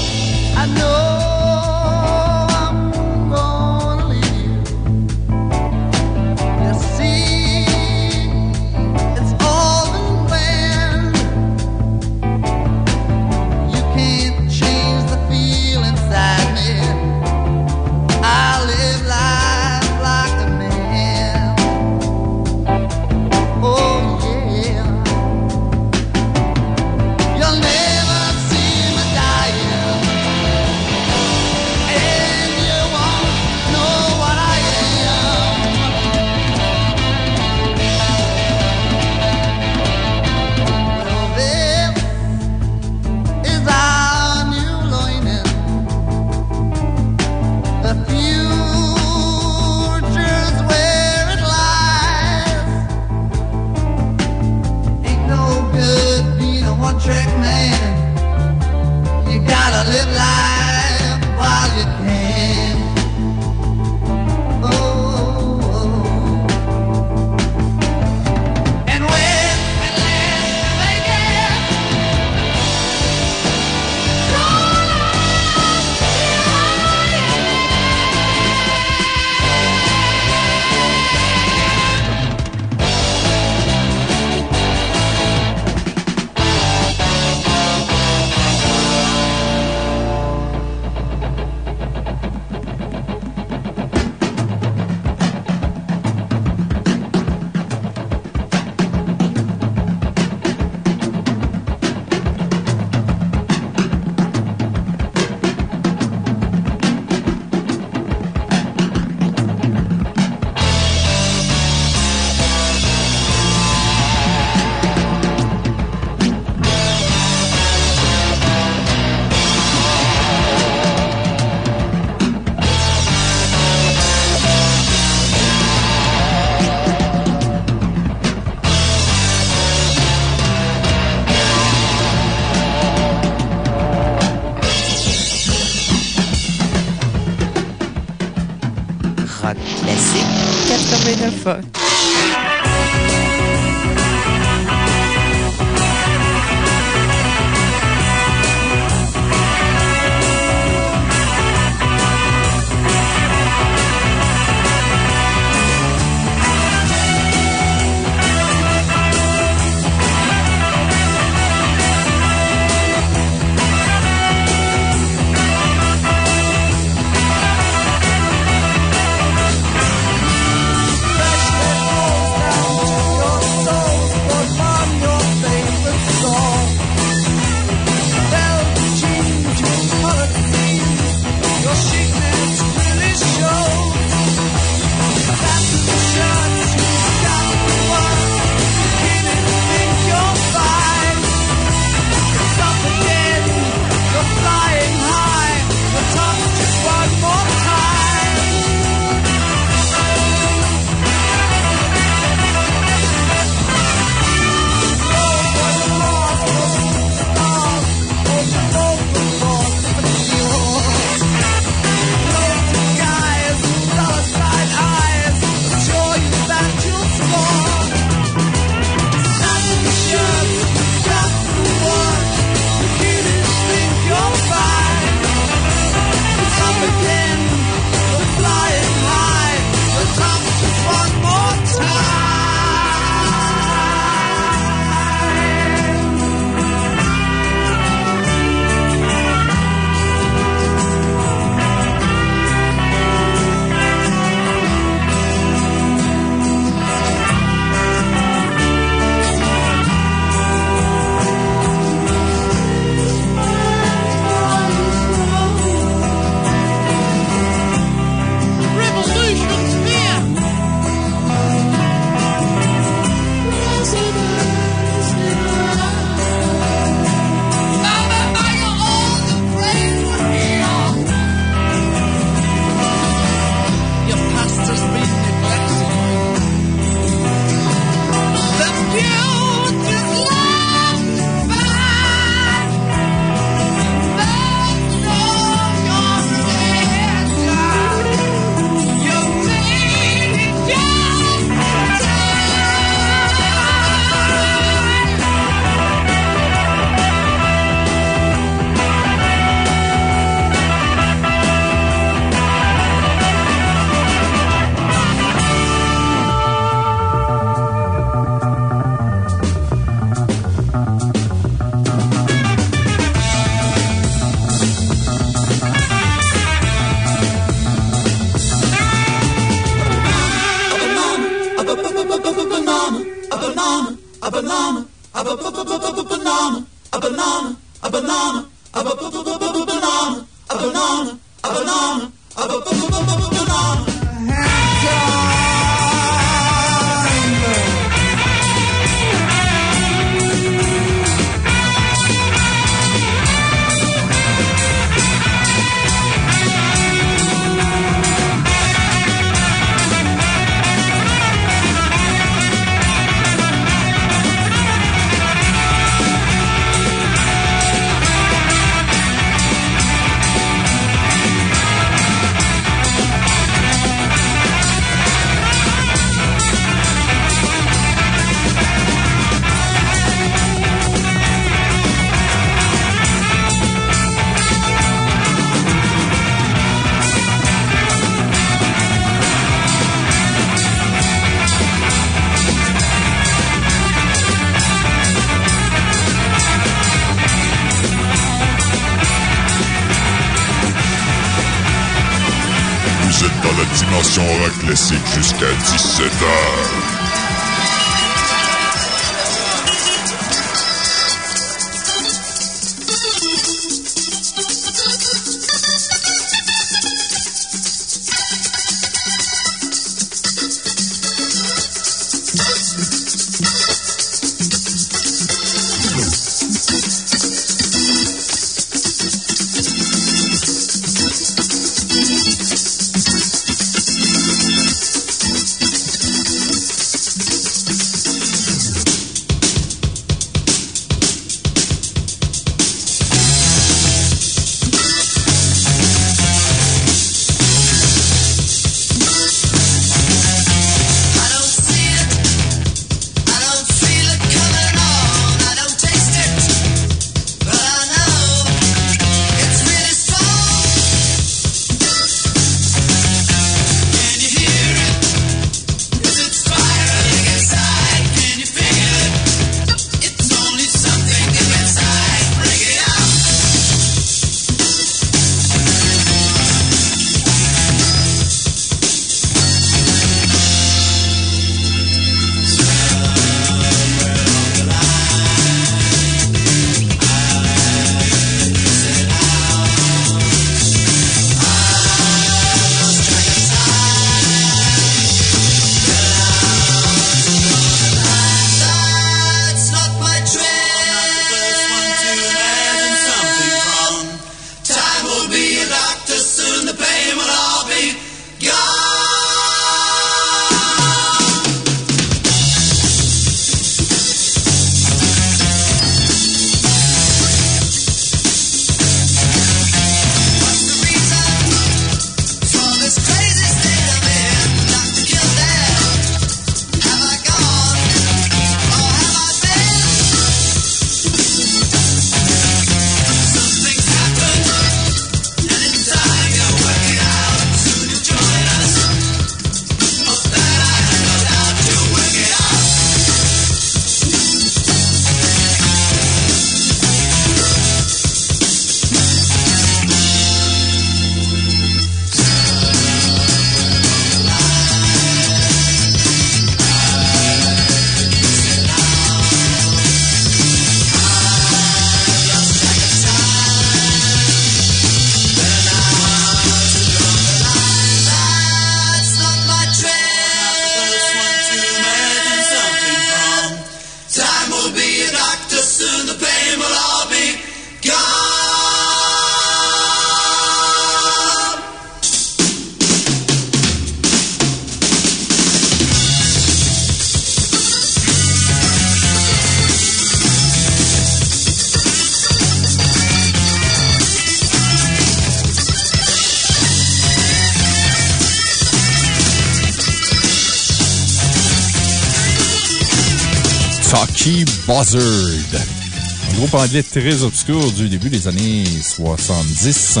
Un groupe anglais très obscur du début des années 70.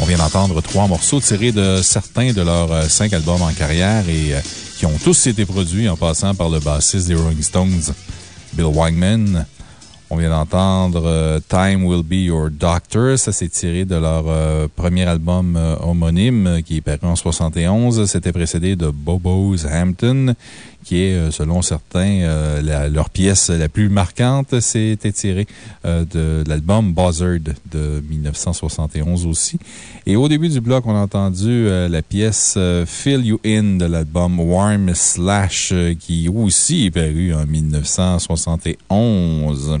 On vient d'entendre trois morceaux tirés de certains de leurs euh, cinq albums en carrière et euh, qui ont tous été produits en passant par le bassiste des Rolling Stones, Bill Wyman. On vient d'entendre euh, Time Will Be Your Doctor. Ça, s'est tiré de leur premier album homonyme qui est paru en 71. C'était précédé de Bobo's Hampton qui est, euh, selon certains, euh, leur pièce la plus marquante. C'était tiré euh, de l'album Buzzard de 1971 aussi. Et au début du bloc, on a entendu la pièce Fill You In de l'album Warm Slash, qui aussi est paru en 1971.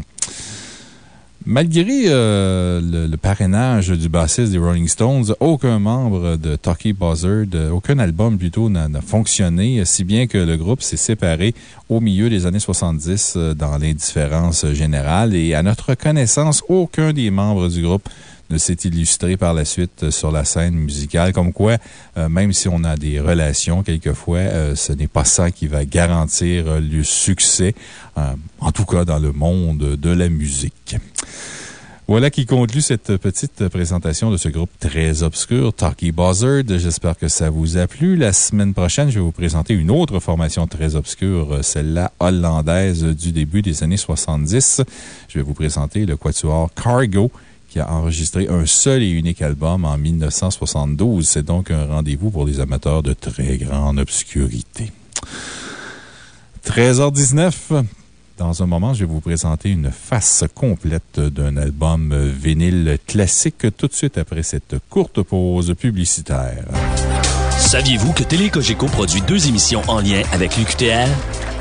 Malgré euh, le, parrainage du bassiste des Rolling Stones, aucun membre de Talkie Buzzard, aucun album plutôt n'a fonctionné, si bien que le groupe s'est séparé au milieu des années 70 euh, dans l'indifférence générale. Et à notre connaissance, aucun des membres du groupe ne s'est illustré par la suite sur la scène musicale. Comme quoi, euh, même si on a des relations, quelquefois, ce n'est pas ça qui va garantir le succès, en tout cas dans le monde de la musique. Voilà qui conclut cette petite présentation de ce groupe très obscur, Talkie Buzzard. J'espère que ça vous a plu. La semaine prochaine, je vais vous présenter une autre formation très obscure, celle-là hollandaise du début des années 70. Je vais vous présenter le quatuor Cargo qui a enregistré un seul et unique album en 1972. C'est donc un rendez-vous pour les amateurs de très grande obscurité. 13h19. Dans un moment, je vais vous présenter une face complète d'un album vinyle classique tout de suite après cette courte pause publicitaire. Saviez-vous que Télé produit deux émissions en lien avec l'UQTR?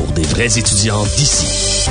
pour des vrais étudiants d'ici.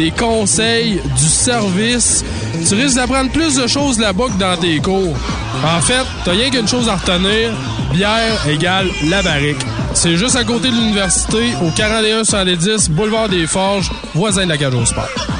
des conseils, du service. Tu risques d'apprendre plus de choses là-bas que dans tes cours. En fait, t'as rien qu'une chose à retenir. Bière égale la barrique. C'est juste à côté de l'université, au 41 110 Boulevard des Forges, voisin de la Cage au Sport.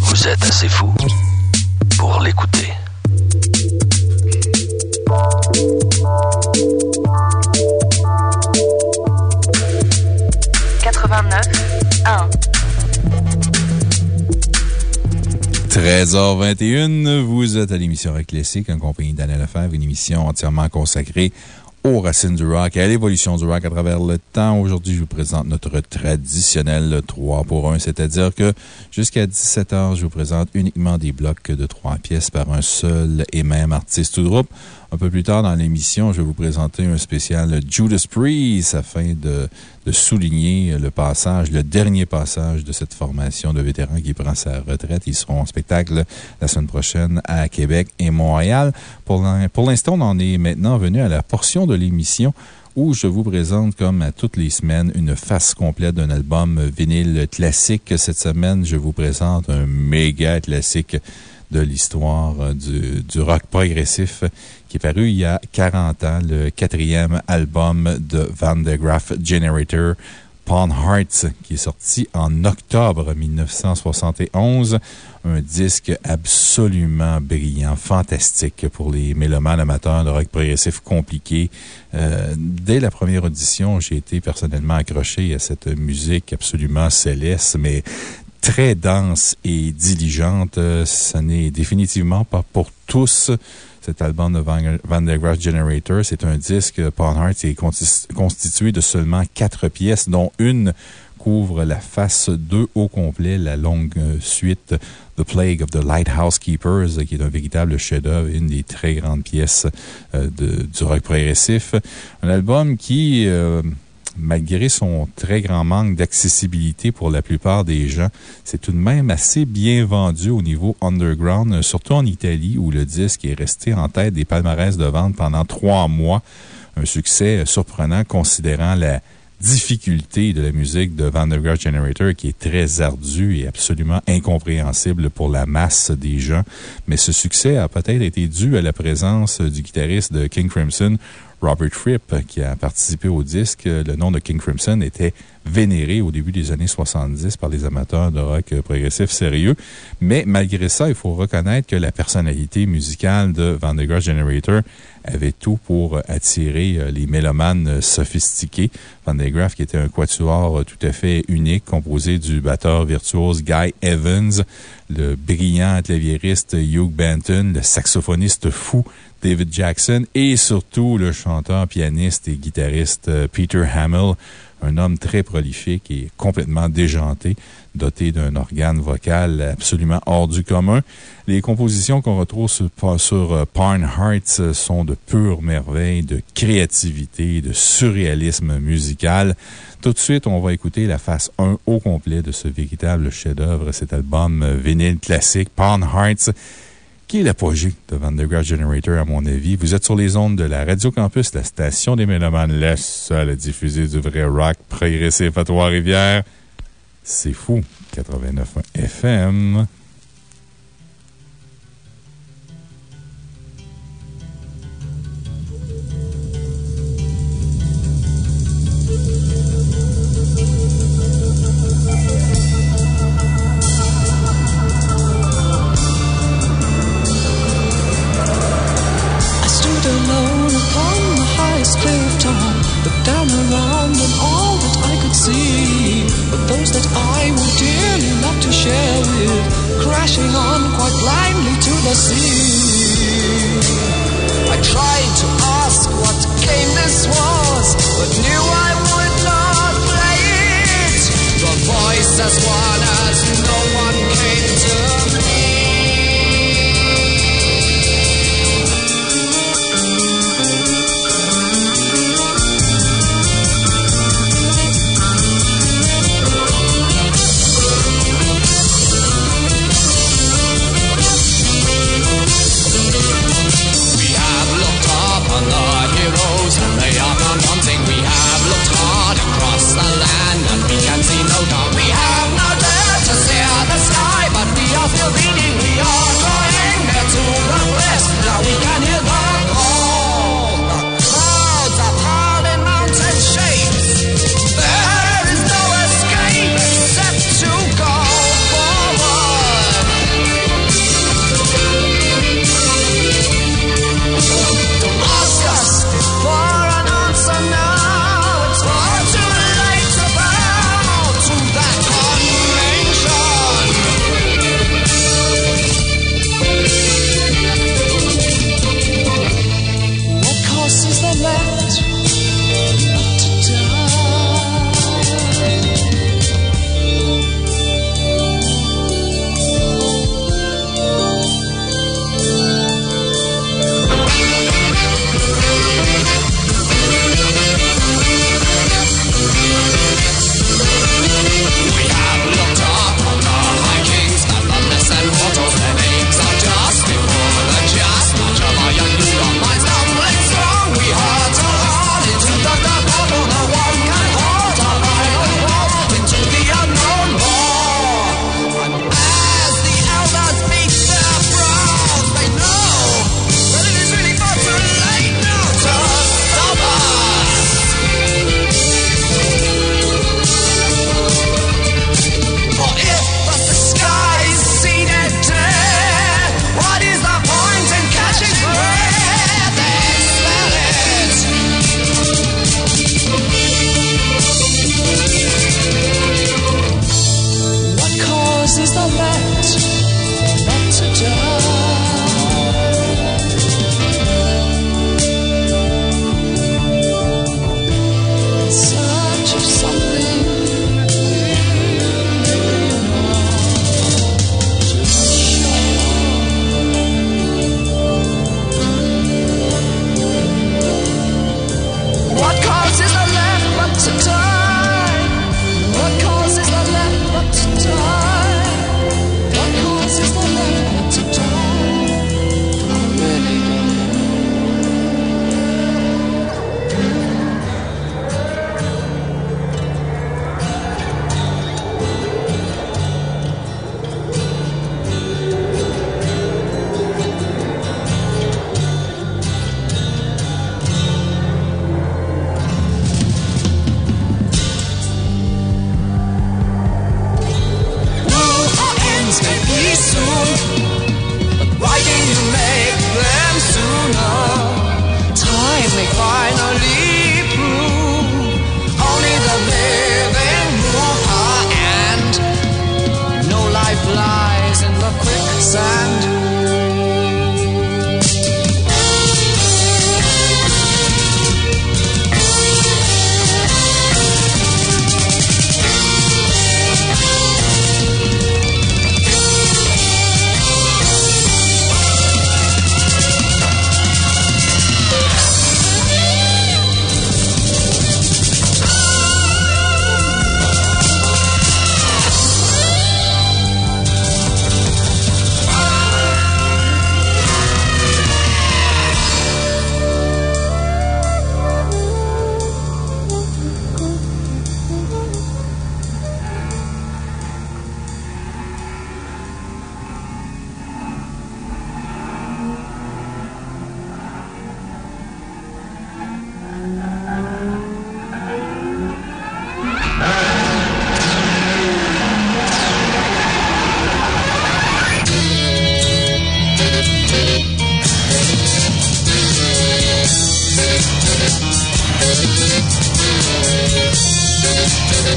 Vous êtes assez fou pour l'écouter. 89 1 13h21, vous êtes à l'émission Rock en compagnie d'Anna Lefebvre, une émission entièrement consacrée aux racines du rock et à l'évolution du rock à travers le temps. Aujourd'hui, je vous présente notre traditionnel 3 pour 1, c'est-à-dire que jusqu'à 17h, je vous présente uniquement des blocs de 3 pièces par un seul et même artiste ou groupe. Un peu plus tard dans l'émission, je vais vous présenter un spécial Judas Priest afin de, souligner le passage, le dernier passage de cette formation de vétérans qui prend sa retraite. Ils seront en spectacle la semaine prochaine à Québec et Montréal. Pour l'instant, on en est maintenant venu à la portion de l'émission où je vous présente, comme à toutes les semaines, une face complète d'un album vinyle classique. Cette semaine, je vous présente un méga classique de l'histoire du, du rock progressif qui est paru il y a 40 ans, le quatrième album de Van de Graaff Generator Pawn Hearts, qui est sorti en octobre 1971. Un disque absolument brillant, fantastique pour les mélomanes amateurs de rock progressif compliqué. Euh, dès la première audition, j'ai été personnellement accroché à cette musique absolument céleste, mais très dense et diligente. Euh, Ce n'est définitivement pas pour tous cet album de Van, der Graaf Generator. C'est un disque, Pawn Hearts, qui est consti- constitué de seulement quatre pièces, dont une couvre la face 2 au complet, la longue euh, suite The Plague of the Lighthouse Keepers, qui est un véritable chef-d'œuvre, une des très grandes pièces euh, de- du rock progressif. Un album qui, euh, malgré son très grand manque d'accessibilité pour la plupart des gens, c'est tout de même assez bien vendu au niveau underground, surtout en Italie où le disque est resté en tête des palmarès de vente pendant trois mois. Un succès surprenant considérant la difficulté de la musique de Van Generator qui est très ardue et absolument incompréhensible pour la masse des gens. Mais ce succès a peut-être été dû à la présence du guitariste de King Crimson, Robert Fripp, qui a participé au disque. Le nom de King Crimson était vénéré au début des années 70 par les amateurs de rock progressif sérieux. Mais malgré ça, il faut reconnaître que la personnalité musicale de Van der Graaf Generator avait tout pour attirer euh, les mélomanes sophistiqués. Van der Graaf, qui était un quatuor tout à fait unique, composé du batteur virtuose Guy Evans, le brillant claviériste Hugh Banton, le saxophoniste fou David Jackson et surtout le chanteur, pianiste et guitariste euh, Peter Hamill, un homme très prolifique et complètement déjanté, doté d'un organe vocal absolument hors du commun. Les compositions qu'on retrouve sur, sur euh, Parn Hearts euh, sont de pure merveille, de créativité, de surréalisme musical. Tout de suite, on va écouter la face 1 au complet de ce véritable chef-d'œuvre, cet album euh, vinyle classique, Pawn Hearts, qui est l'apogée de Van Graaf Generator, à mon avis? Vous êtes sur les ondes de la Radio Campus, la station des Mélomanes, la seule à diffuser du vrai rock progressif à Trois-Rivières. C'est fou. 89 FM.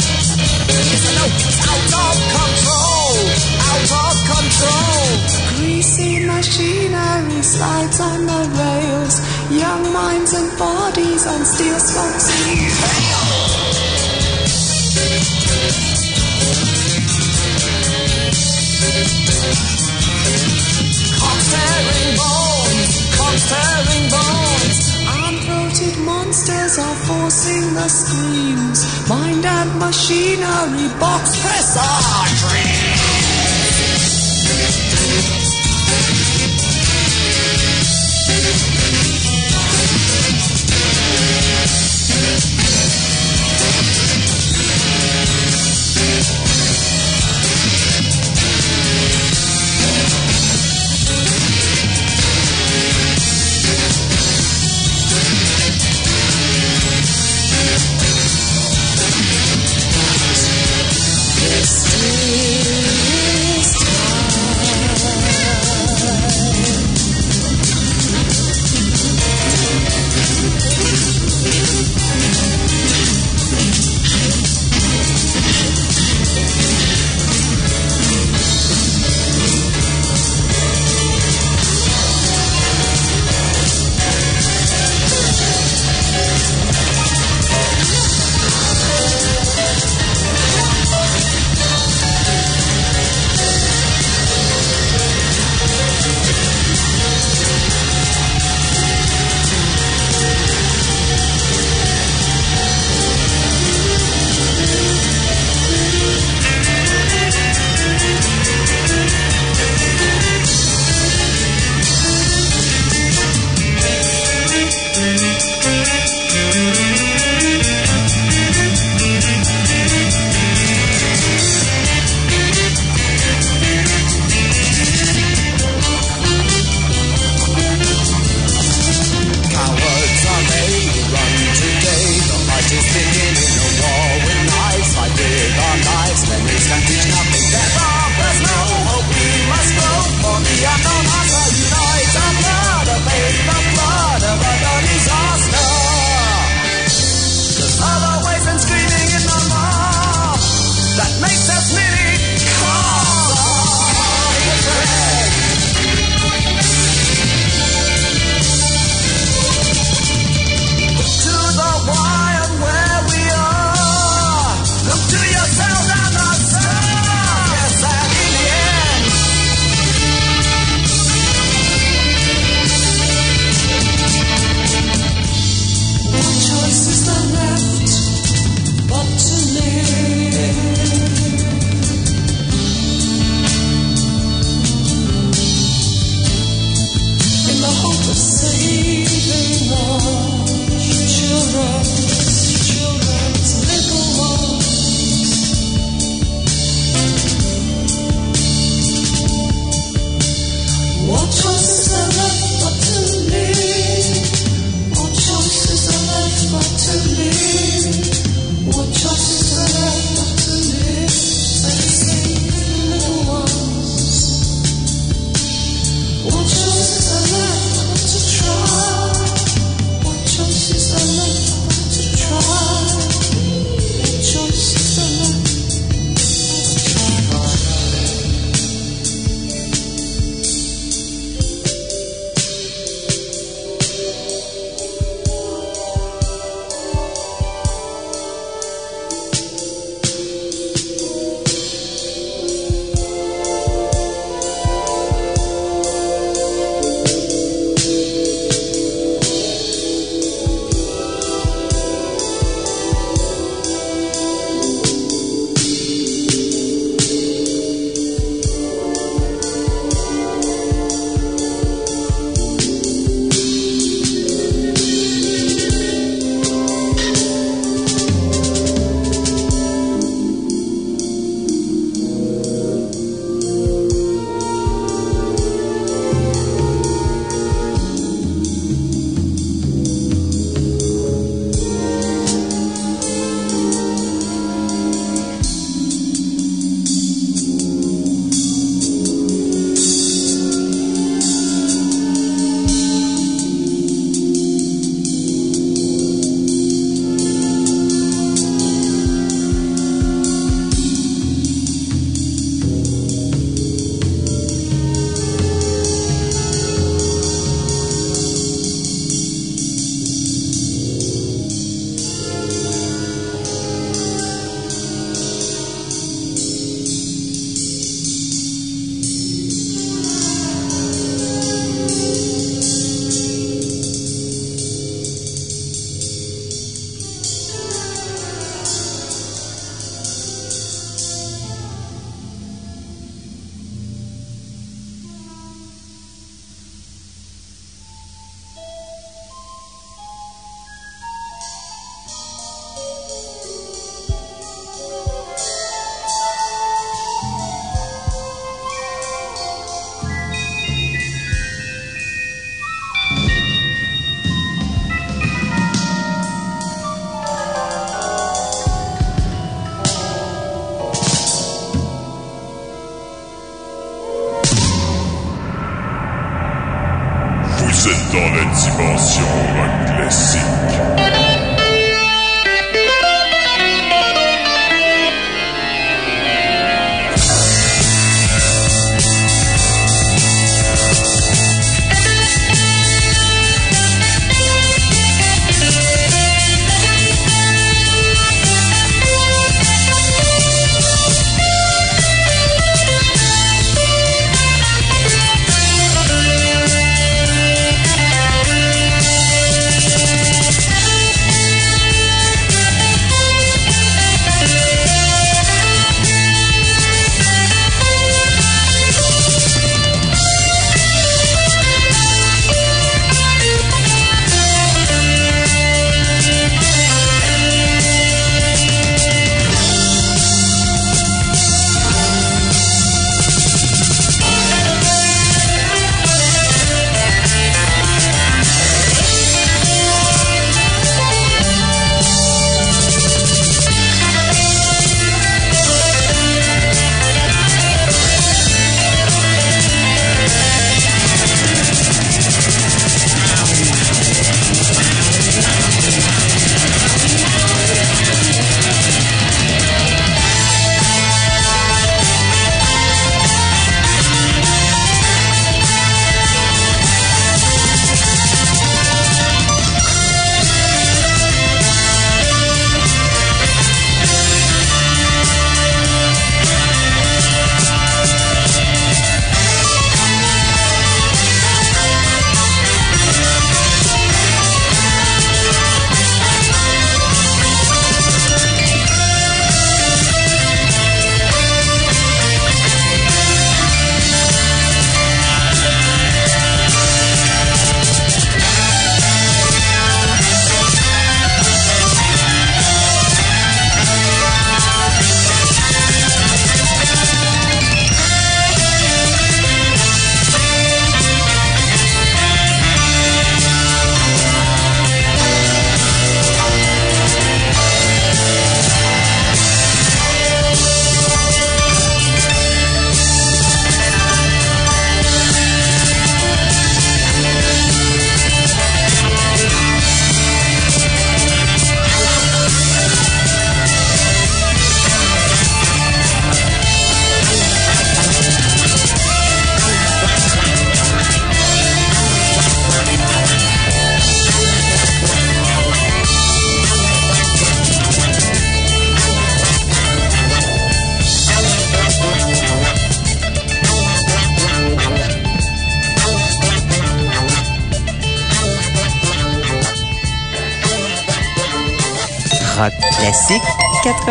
It's out of control, out of control. Greasy machinery slides on the rails. Young minds and bodies on steel spokes. Cops tearing bones, cops tearing bones. Unthroated monsters are forcing the screams. Mind and machinery box Press our dreams.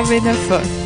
89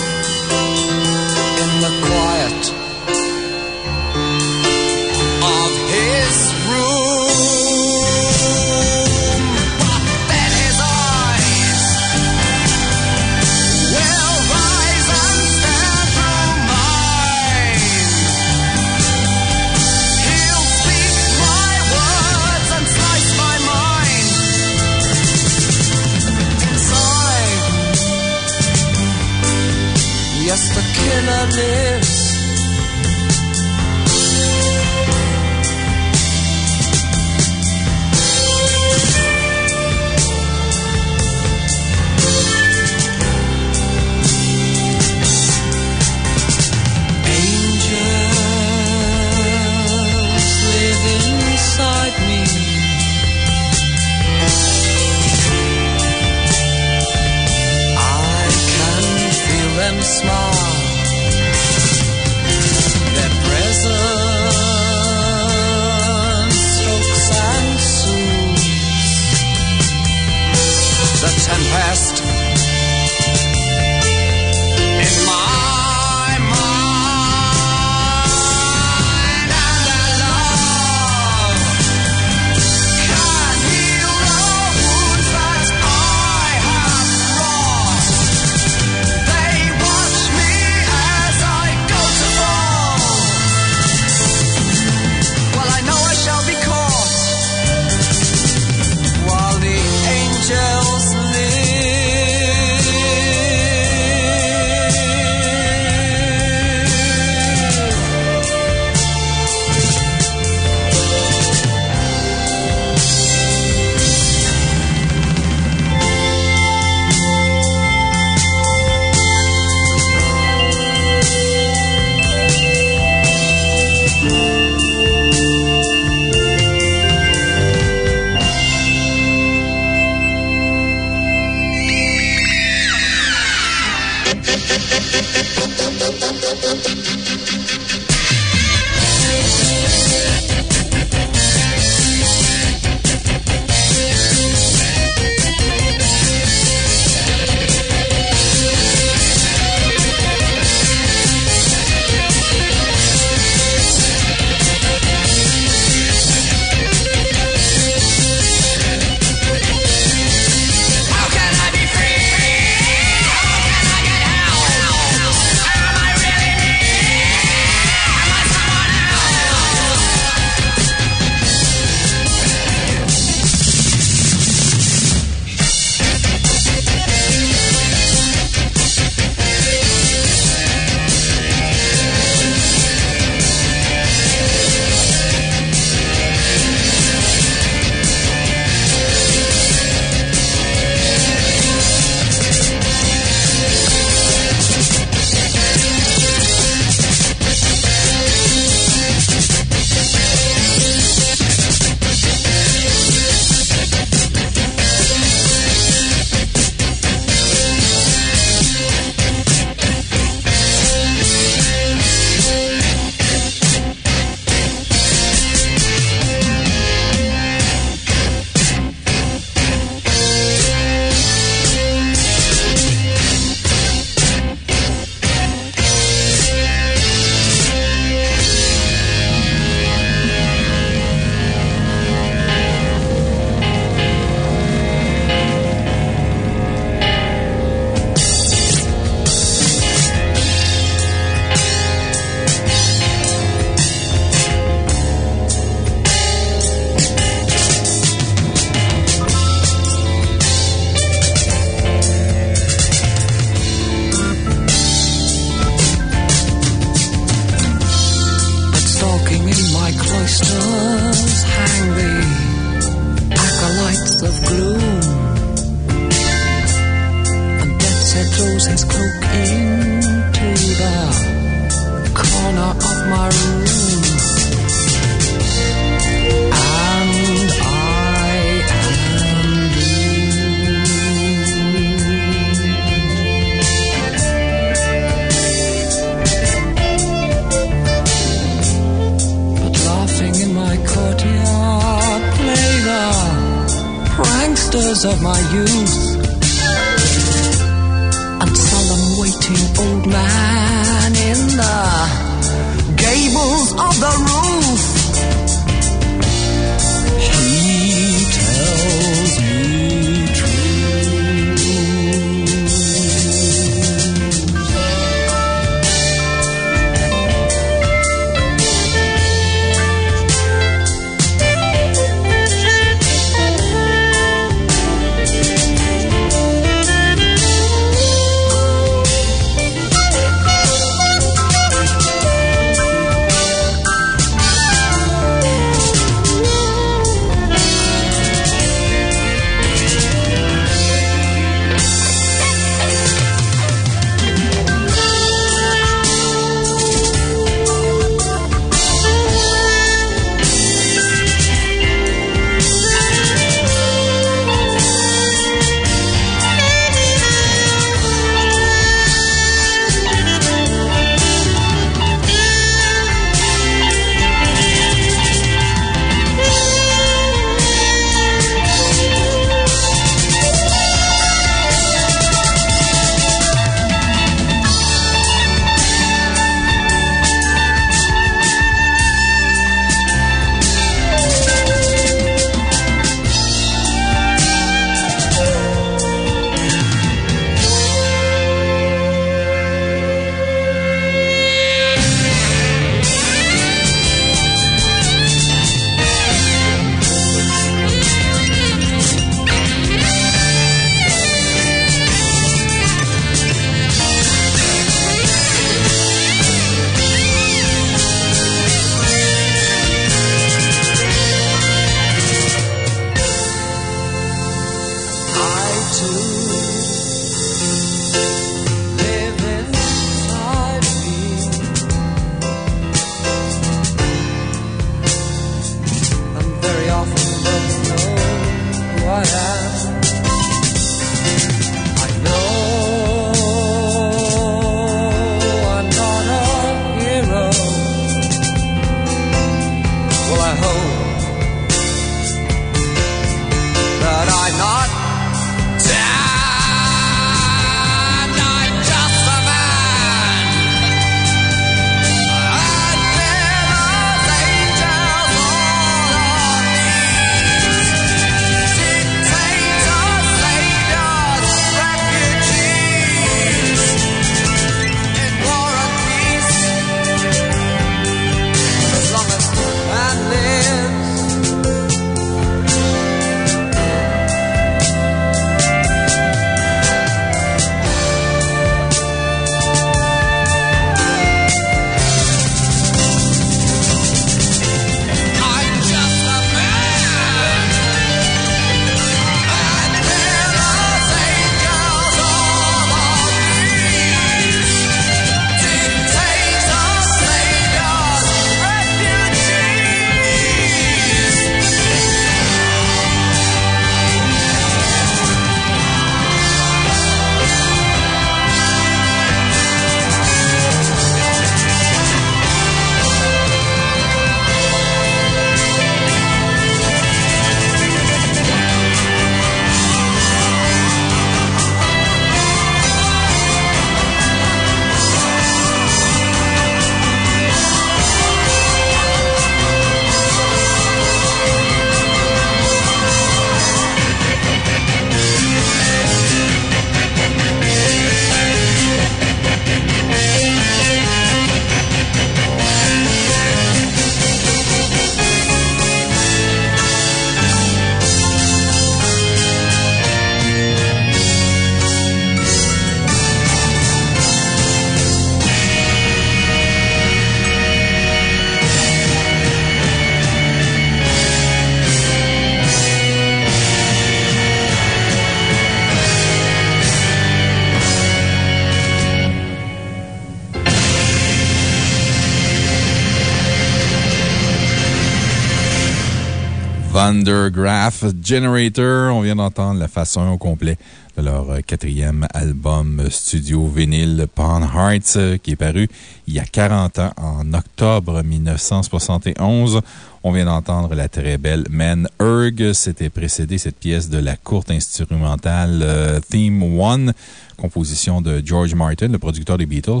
Vandergraaf Generator. On vient d'entendre la façon au complet de leur euh, quatrième album studio vinyle Pawn Hearts, euh, qui est paru il y a 40 ans, en octobre 1971. On vient d'entendre la très belle Men Erg. C'était précédé cette pièce de la courte instrumentale euh, Theme One composition de George Martin, le producteur des Beatles.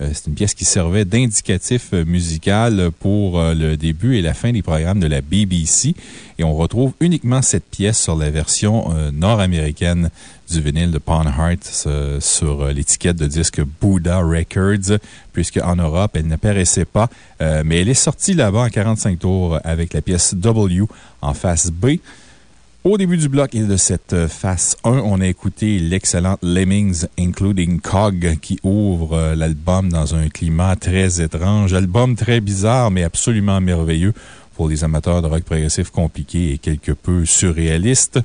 C'est une pièce qui servait d'indicatif musical pour le début et la fin des programmes de la BBC. Et on retrouve uniquement cette pièce sur la version euh, nord-américaine du vinyle de Pawn Hearts sur l'étiquette de disque Buddha Records, puisque en Europe, elle n'apparaissait pas. mais elle est sortie là-bas en 45 tours avec la pièce W en face B. Au début du bloc et de cette euh, face 1, on a écouté l'excellente Lemmings, Including Cog, qui ouvre euh, l'album dans un climat très étrange. Album très bizarre, mais absolument merveilleux pour les amateurs de rock progressif compliqué et quelque peu surréaliste.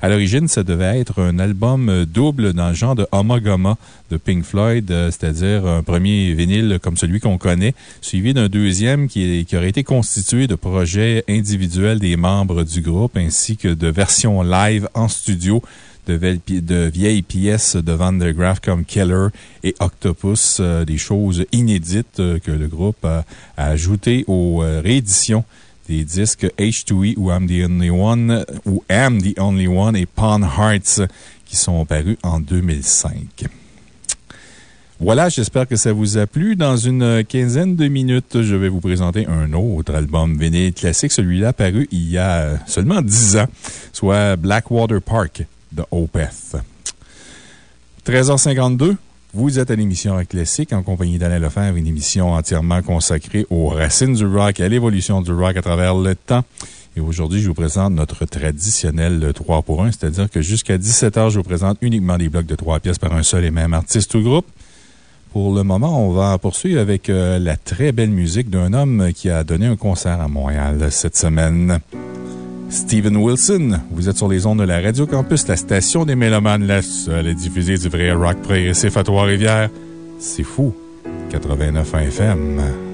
À l'origine, ça devait être un album double dans le genre de Homogama de Pink Floyd, euh, c'est-à-dire un premier vinyle comme celui qu'on connaît, suivi d'un deuxième qui, aurait été constitué de projets individuels des membres du groupe ainsi que de versions live en studio de, vieilles pièces de Van der Graaf comme Keller et Octopus, euh, des choses inédites euh, que le groupe a, a ajoutées aux rééditions des disques H2E ou I'm the Only One Am the Only One et Pawn Hearts qui sont parus en 2005. Voilà, j'espère que ça vous a plu. Dans une quinzaine de minutes, je vais vous présenter un autre album vinyle classique, celui-là paru il y a seulement 10 ans, soit Blackwater Park de Opeth. 13h52. Vous êtes à l'émission Rock Classique en compagnie d'Alain Lefebvre, une émission entièrement consacrée aux racines du rock et à l'évolution du rock à travers le temps. Et aujourd'hui, je vous présente notre traditionnel 3 pour 1, c'est-à-dire que jusqu'à 17 h je vous présente uniquement des blocs de 3 pièces par un seul et même artiste ou groupe. Pour le moment, on va poursuivre avec euh, la très belle musique d'un homme qui a donné un concert à Montréal cette semaine. Steven Wilson, vous êtes sur les ondes de la Radio Campus, la station des Mélomanes, la seule à diffuser du vrai rock progressif à Trois-Rivières. C'est fou. 89 FM.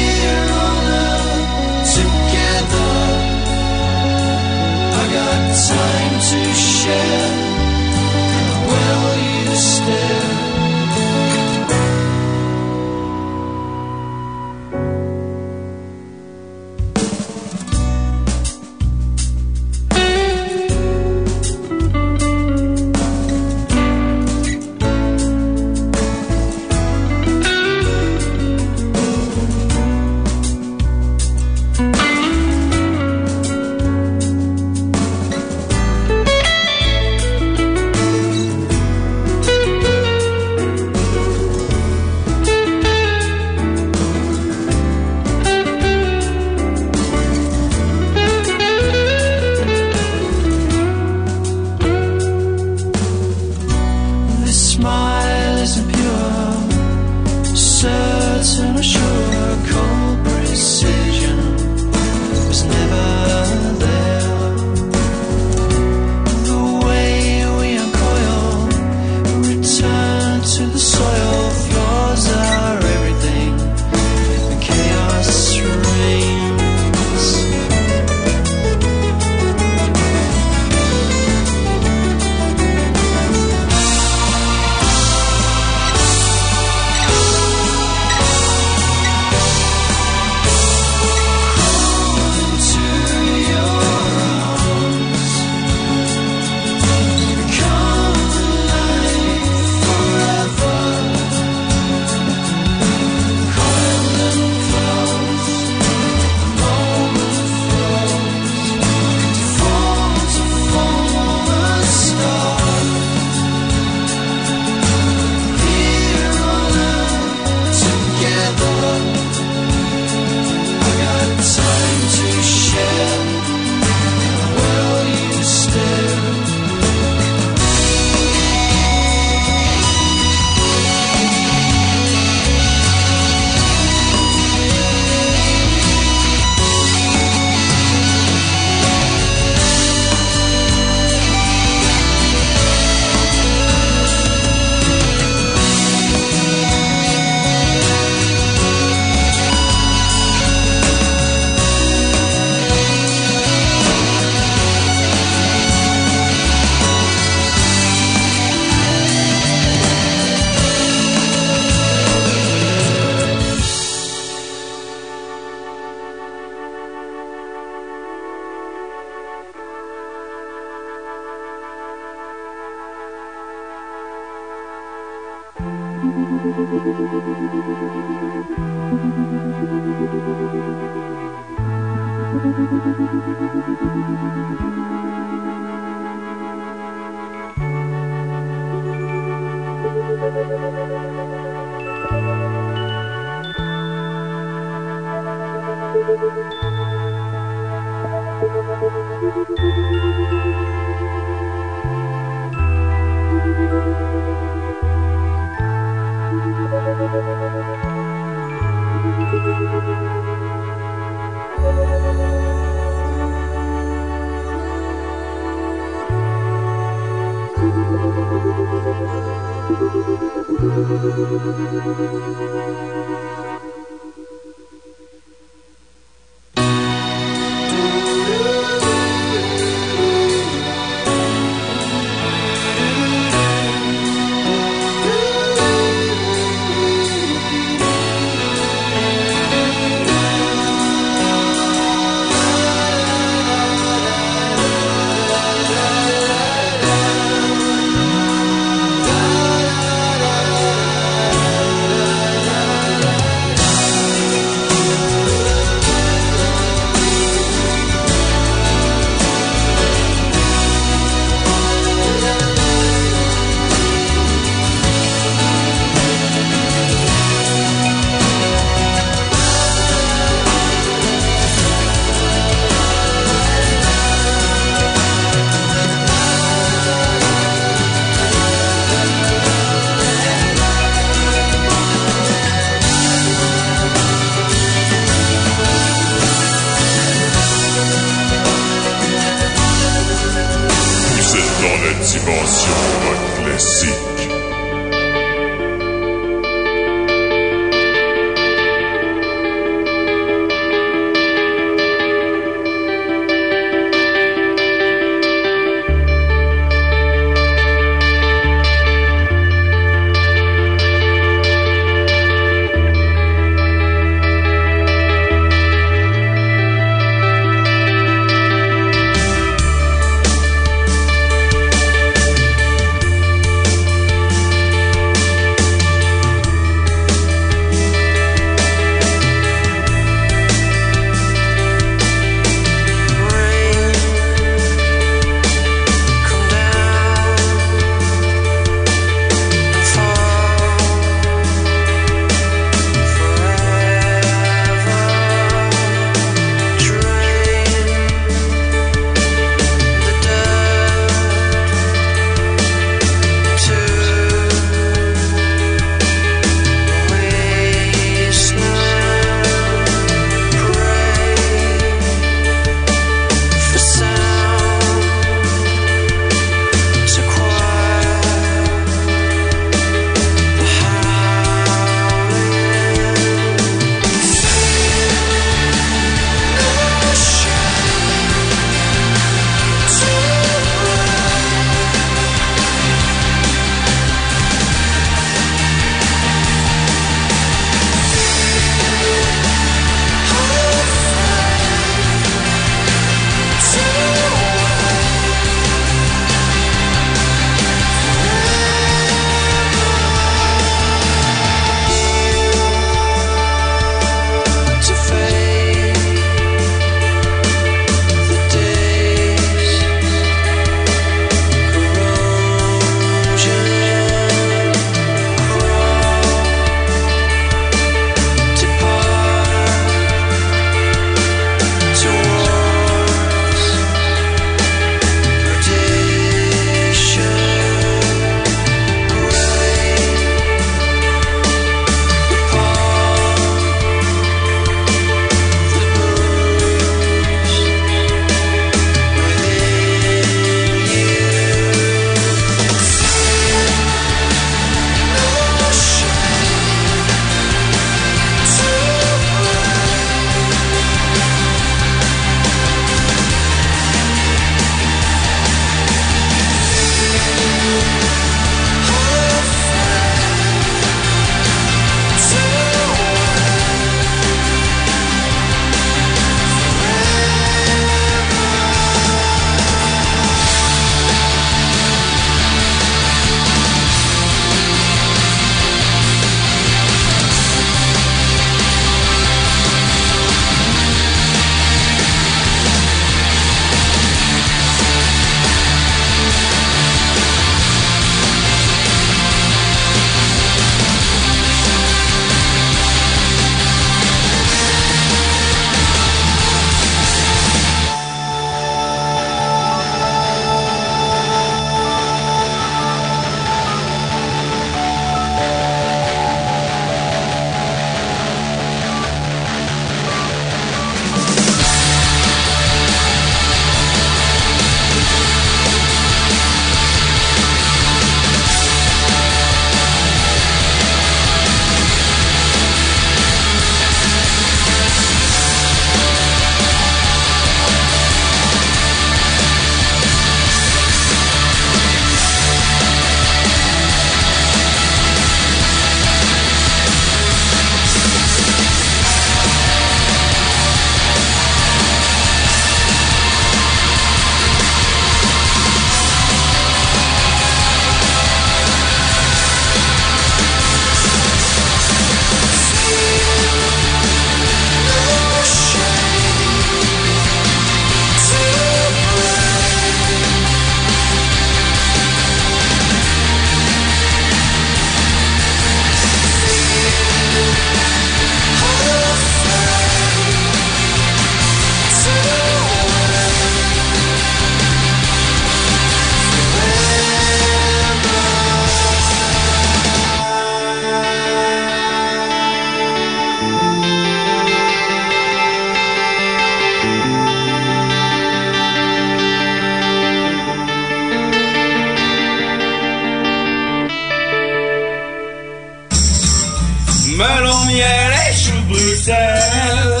Melon, miel et chou de Bruxelles.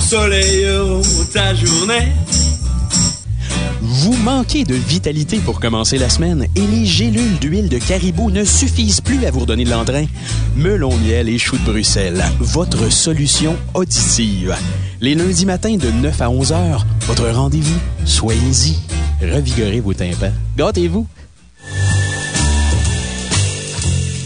Soleil ta journée. Vous manquez de vitalité pour commencer la semaine et les gélules d'huile de caribou ne suffisent plus à vous redonner de l'entrain? Melon miel et chou de Bruxelles, votre solution auditive. Les lundis matins de 9 à 11 heures, votre rendez-vous. Soyez-y. Revigorez vos tympans. Gâtez-vous.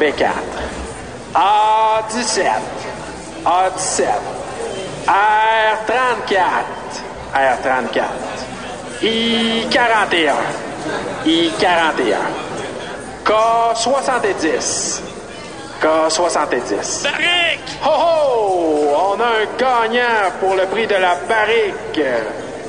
B4. A17. A17. R34. R34. I41. I41. K70. K70. Barrique! Ho ho! On a un gagnant pour le prix de la barrique.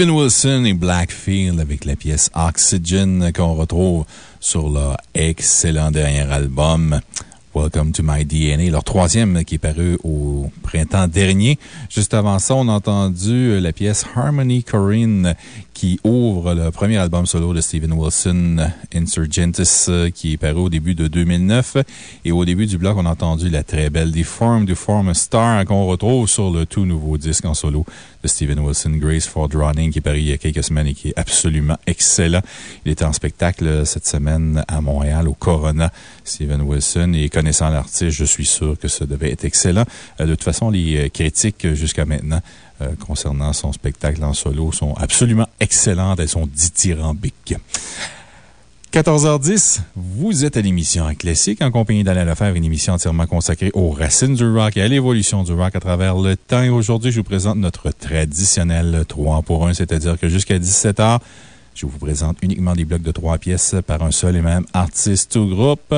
Steven Wilson et Blackfield avec la pièce Oxygen qu'on retrouve sur leur excellent dernier album. Welcome to My DNA, leur troisième qui est paru au printemps dernier. Juste avant ça, on a entendu la pièce Harmony Corinne qui ouvre le premier album solo de Steven Wilson, Insurgentis, qui est paru au début de 2009. Et au début du bloc, on a entendu la très belle Deform, Deform Star qu'on retrouve sur le tout nouveau disque en solo de Steven Wilson, Grace for Drowning, qui est paru il y a quelques semaines et qui est absolument excellent. Il était en spectacle cette semaine à Montréal, au Corona, Steven Wilson. Et connaissant l'artiste, je suis sûr que ça devait être excellent. De toute façon, les critiques jusqu'à maintenant euh, concernant son spectacle en solo sont absolument excellentes. Elles sont dithyrambiques. 14h10, vous êtes à l'émission Classique en compagnie d'Alain Lefebvre, une émission entièrement consacrée aux racines du rock et à l'évolution du rock à travers le temps. Et aujourd'hui, je vous présente notre traditionnel 3 pour 1, c'est-à-dire que jusqu'à 17h, je vous présente uniquement des blocs de trois pièces par un seul et même artiste ou groupe.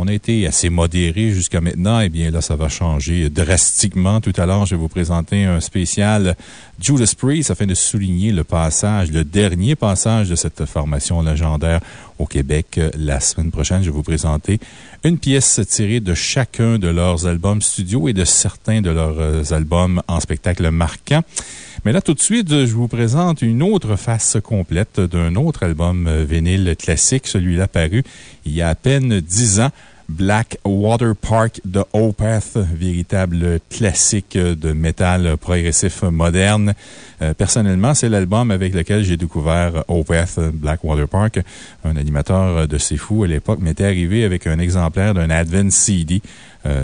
On a été assez modéré jusqu'à maintenant. Eh bien, là, ça va changer drastiquement. Tout à l'heure, je vais vous présenter un spécial Judas Priest afin de souligner le passage, le dernier passage de cette formation légendaire au Québec. La semaine prochaine, je vais vous présenter une pièce tirée de chacun de leurs albums studio et de certains de leurs albums en spectacle marquant. Mais là, tout de suite, je vous présente une autre face complète d'un autre album vinyle classique, celui-là paru il y a à peine dix ans. Black Water Park de Opeth, véritable classique de métal progressif moderne. personnellement, c'est l'album avec lequel j'ai découvert Opeth, Black Water Park. Un animateur de C'est Fou à l'époque m'était arrivé avec un exemplaire d'un Advent CD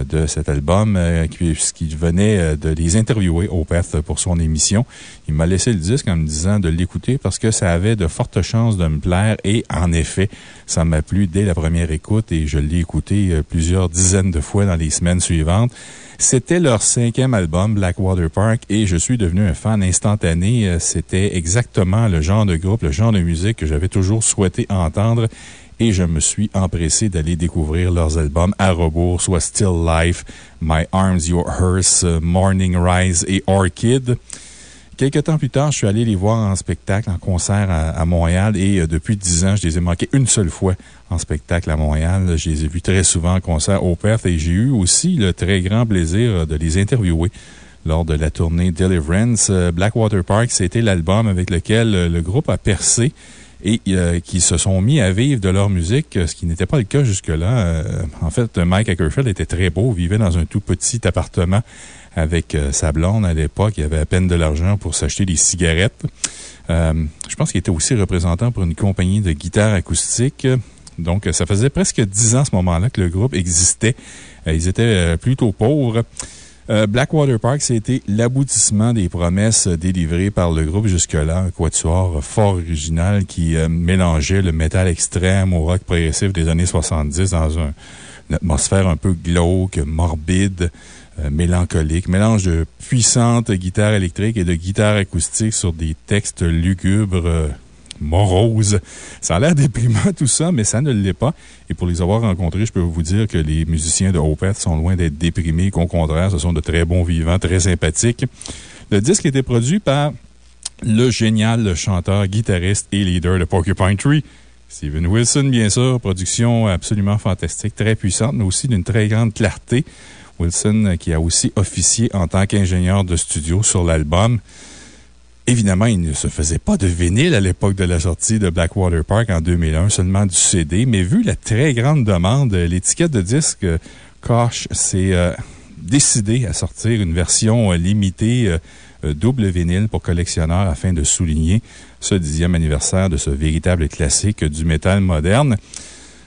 de cet album, puisqu'il venait de les interviewer, Opeth, pour son émission. Il m'a laissé le disque en me disant de l'écouter parce que ça avait de fortes chances de me plaire et en effet, ça m'a plu dès la première écoute et je l'ai écouté plusieurs dizaines de fois dans les semaines suivantes. C'était leur cinquième album, Blackwater Park, et je suis devenu un fan instantané. C'était exactement le genre de groupe, le genre de musique que j'avais toujours souhaité entendre et je me suis empressé d'aller découvrir leurs albums à rebours, soit Still Life, My Arms, Your Hearse, Morning Rise et Orchid. Quelques temps plus tard, je suis allé les voir en spectacle, en concert à, Montréal et depuis dix ans, je les ai manqués une seule fois en spectacle à Montréal. Je les ai vus très souvent en concert au Perth et j'ai eu aussi le très grand plaisir de les interviewer lors de la tournée Deliverance. Blackwater Park, c'était l'album avec lequel le groupe a percé et qui se sont mis à vivre de leur musique, ce qui n'était pas le cas jusque-là. en fait, Mike Ackerfield était très beau, vivait dans un tout petit appartement avec sa blonde à l'époque. Il avait à peine de l'argent pour s'acheter des cigarettes. je pense qu'il était aussi représentant pour une compagnie de guitare acoustique. Donc, ça faisait presque dix ans à ce moment-là que le groupe existait. Ils étaient plutôt pauvres. Blackwater Park, c'était l'aboutissement des promesses délivrées par le groupe jusque-là. Un quatuor fort original qui mélangeait le métal extrême au rock progressif des années 70 dans une atmosphère un peu glauque, morbide, mélancolique. Mélange de puissante guitare électrique et de guitare acoustique sur des textes lugubres morose. Ça a l'air déprimant tout ça, mais ça ne l'est pas. Et pour les avoir rencontrés, je peux vous dire que les musiciens de Opeth sont loin d'être déprimés. Qu'au contraire, ce sont de très bons vivants, très sympathiques. Le disque été produit par le génial chanteur, guitariste et leader de Porcupine Tree, Steven Wilson, bien sûr. Production absolument fantastique, très puissante, mais aussi d'une très grande clarté. Wilson, qui a aussi officié en tant qu'ingénieur de studio sur l'album. Évidemment, il ne se faisait pas de vinyle à l'époque de la sortie de Blackwater Park en 2001, seulement du CD. Mais vu la très grande demande, l'étiquette de disque Koch s'est décidé à sortir une version limitée double vinyle pour collectionneurs afin de souligner ce dixième anniversaire de ce véritable classique du métal moderne.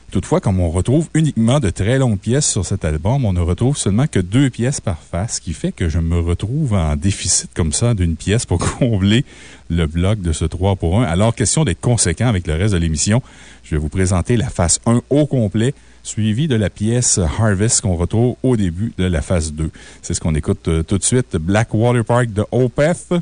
Toutefois, comme on retrouve uniquement de très longues pièces sur cet album, on ne retrouve seulement que deux pièces par face, ce qui fait que je me retrouve en déficit comme ça d'une pièce pour [laughs] combler le bloc de ce 3 pour 1. Alors, question d'être conséquent avec le reste de l'émission, je vais vous présenter la face 1 au complet, suivie de la pièce Harvest qu'on retrouve au début de la phase 2. C'est ce qu'on écoute tout de suite. Black Water Park de Opeth.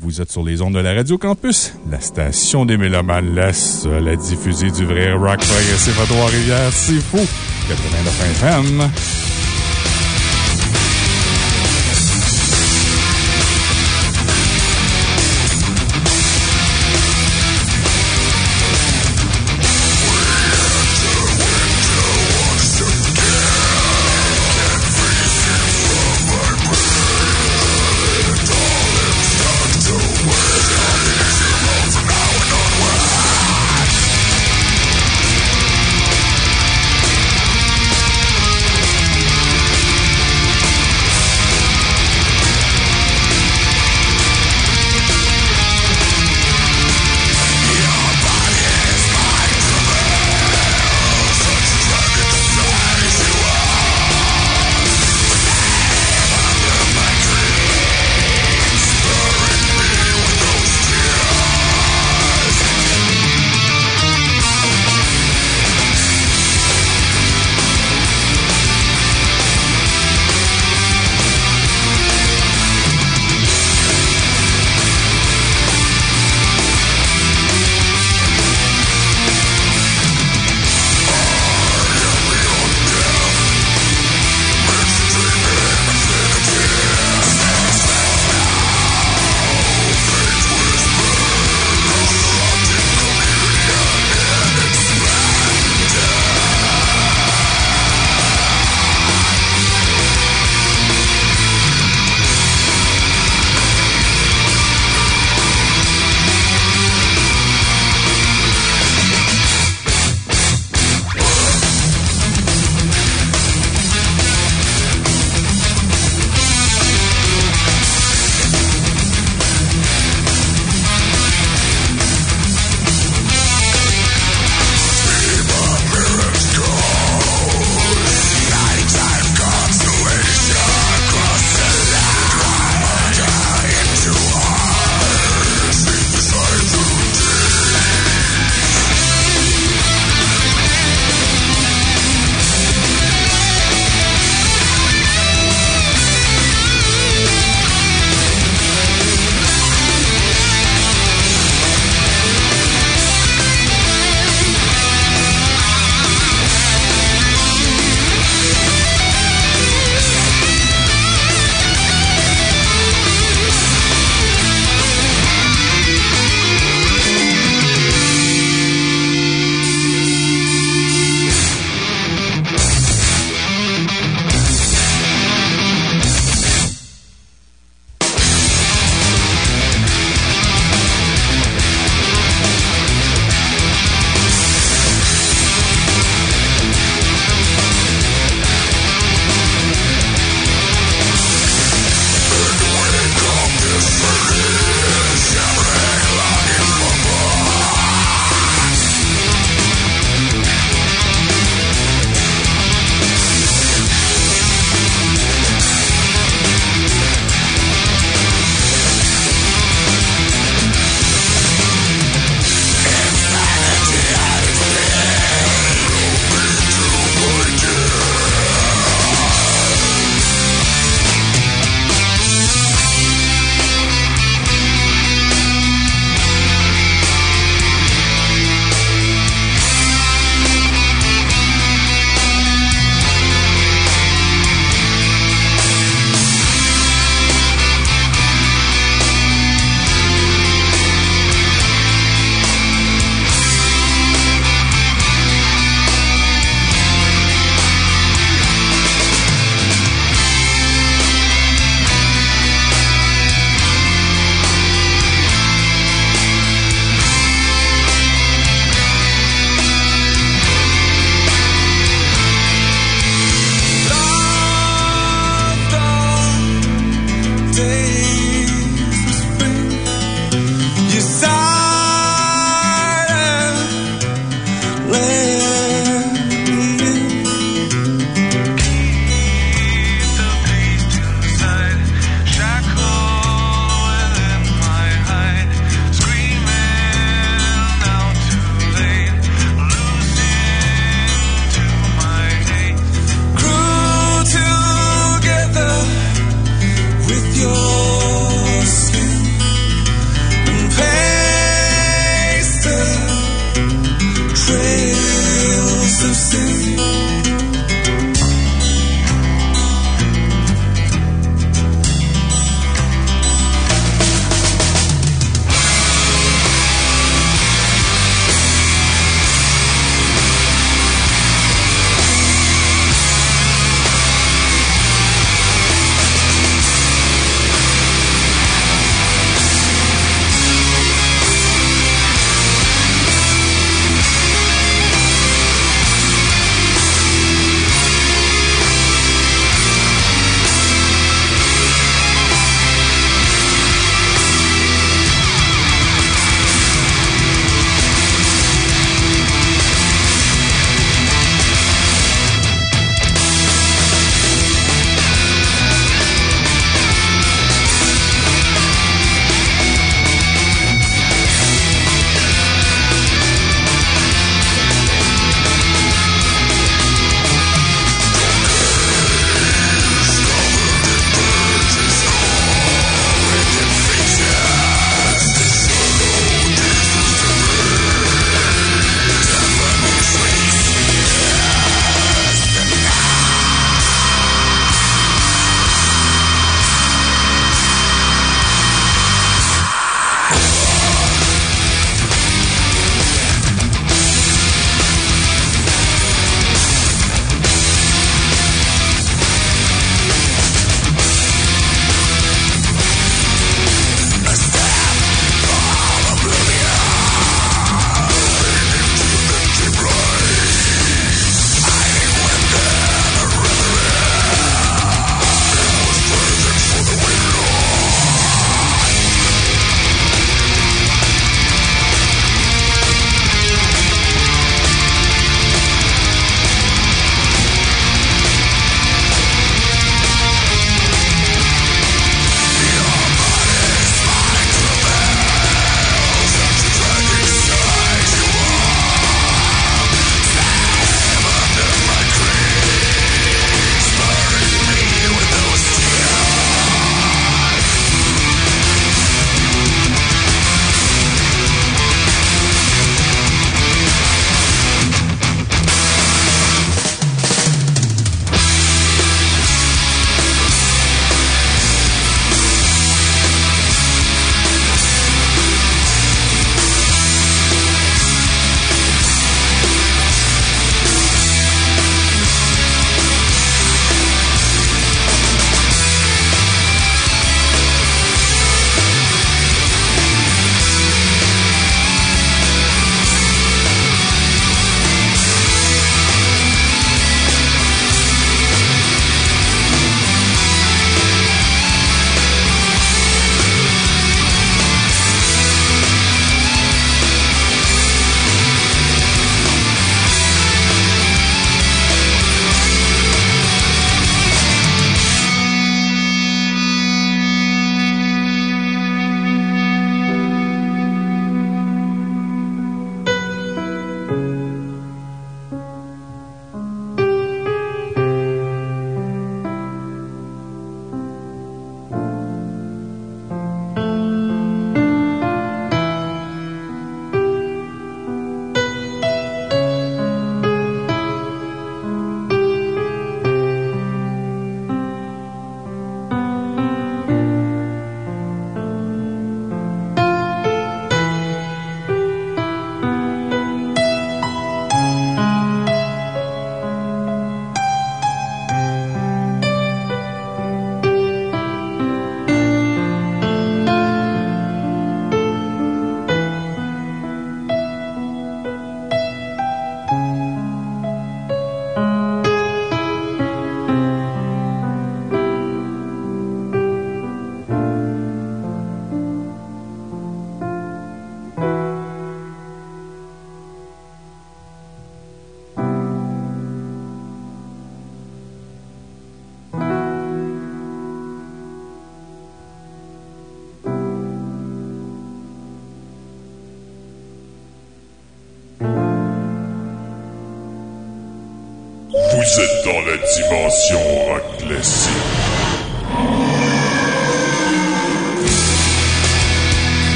Vous êtes sur les ondes de la Radio Campus, la station des Mélomanes, la seule à diffuser du vrai rock progressif à Trois-Rivières. C'est fou! 89 FM.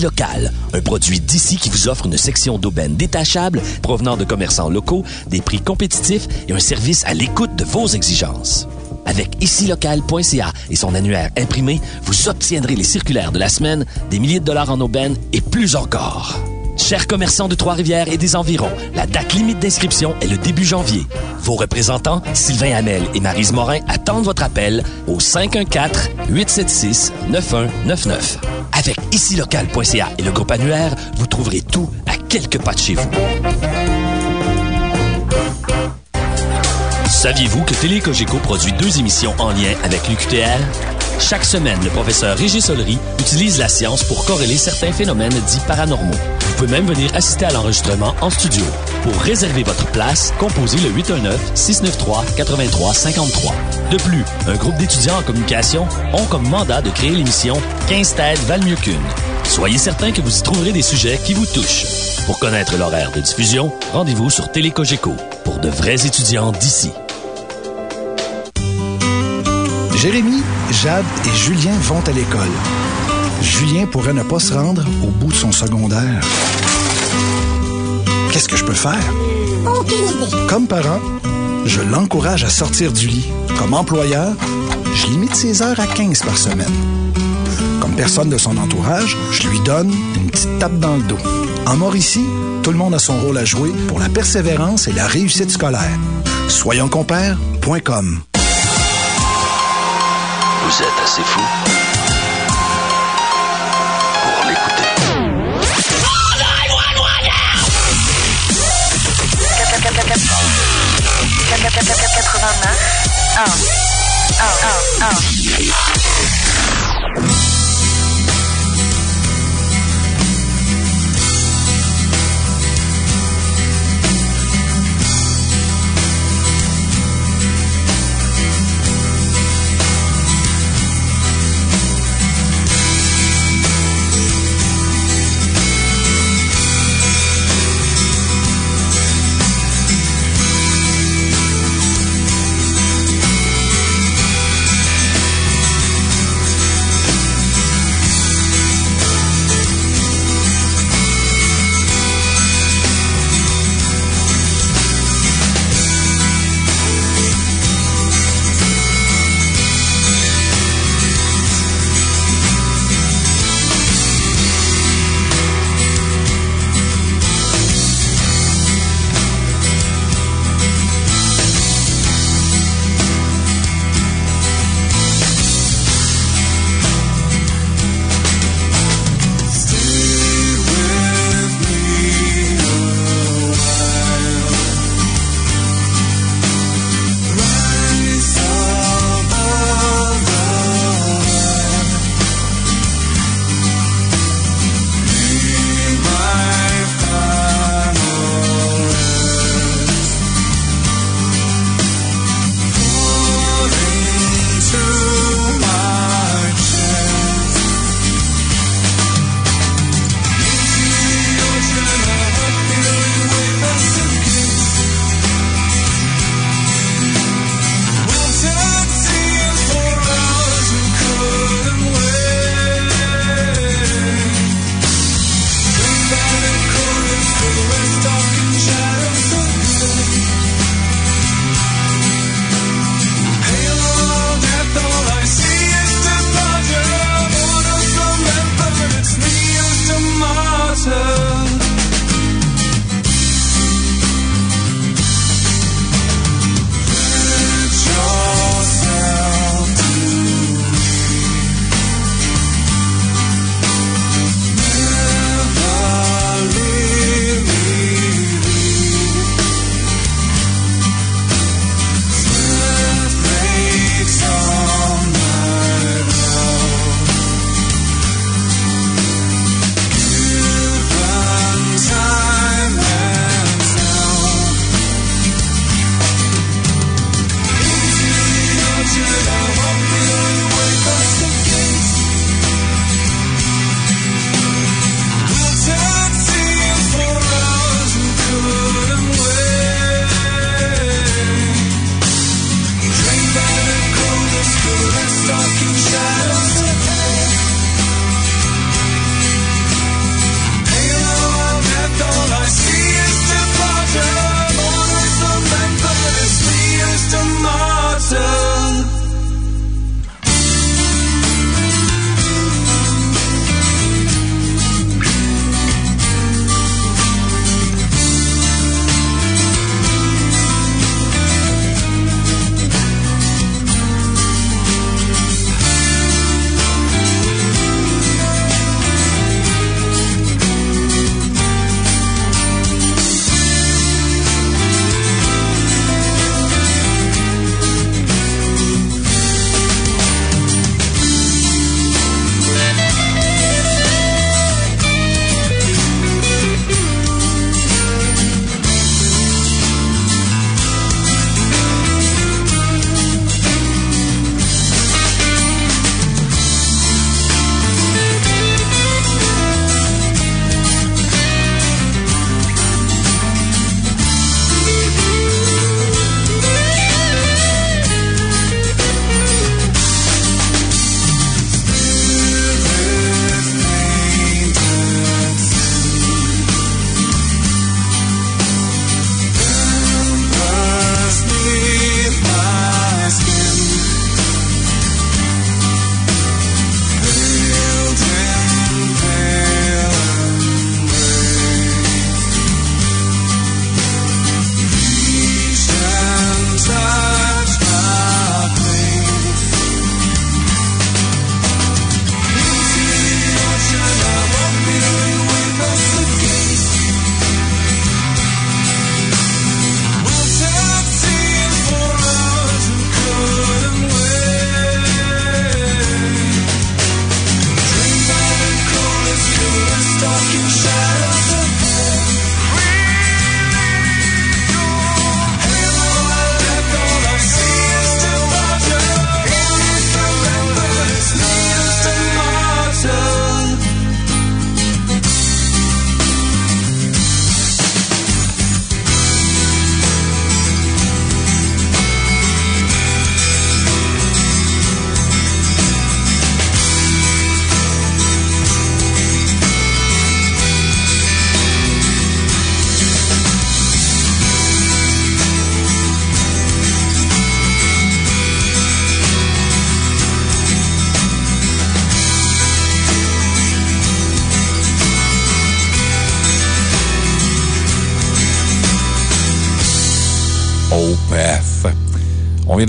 Ici Local, un produit d'ici qui vous offre une section d'aubaine détachable provenant de commerçants locaux, des prix compétitifs et un service à l'écoute de vos exigences. Avec icilocal.ca et son annuaire imprimé, vous obtiendrez les circulaires de la semaine, des milliers de dollars en aubaine et plus encore. Chers commerçants de Trois-Rivières et des environs, la date limite d'inscription est le début janvier. Vos représentants, Sylvain Hamel et Marise Morin, attendent votre appel au 514-876-9199. Avec icilocal.ca et le groupe annuaire, vous trouverez tout à quelques pas de chez vous. Saviez-vous que Télé Cogeco produit deux émissions en lien avec l'UQTR? Chaque semaine, le professeur Régis Ollery utilise la science pour corréler certains phénomènes dits paranormaux. Vous pouvez même venir assister à l'enregistrement en studio. Pour réserver votre place, composez le 819-693-8353. De plus, un groupe d'étudiants en communication ont comme mandat de créer l'émission 15 têtes valent mieux qu'une. Soyez certain que vous y trouverez des sujets qui vous touchent. Pour connaître l'horaire de diffusion, rendez-vous sur Télécogeco pour de vrais étudiants d'ici. Jérémy, Jade et Julien vont à l'école. Julien pourrait ne pas se rendre au bout de son secondaire. Qu'est-ce que je peux faire? Comme parent, je l'encourage à sortir du lit. Comme employeur, je limite ses heures à 15 par semaine. Comme personne de son entourage, je lui donne une petite tape dans le dos. En Mauricie, tout le monde a son rôle à jouer pour la persévérance et la réussite scolaire. Soyons compères.com. Vous êtes assez fou pour l'écouter. 89 oh, oh, oh. oh.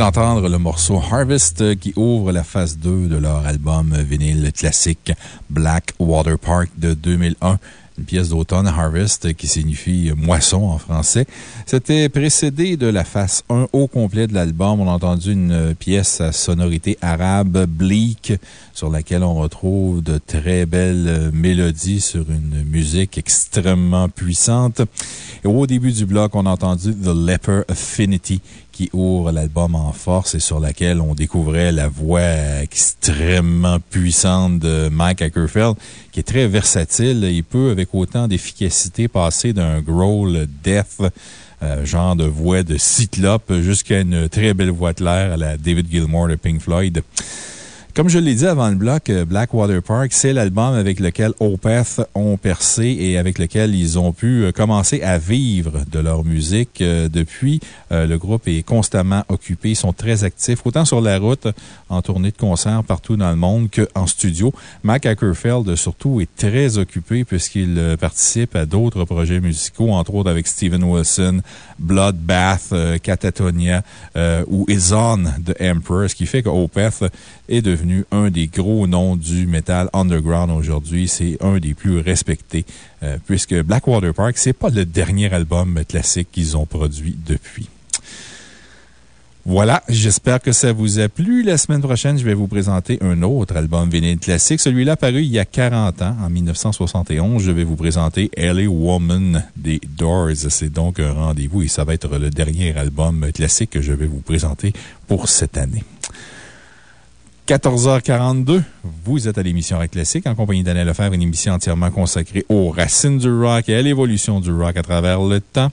D'entendre le morceau Harvest qui ouvre la phase 2 de leur album vinyle classique Black Water Park de 2001 une pièce d'automne, Harvest, qui signifie moisson en français. C'était précédé de la face 1 au complet de l'album. On a entendu une pièce à sonorité arabe, Bleak, sur laquelle on retrouve de très belles mélodies sur une musique extrêmement puissante. Et au début du bloc, on a entendu The Leper Affinity, ouvre l'album en force et sur laquelle on découvrait la voix extrêmement puissante de Mike Ackerfeld, qui est très versatile. Il peut, avec autant d'efficacité, passer d'un growl death, euh, genre de voix de cyclope, jusqu'à une très belle voix claire à la David Gilmour de Pink Floyd. Comme je l'ai dit avant le bloc, euh, Blackwater Park, c'est l'album avec lequel Opeth ont percé et avec lequel ils ont pu euh, commencer à vivre de leur musique. Euh, depuis, le groupe est constamment occupé. Ils sont très actifs, autant sur la route, en tournée de concert partout dans le monde qu'en studio. Mac Ackerfeld, surtout, est très occupé puisqu'il participe à d'autres projets musicaux, entre autres avec Steven Wilson, Bloodbath, Catatonia ou Is On the Emperor, ce qui fait que Opeth est devenu un des gros noms du metal underground aujourd'hui. C'est un des plus respectés, euh, puisque Blackwater Park, c'est pas le dernier album classique qu'ils ont produit depuis. Voilà, j'espère que ça vous a plu. La semaine prochaine, je vais vous présenter un autre album vinyle classique. Celui-là paru il y a 40 ans, en 1971. Je vais vous présenter LA Woman des Doors. C'est donc un rendez-vous et ça va être le dernier album classique que je vais vous présenter pour cette année. 14h42, vous êtes à l'émission Rock Classique en compagnie d'Anna Lefebvre, une émission entièrement consacrée aux racines du rock et à l'évolution du rock à travers le temps.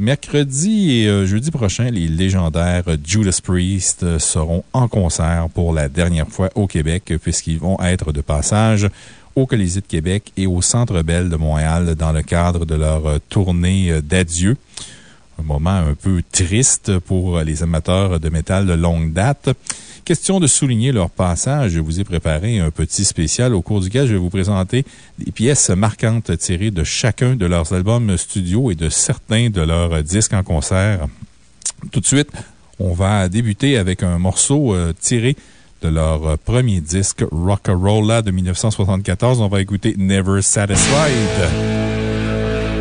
Mercredi et euh, jeudi prochain, les légendaires Judas Priest euh, seront en concert pour la dernière fois au Québec, puisqu'ils vont être de passage au Colisée de Québec et au Centre Bell de Montréal dans le cadre de leur euh, tournée d'adieu. Un moment un peu triste pour les amateurs de métal de longue date. Question de souligner leur passage, je vous ai préparé un petit spécial au cours duquel je vais vous présenter des pièces marquantes tirées de chacun de leurs albums studio et de certains de leurs disques en concert. Tout de suite, on va débuter avec un morceau euh, tiré de leur premier disque Rock'n'Rolla de 1974. On va écouter Never Satisfied.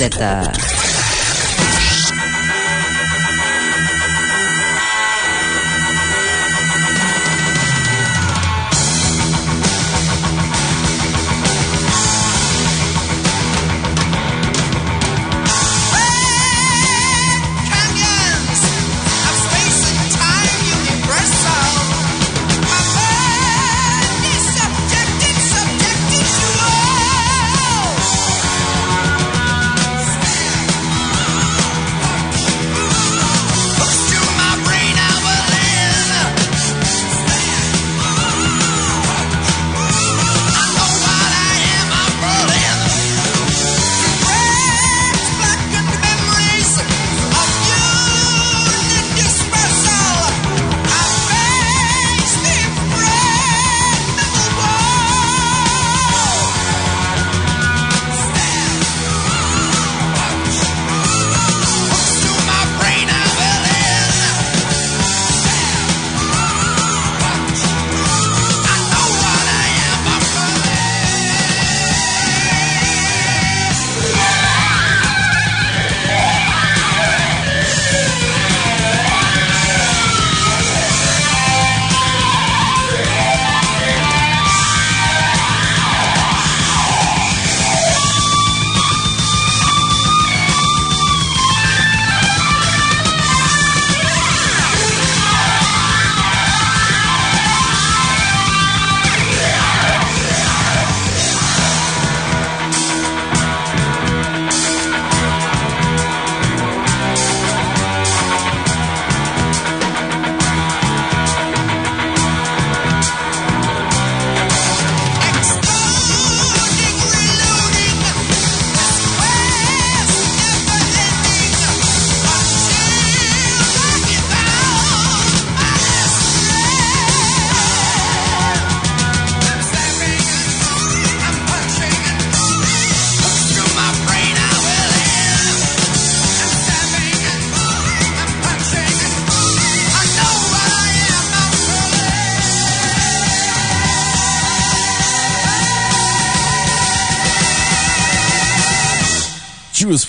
Jusqu'à 17h.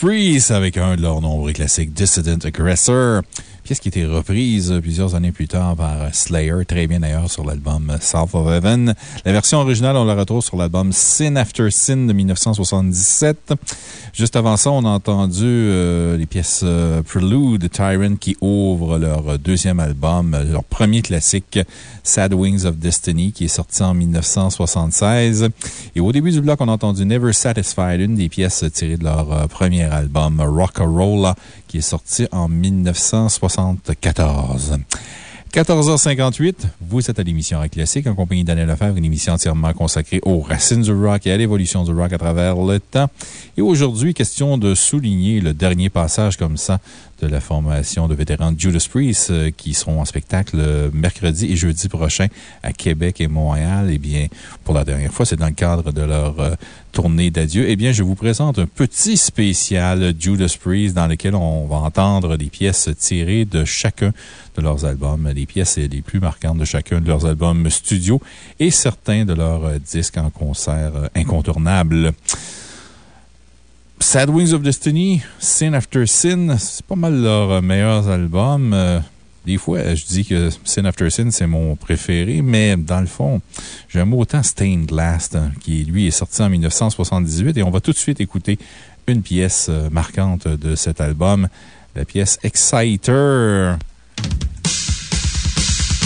Priest avec un de leurs nombreux classiques, Dissident Aggressor. Pièce qui été reprise plusieurs années plus tard par Slayer, très bien d'ailleurs sur l'album South of Heaven. La version originale, on la retrouve sur l'album Sin After Sin de 1977. Juste avant ça, on a entendu euh, les pièces euh, Prelude, Tyrant qui ouvrent leur deuxième album, leur premier classique, Sad Wings of Destiny, qui est sorti en 1976. Et au début du bloc, on a entendu Never Satisfied, une des pièces tirées de leur euh, premier album, Rock'n'Rolla, qui est sorti en 1974. 14h58, vous êtes à l'émission Rock Classique en compagnie d'Anne Lefebvre, une émission entièrement consacrée aux racines du rock et à l'évolution du rock à travers le temps. Et aujourd'hui, question de souligner le dernier passage comme ça de la formation de vétérans Judas Priest euh, qui seront en spectacle euh, mercredi et jeudi prochain à Québec et Montréal. Eh bien, pour la dernière fois, c'est dans le cadre de leur euh, tournée d'adieu. Eh bien, je vous présente un petit spécial Judas Priest dans lequel on va entendre des pièces tirées de chacun de leurs albums, les pièces les plus marquantes de chacun de leurs albums studio et certains de leurs disques en concert incontournables. Sad Wings of Destiny, Sin After Sin, c'est pas mal leurs meilleurs albums. Euh, des fois, je dis que Sin After Sin, c'est mon préféré, mais dans le fond, j'aime autant Stained Glass, hein, qui lui est sorti en 1978, et on va tout de suite écouter une pièce euh, marquante de cet album, la pièce Exciter.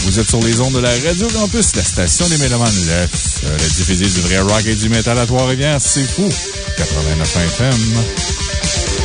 Vous êtes sur les ondes de la Radio Campus, la station des Mélomanes, la, la diffusée du vrai rock et du métal à Trois-Rivières. C'est fou! 89 FM.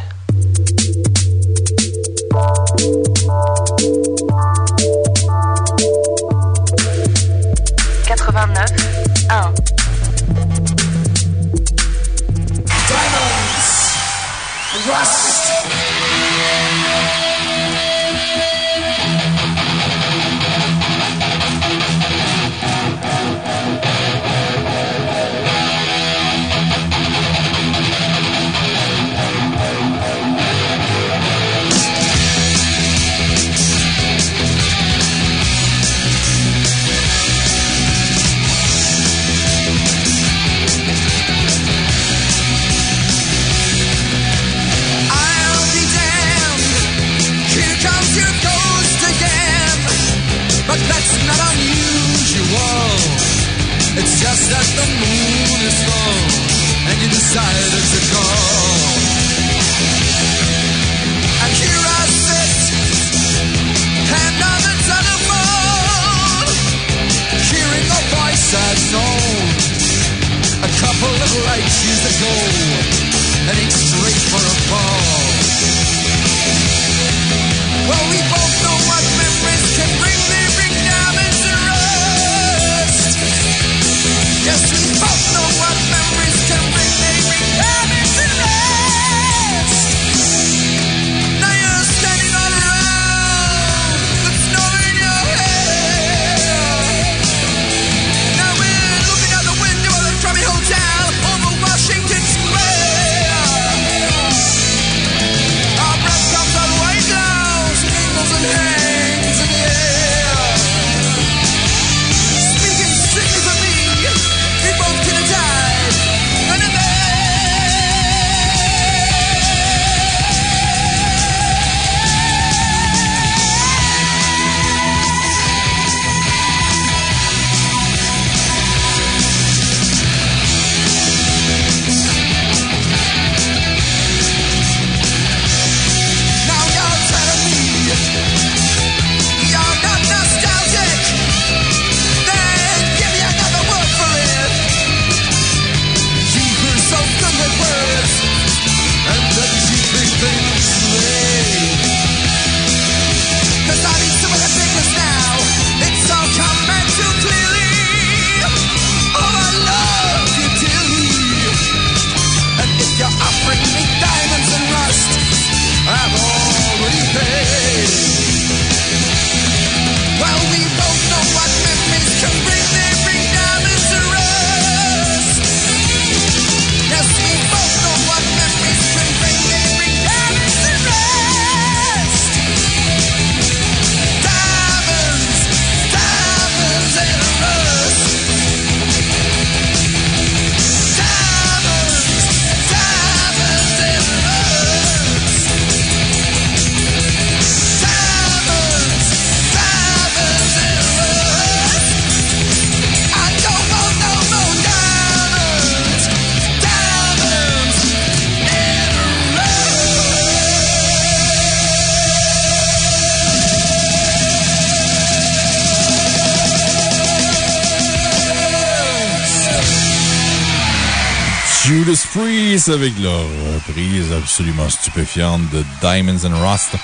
Avec leur reprise absolument stupéfiante de Diamonds and Rust.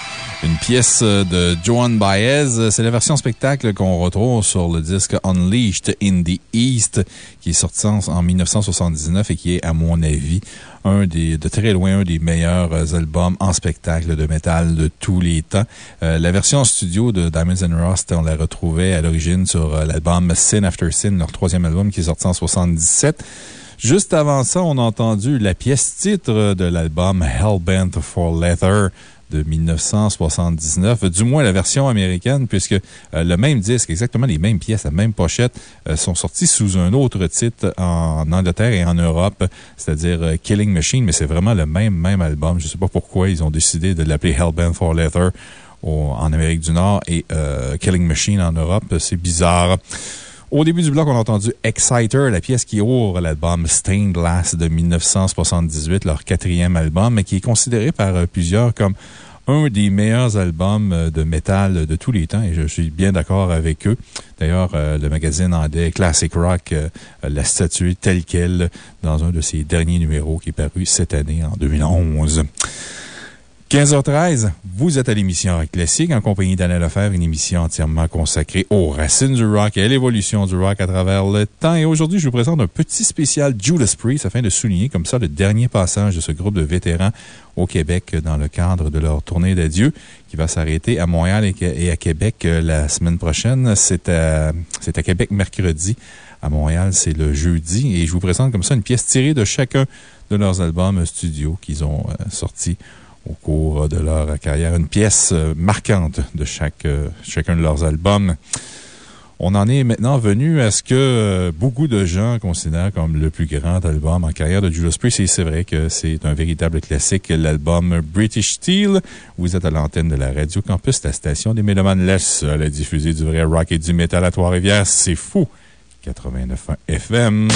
Une pièce de Joan Baez. C'est la version spectacle qu'on retrouve sur le disque Unleashed in the East, qui est sorti en en 1979 et qui est, à mon avis, un des, de très loin, un des meilleurs albums en spectacle de métal de tous les temps. Euh, la version studio de Diamonds and Rust, on la retrouvait à l'origine sur euh, l'album Sin After Sin, leur troisième album qui est sorti en 77. Juste avant ça, on a entendu la pièce titre de l'album Hellbent for Leather de 1979, du moins la version américaine, puisque euh, le même disque, exactement les mêmes pièces, la même pochette, euh, sont sorties sous un autre titre en Angleterre et en Europe, c'est-à-dire euh, Killing Machine, mais c'est vraiment le même, même album. Je ne sais pas pourquoi ils ont décidé de l'appeler Hellbent for Leather en Amérique du Nord et Killing Machine en Europe. C'est bizarre. Au début du bloc, on a entendu Exciter, la pièce qui ouvre l'album Stained Glass de 1978, leur quatrième album, mais qui est considéré par euh, plusieurs comme un des meilleurs albums euh, de métal de tous les temps, et je suis bien d'accord avec eux. D'ailleurs, euh, le magazine andais Classic Rock l'a statué tel quel dans un de ses derniers numéros qui est paru cette année, en 2011. 15h13, vous êtes à l'émission Classique en compagnie d'Alain Lefebvre, une émission entièrement consacrée aux racines du rock et à l'évolution du rock à travers le temps. Et aujourd'hui, je vous présente un petit spécial Judas Priest afin de souligner comme ça le dernier passage de ce groupe de vétérans au Québec dans le cadre de leur tournée d'adieu qui va s'arrêter à Montréal et à Québec euh, la semaine prochaine. C'est à, à Québec mercredi. À Montréal, c'est le jeudi. Et je vous présente comme ça une pièce tirée de chacun de leurs albums studio qu'ils ont euh, sortis au cours de leur carrière. Une pièce euh, marquante de chaque, euh, chacun de leurs albums. On en est maintenant venu à ce que euh, beaucoup de gens considèrent comme le plus grand album en carrière de Judas Priest. Et c'est vrai que c'est un véritable classique, l'album British Steel. Vous êtes à l'antenne de la Radio Campus, la station des Mélomanes, la seule à diffuser du vrai rock et du métal à Trois-Rivières. C'est fou! 89.1 FM.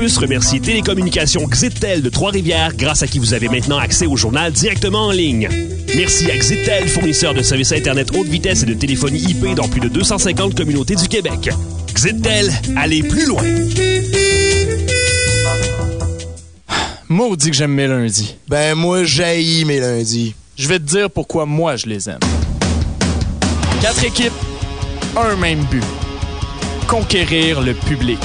Campus remercie Télécommunications Xitel de Trois-Rivières, grâce à qui vous avez maintenant accès au journal directement en ligne. Merci à Xitel, fournisseur de services Internet haute vitesse et de téléphonie IP dans plus de 250 communautés du Québec. Xitel, allez plus loin! Maudit que j'aime mes lundis. Ben, moi, j'haïs mes lundis. Je vais te dire pourquoi moi je les aime. Quatre équipes, un même but. Conquérir le public.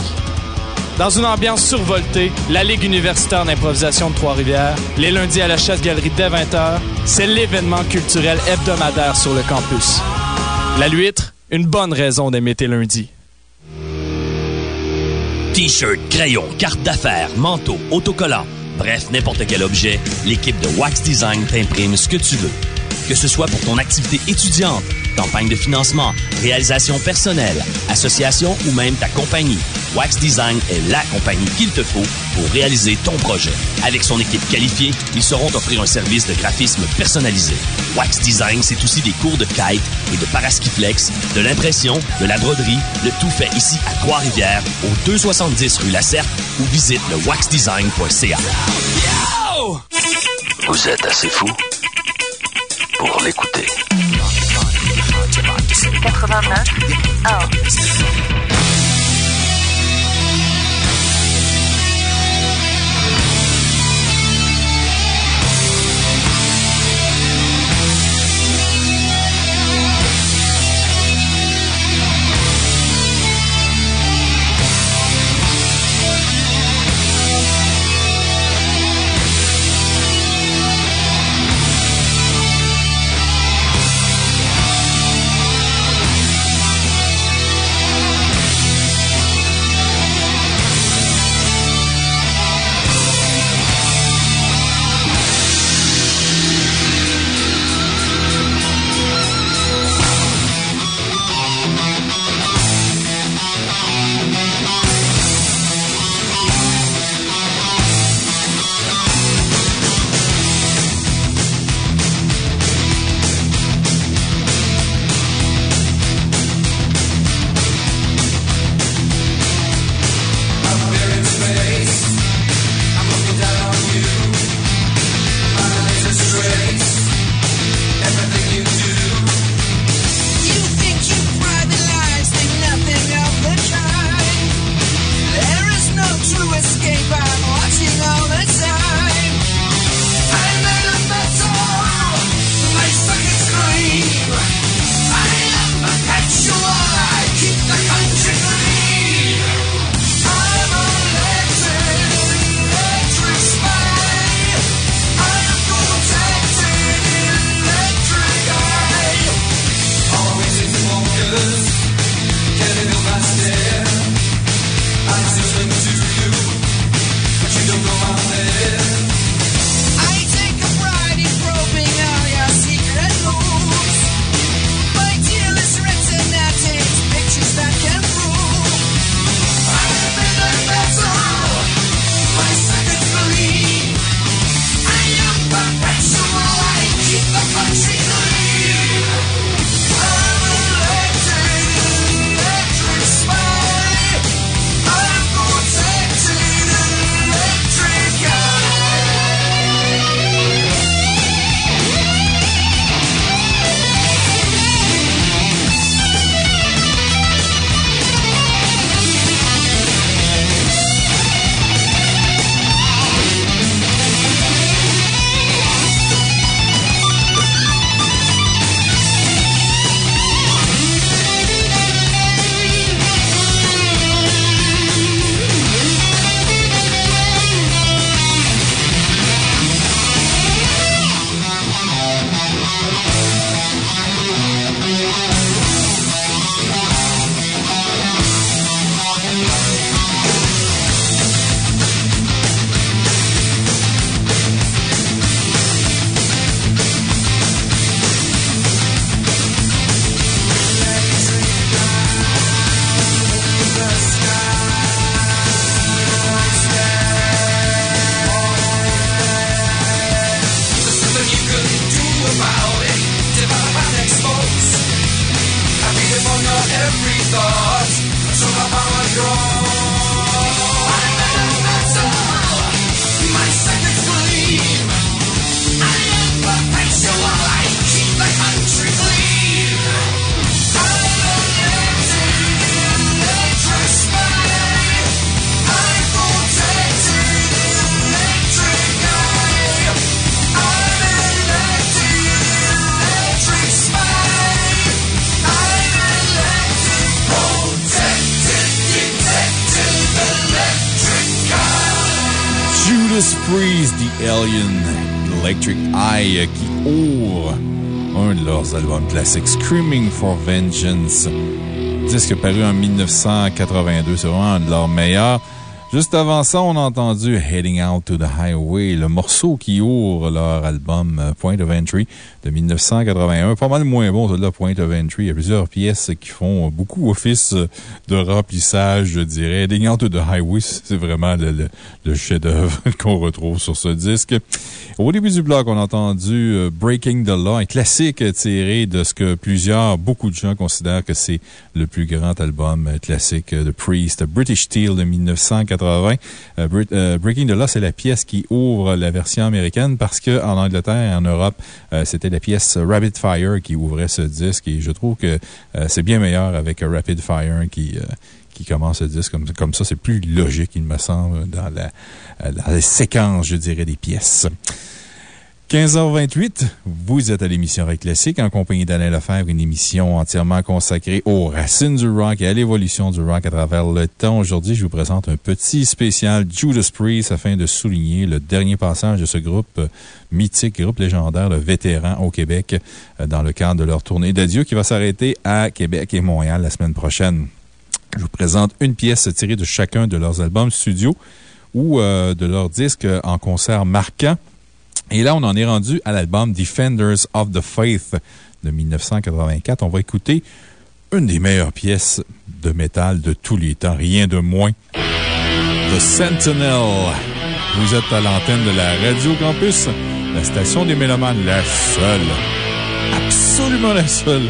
Dans une ambiance survoltée, la Ligue universitaire d'improvisation de Trois-Rivières, les lundis à la chasse-galerie dès 20h, c'est l'événement culturel hebdomadaire sur le campus. La Luître, une bonne raison d'aimer tes lundis. T-shirt, crayon, carte d'affaires, manteau, autocollant, bref, n'importe quel objet, l'équipe de Wax Design t'imprime ce que tu veux. Que ce soit pour ton activité étudiante, campagne de financement, réalisation personnelle, association ou même ta compagnie, Wax Design est la compagnie qu'il te faut pour réaliser ton projet. Avec son équipe qualifiée, ils sauront t'offrir un service de graphisme personnalisé. Wax Design, c'est aussi des cours de kite et de paraskiflex, de l'impression, de la broderie, le tout fait ici à Trois-Rivières, au 270 rue Lacerte ou visite le waxdesign.ca. Vous êtes assez fou pour l'écouter. 89 1. Screaming for Vengeance. Disque paru en 1982, c'est vraiment un de leurs meilleurs. Juste avant ça, on a entendu Heading Out to the Highway, le morceau qui ouvre leur album euh, Point of Entry de 1981. Pas mal moins bon, celui-là, Point of Entry. Il y a plusieurs pièces qui font beaucoup office de remplissage, je dirais. Heading Out to the Highway, [laughs] c'est vraiment le, le- le chef-d'œuvre [laughs] qu'on retrouve sur ce disque. Au début du bloc, on a entendu euh, Breaking the Law, un classique tiré de ce que plusieurs, beaucoup de gens considèrent que c'est le plus grand album euh, classique de Priest, British Steel de 1980. Euh, Brit- euh, Breaking the Law, c'est la pièce qui ouvre la version américaine parce qu'en Angleterre et en Europe, euh, c'était la pièce Rapid Fire qui ouvrait ce disque et je trouve que euh, c'est bien meilleur avec euh, Rapid Fire qui, euh, qui commence le disque. Comme, ça, c'est plus logique, il me semble, dans la, séquence, je dirais, des pièces. 15h28, vous êtes à l'émission Rock en compagnie d'Alain Lefebvre, une émission entièrement consacrée aux racines du rock et à l'évolution du rock à travers le temps. Aujourd'hui, je vous présente un petit spécial Judas Priest afin de souligner le dernier passage de ce groupe mythique, groupe légendaire de vétérans au Québec euh, dans le cadre de leur tournée d'adieu qui va s'arrêter à Québec et Montréal la semaine prochaine. Je vous présente une pièce tirée de chacun de leurs albums studio ou euh, de leurs disques en concert marquant. Et là, on en est rendu à l'album Defenders of the Faith de 1984. On va écouter une des meilleures pièces de métal de tous les temps, rien de moins. The Sentinel. Vous êtes à l'antenne de la Radio Campus, la station des Mélomanes, la seule, absolument la seule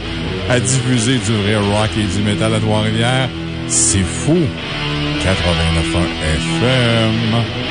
à diffuser du vrai rock et du métal à Trois-Rivières. C'est fou. 89.1 FM.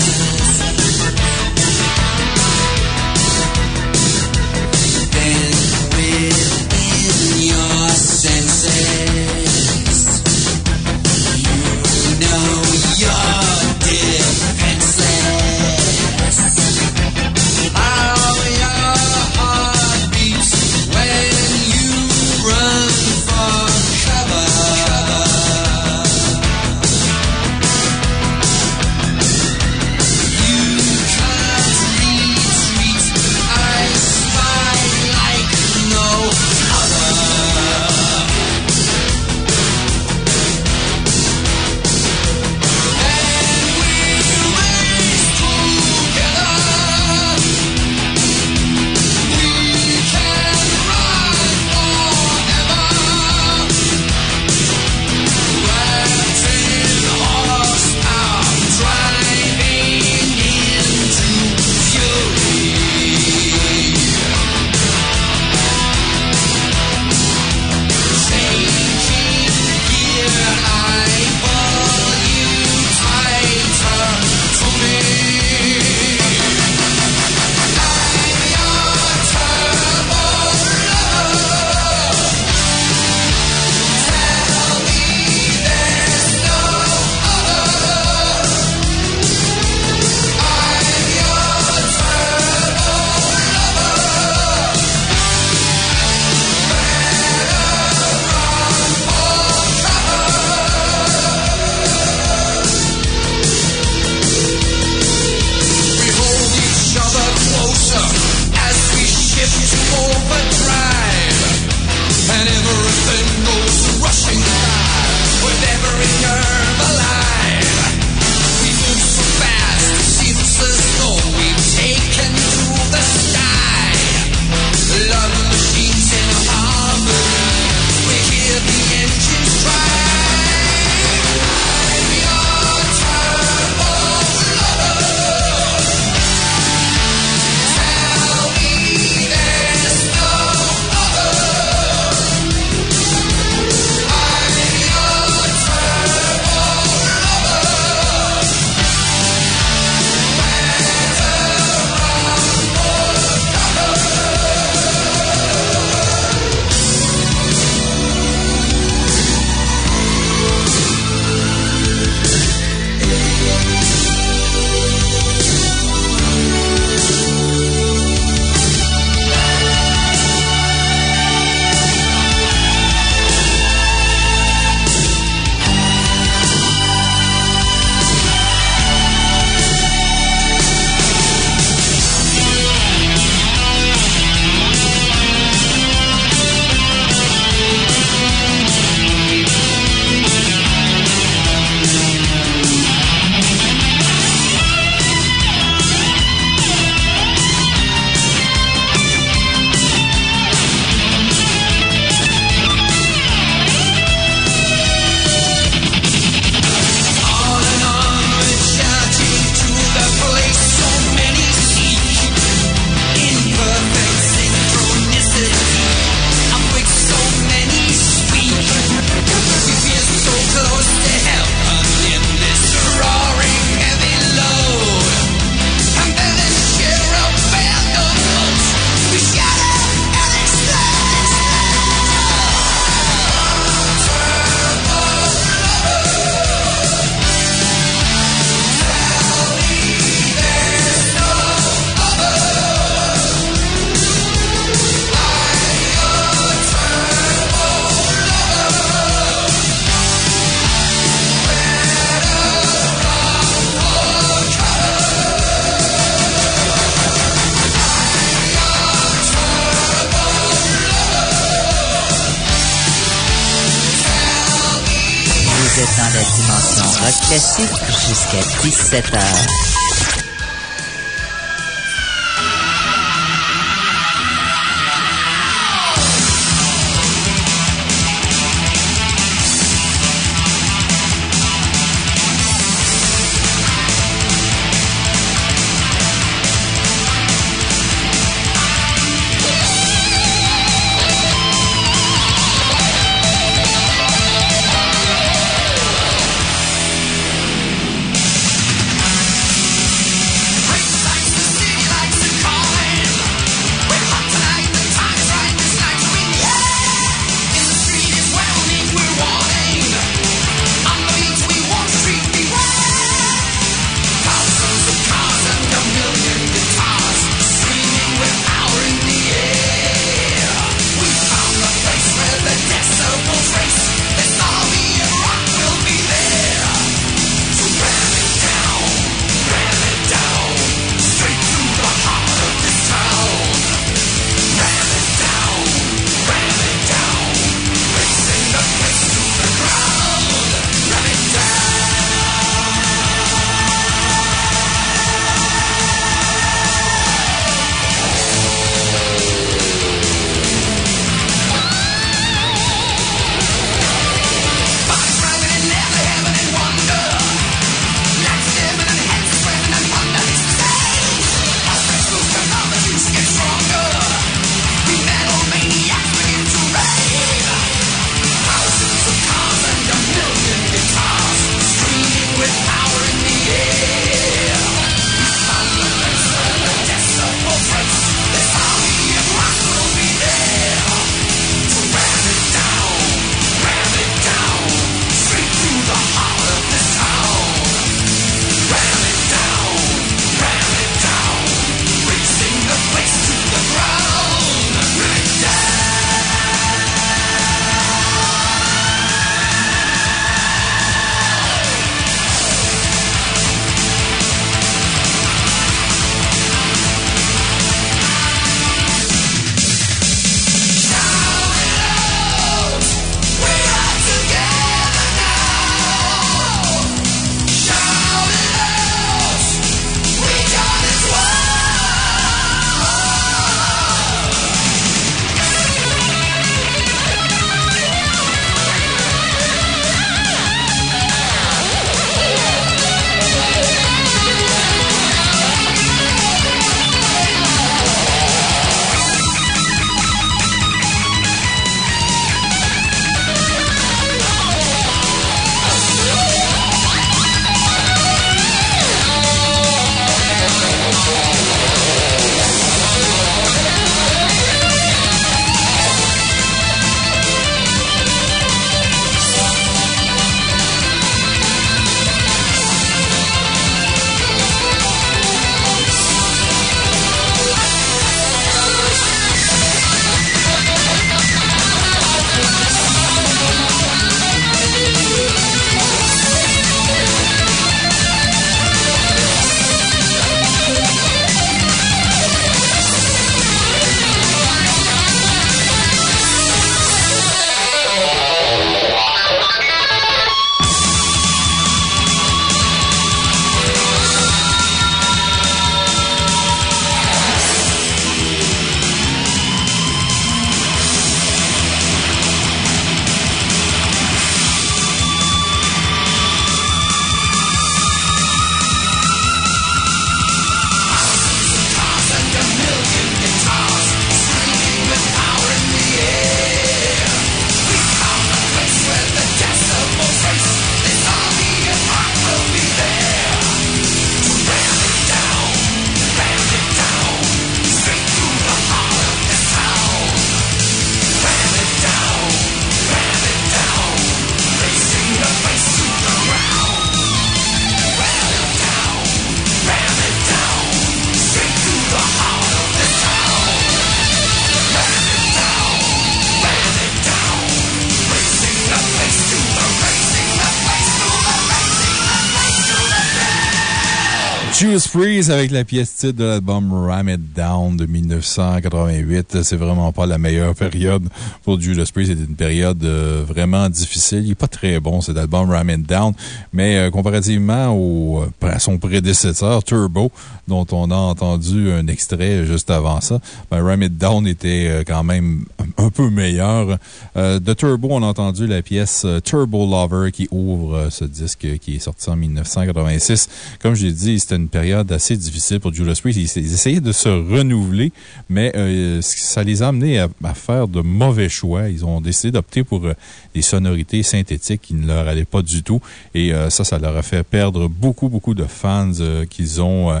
Avec la pièce titre de l'album Ram It Down de 1988. C'est vraiment pas la meilleure période pour Judas Priest. C'était une période euh, vraiment difficile. Il n'est pas très bon cet album Ram It Down, mais euh, comparativement euh, à son prédécesseur Turbo, dont on a entendu un extrait juste avant ça, ben, Ram It Down était quand même un peu meilleur. de Turbo, on a entendu la pièce Turbo Lover qui ouvre ce disque qui est sorti en 1986. Comme j'ai dit, c'était une période assez difficile pour Judas Priest. Ils, essayaient de se renouveler, mais euh, ça les a amenés à, faire de mauvais choix. Ils ont décidé d'opter pour euh, des sonorités synthétiques qui ne leur allaient pas du tout. Et euh, ça, ça leur a fait perdre beaucoup, beaucoup de fans qu'ils ont,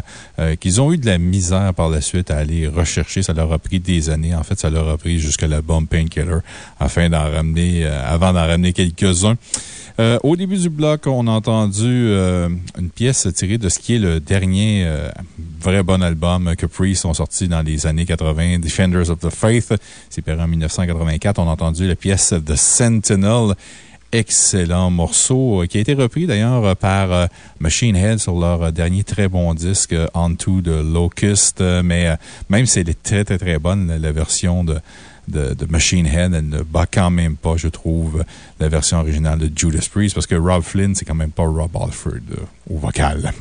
qu'ils ont eu de la misère par la suite à aller rechercher. Ça leur a pris des années. En fait, ça leur a pris jusqu'à l'album Painkiller afin d'en ramener, avant d'en ramener quelques-uns. Euh, au début du bloc, on a entendu euh, une pièce tirée de ce qui est le dernier euh, vrai bon album que Priest ont sorti dans les années 80, Defenders of the Faith. C'est paru en 1984. On a entendu la pièce The Sentinel excellent morceau qui a été repris d'ailleurs par Machine Head sur leur dernier très bon disque Onto the Locust. Mais même si elle est très, très, très bonne, la version de de, Machine Head. Elle ne bat quand même pas, je trouve, la version originale de Judas Priest parce que Rob Flynn, c'est quand même pas Rob Alford euh, au vocal.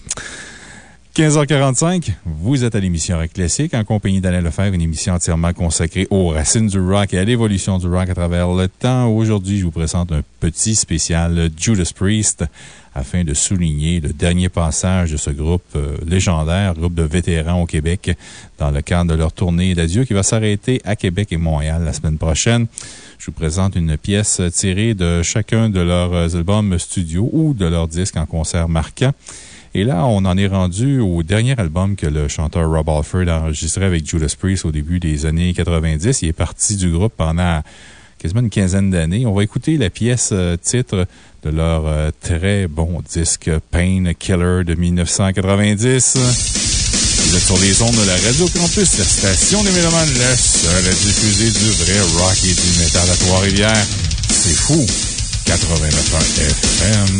15h45, vous êtes à l'émission Rock Classique en compagnie d'Alain Lefebvre, une émission entièrement consacrée aux racines du rock et à l'évolution du rock à travers le temps. Aujourd'hui, je vous présente un petit spécial Judas Priest afin de souligner le dernier passage de ce groupe euh, légendaire, groupe de vétérans au Québec, dans le cadre de leur tournée d'adieu qui va s'arrêter à Québec et Montréal la semaine prochaine. Je vous présente une pièce tirée de chacun de leurs albums studio ou de leurs disques en concert marquant. Et là, on en est rendu au dernier album que le chanteur Rob Alford a enregistré avec Judas Priest au début des années 90. Il est parti du groupe pendant quasiment une quinzaine d'années. On va écouter la pièce euh, titre de leur euh, très bon disque Pain Killer de 1990. Vous êtes sur les ondes de la Radio Campus, la station des Mélomanes, la seule à diffuser du vrai rock et du métal à Trois-Rivières. C'est fou! 89 FM.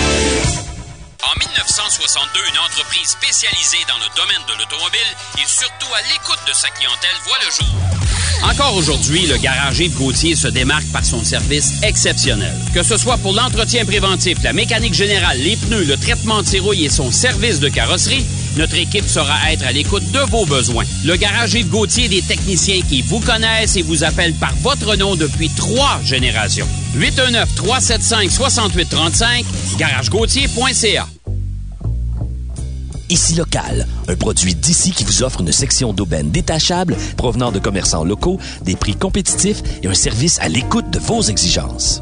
En 1962, une entreprise spécialisée dans le domaine de l'automobile et surtout à l'écoute de sa clientèle voit le jour. Encore aujourd'hui, le garage Yves Gauthier se démarque par son service exceptionnel. Que ce soit pour l'entretien préventif, la mécanique générale, les pneus, le traitement de rouille et son service de carrosserie, notre équipe saura être à l'écoute de vos besoins. Le garage Yves Gauthier des techniciens qui vous connaissent et vous appellent par votre nom depuis trois générations. 819-375-6835, garagegauthier.ca. Ici Local, un produit d'ici qui vous offre une section d'aubaine détachable provenant de commerçants locaux, des prix compétitifs et un service à l'écoute de vos exigences.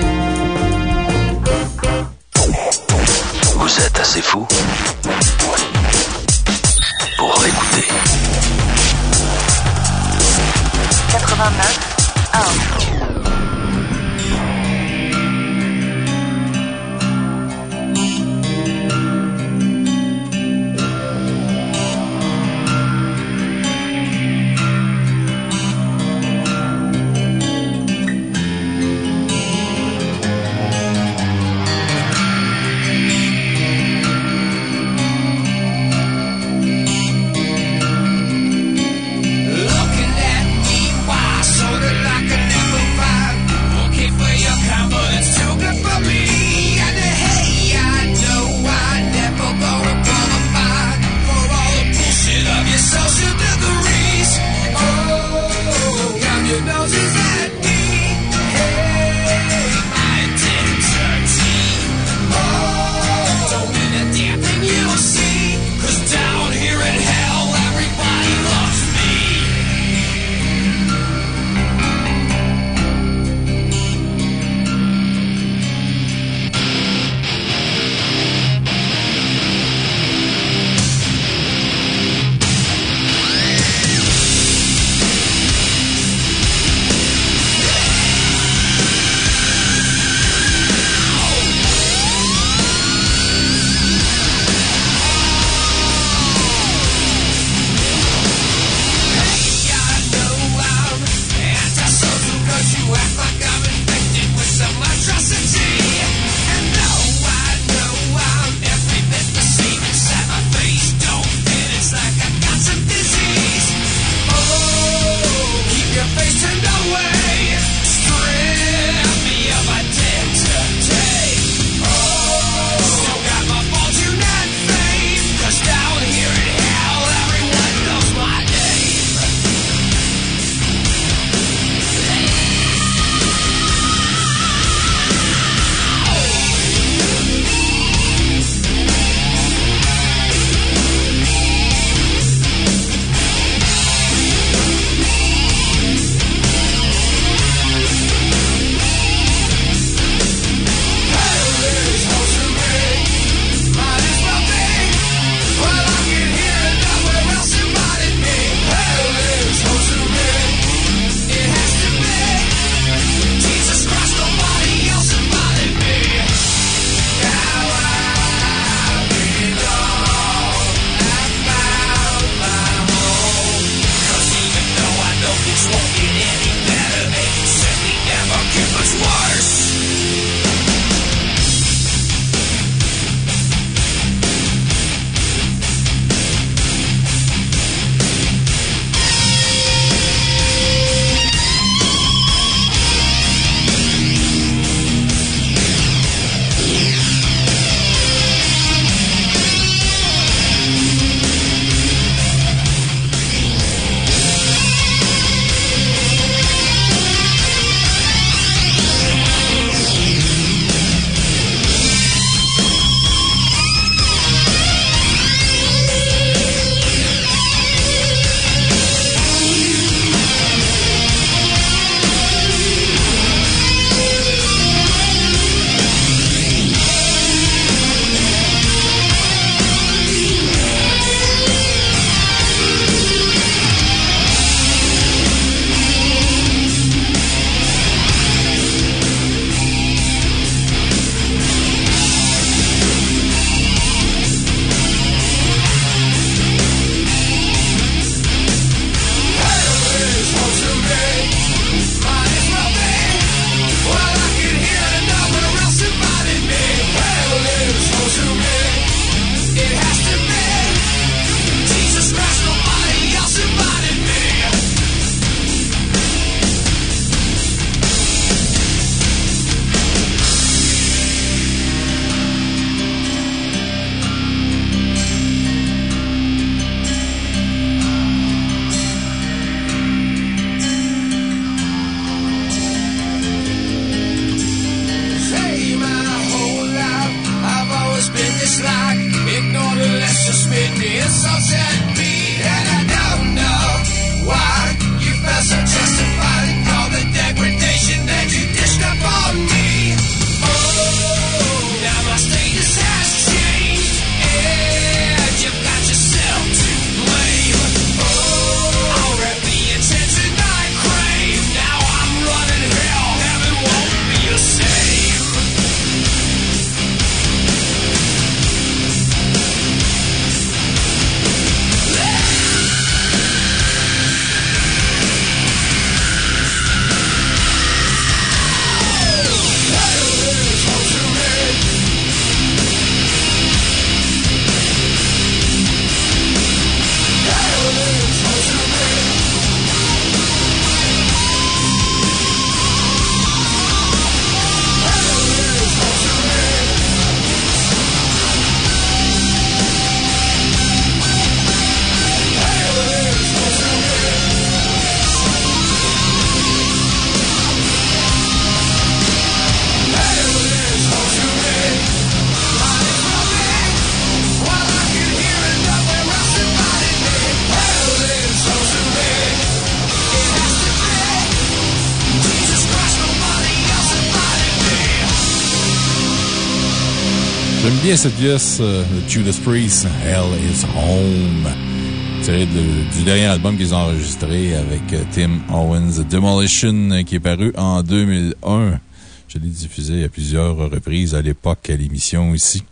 Vous êtes assez fou pour l'écouter. 89 1. Cette pièce euh, Judas Priest, Hell is Home. Tiré de- du dernier album qu'ils ont enregistré avec euh, Tim Owens, Demolition, euh, qui est paru en 2001. Je l'ai diffusé à plusieurs reprises à l'époque à l'émission ici.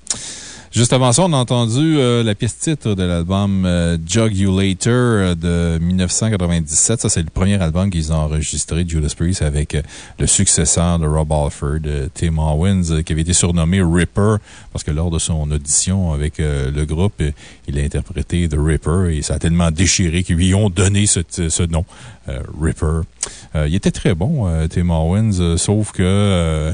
Juste avant ça, on a entendu euh, la pièce titre de l'album euh, Jugulator euh, de 1997. Ça, c'est le premier album qu'ils ont enregistré, Judas Priest, avec euh, le successeur de Rob Alford, Tim Owens, qui avait été surnommé Ripper, parce que lors de son audition avec le groupe, il a interprété The Ripper et ça a tellement déchiré qu'ils lui ont donné ce, nom, Ripper. Il était très bon, Tim Owens, sauf que...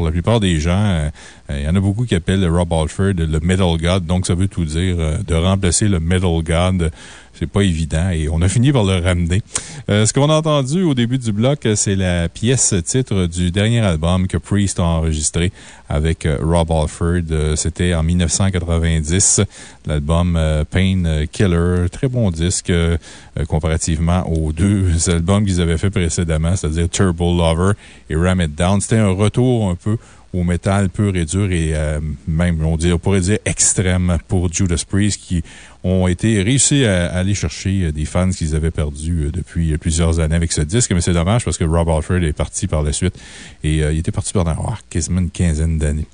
pour la plupart des gens, euh, euh, il y en a beaucoup qui appellent Rob Alford le Metal God, donc ça veut tout dire. euh, de remplacer le Metal God, c'est pas évident et on a fini par le ramener. Euh, ce qu'on a entendu au début du bloc, euh, c'est la pièce titre du dernier album que Priest a enregistré avec euh, Rob Alford. C'était en 1990, l'album Pain Killer. Très bon disque comparativement aux deux [laughs] albums qu'ils avaient fait précédemment, c'est-à-dire Turbo Lover et Ram It Down. C'était un retour un peu au métal pur et dur et même, on, dit, on pourrait dire extrême pour Judas Priest qui ont été réussi à, aller chercher euh, des fans qu'ils avaient perdus euh, depuis plusieurs années avec ce disque. Mais c'est dommage parce que Rob Alford est parti par la suite et euh, il était parti pendant oh, quasiment une quinzaine d'années.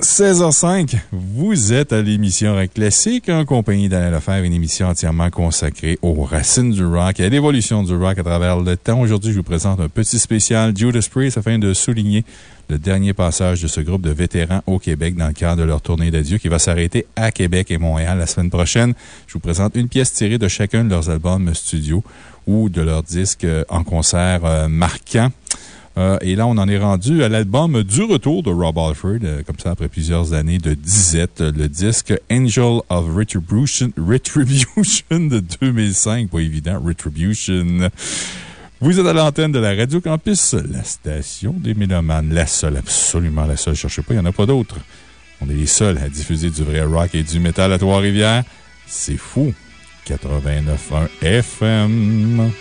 16h05, vous êtes à l'émission Rock Classique en compagnie d'Alain Lefebvre, une émission entièrement consacrée aux racines du rock et à l'évolution du rock à travers le temps. Aujourd'hui, je vous présente un petit spécial Judas Priest afin de souligner le dernier passage de ce groupe de vétérans au Québec dans le cadre de leur tournée d'adieu qui va s'arrêter à Québec et Montréal la semaine prochaine. Je vous présente une pièce tirée de chacun de leurs albums studio ou de leurs disques euh, en concert euh, marquants. Euh, et là, on en est rendu à l'album du retour de Rob Alford, comme ça, après plusieurs années de disette, le disque Angel of Retribution de 2005. Pas évident, Retribution. Vous êtes à l'antenne de la Radio Campus, la station des Mélomanes. La seule, absolument la seule. Cherchez pas, il n'y en a pas d'autres. On est les seuls à diffuser du vrai rock et du métal à Trois-Rivières. C'est fou. 89.1 FM.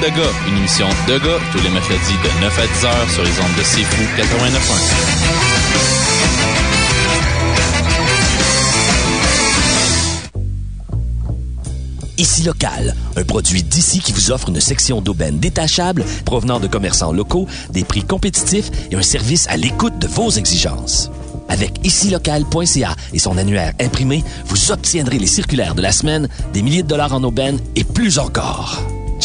De une émission de gars tous les mercredis de 9 à 10 heures sur les ondes de C'est Fou 89.1. Ici Local, un produit d'ici qui vous offre une section d'aubaine détachable provenant de commerçants locaux, des prix compétitifs et un service à l'écoute de vos exigences. Avec icilocal.ca et son annuaire imprimé, vous obtiendrez les circulaires de la semaine, des milliers de dollars en aubaine et plus encore.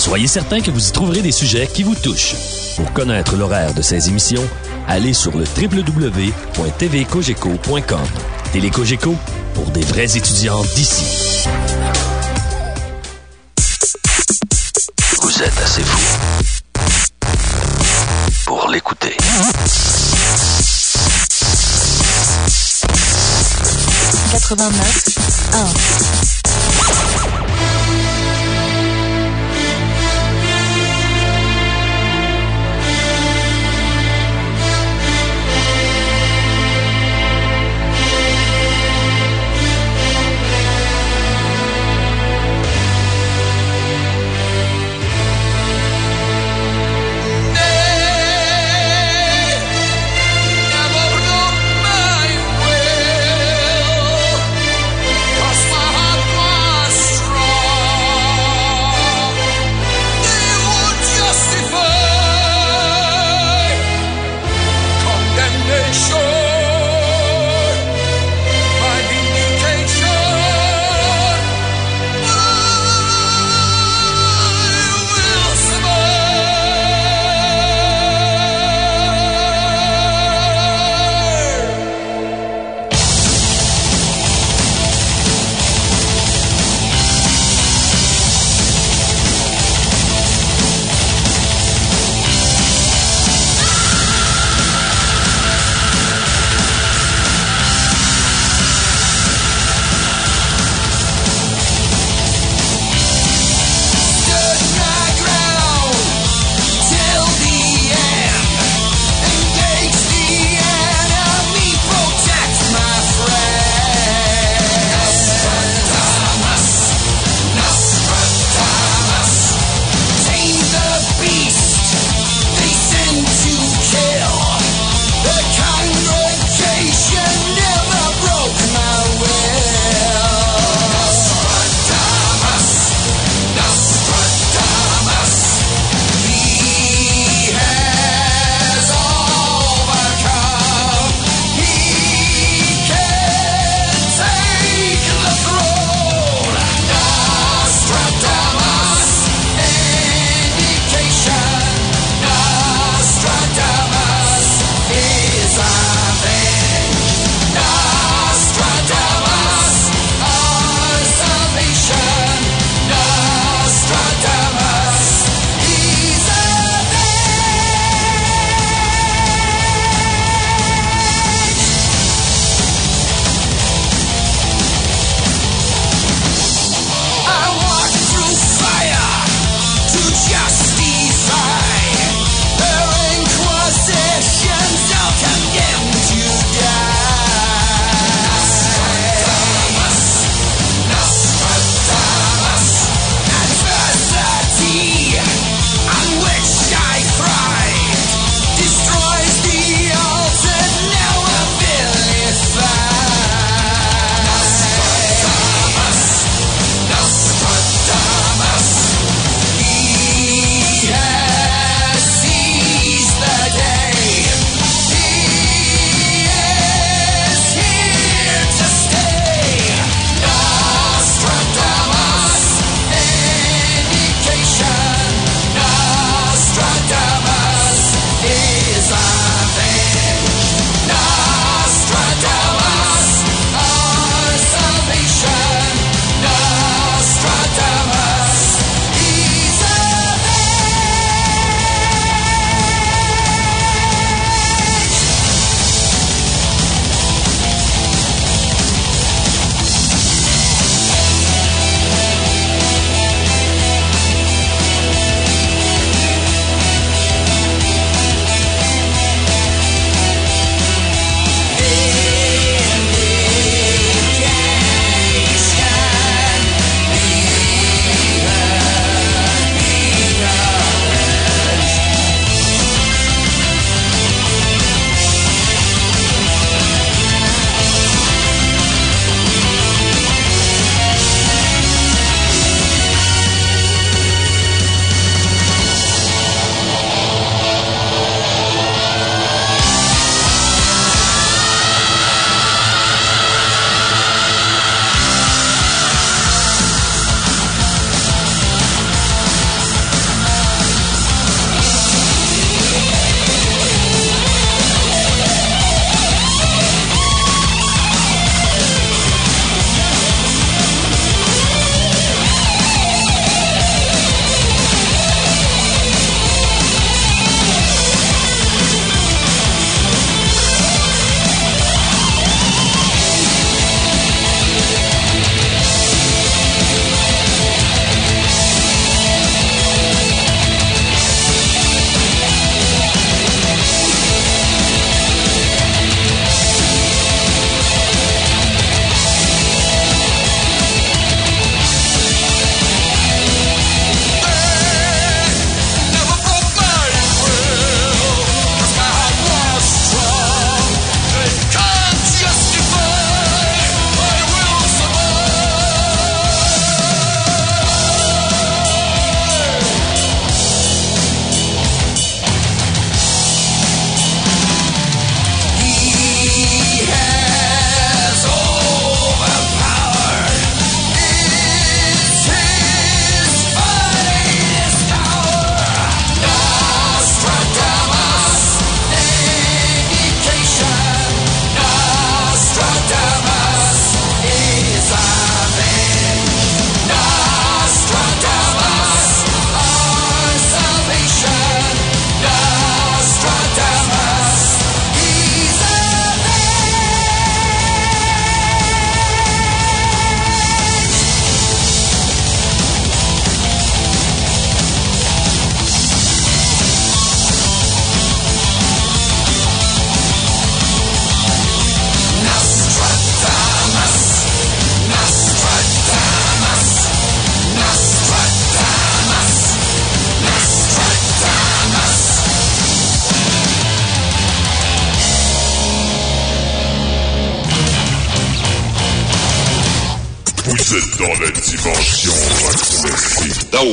Soyez certains que vous y trouverez des sujets qui vous touchent. Pour connaître l'horaire de ces émissions, allez sur le www.tvcogeco.com. Télécogeco, pour des vrais étudiants d'ici. Vous êtes assez fou pour l'écouter. 89 1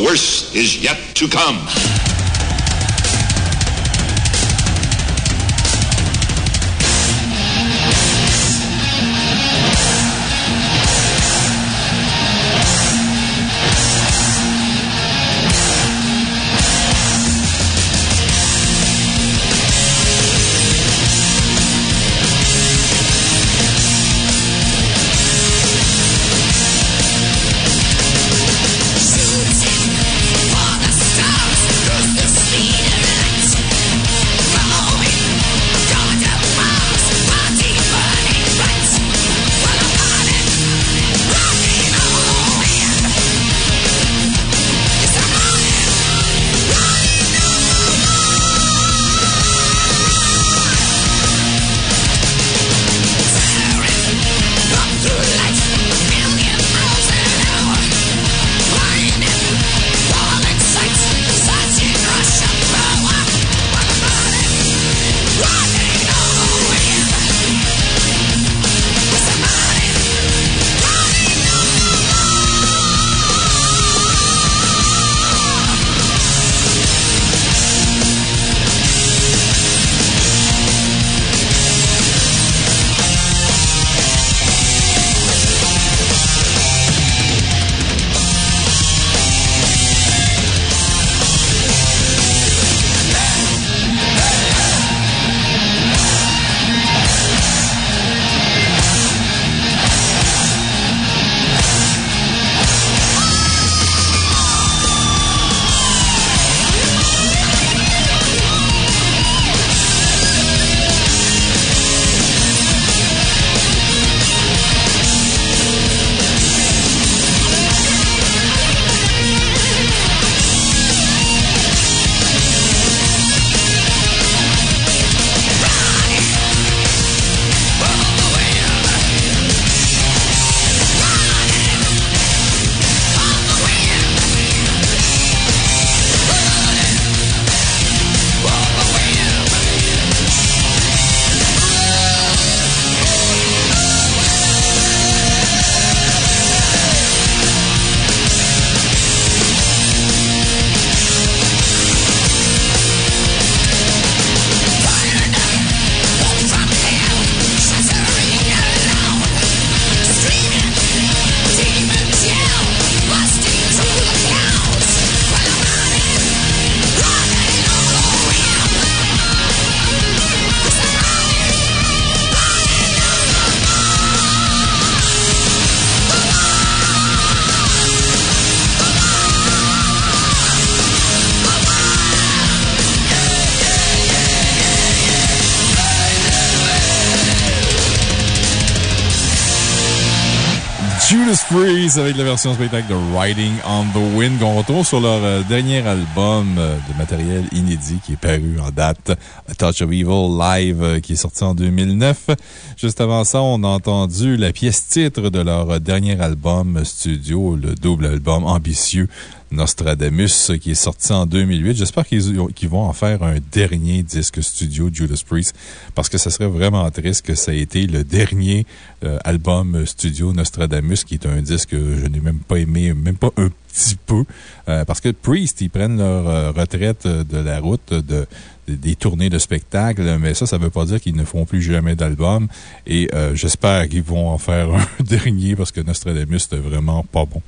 worst is yet to come. Avec la version spectacle de Riding on the Wind qu'on retrouve sur leur euh, dernier album euh, de matériel inédit qui est paru en date, Touch of Evil Live euh, qui est sorti en 2009. Juste avant ça, on a entendu la pièce titre de leur dernier album studio, le double album ambitieux Nostradamus, qui est sorti en 2008. J'espère qu'ils vont en faire un dernier disque studio Judas Priest, parce que ce serait vraiment triste que ça ait été le dernier euh, album studio Nostradamus, qui est un disque que je n'ai même pas aimé, même pas un petit peu, euh, parce que Priest, ils prennent leur retraite de la route, de, des tournées de spectacles, mais ça, ça veut pas dire qu'ils ne feront plus jamais d'album. Et euh, j'espère qu'ils vont en faire un [laughs] dernier parce que Nostradamus, c'était vraiment pas bon.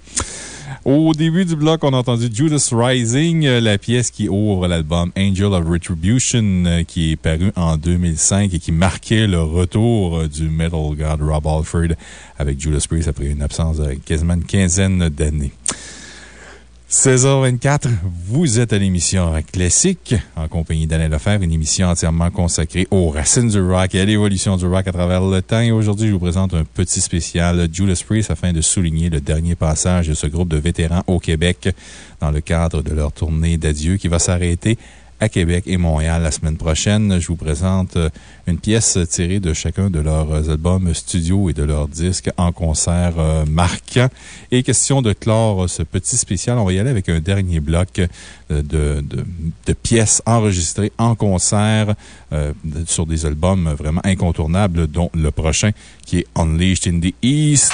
Au début du bloc, on a entendu Judas Rising, euh, la pièce qui ouvre l'album Angel of Retribution, euh, qui est paru en 2005 et qui marquait le retour du Metal God Rob Alford avec Judas Priest après une absence de quasiment une quinzaine d'années. 16h24, vous êtes à l'émission Classique en compagnie d'Alain Lefebvre, une émission entièrement consacrée aux racines du rock et à l'évolution du rock à travers le temps. Et aujourd'hui, je vous présente un petit spécial Judas Priest afin de souligner le dernier passage de ce groupe de vétérans au Québec dans le cadre de leur tournée d'adieu qui va s'arrêter à Québec et Montréal la semaine prochaine. Je vous présente euh, une pièce tirée de chacun de leurs albums studio et de leurs disques en concert euh, marquants. Et question de clore ce petit spécial, on va y aller avec un dernier bloc euh, de, de, de pièces enregistrées en concert euh, sur des albums vraiment incontournables, dont le prochain qui est Unleashed in the East.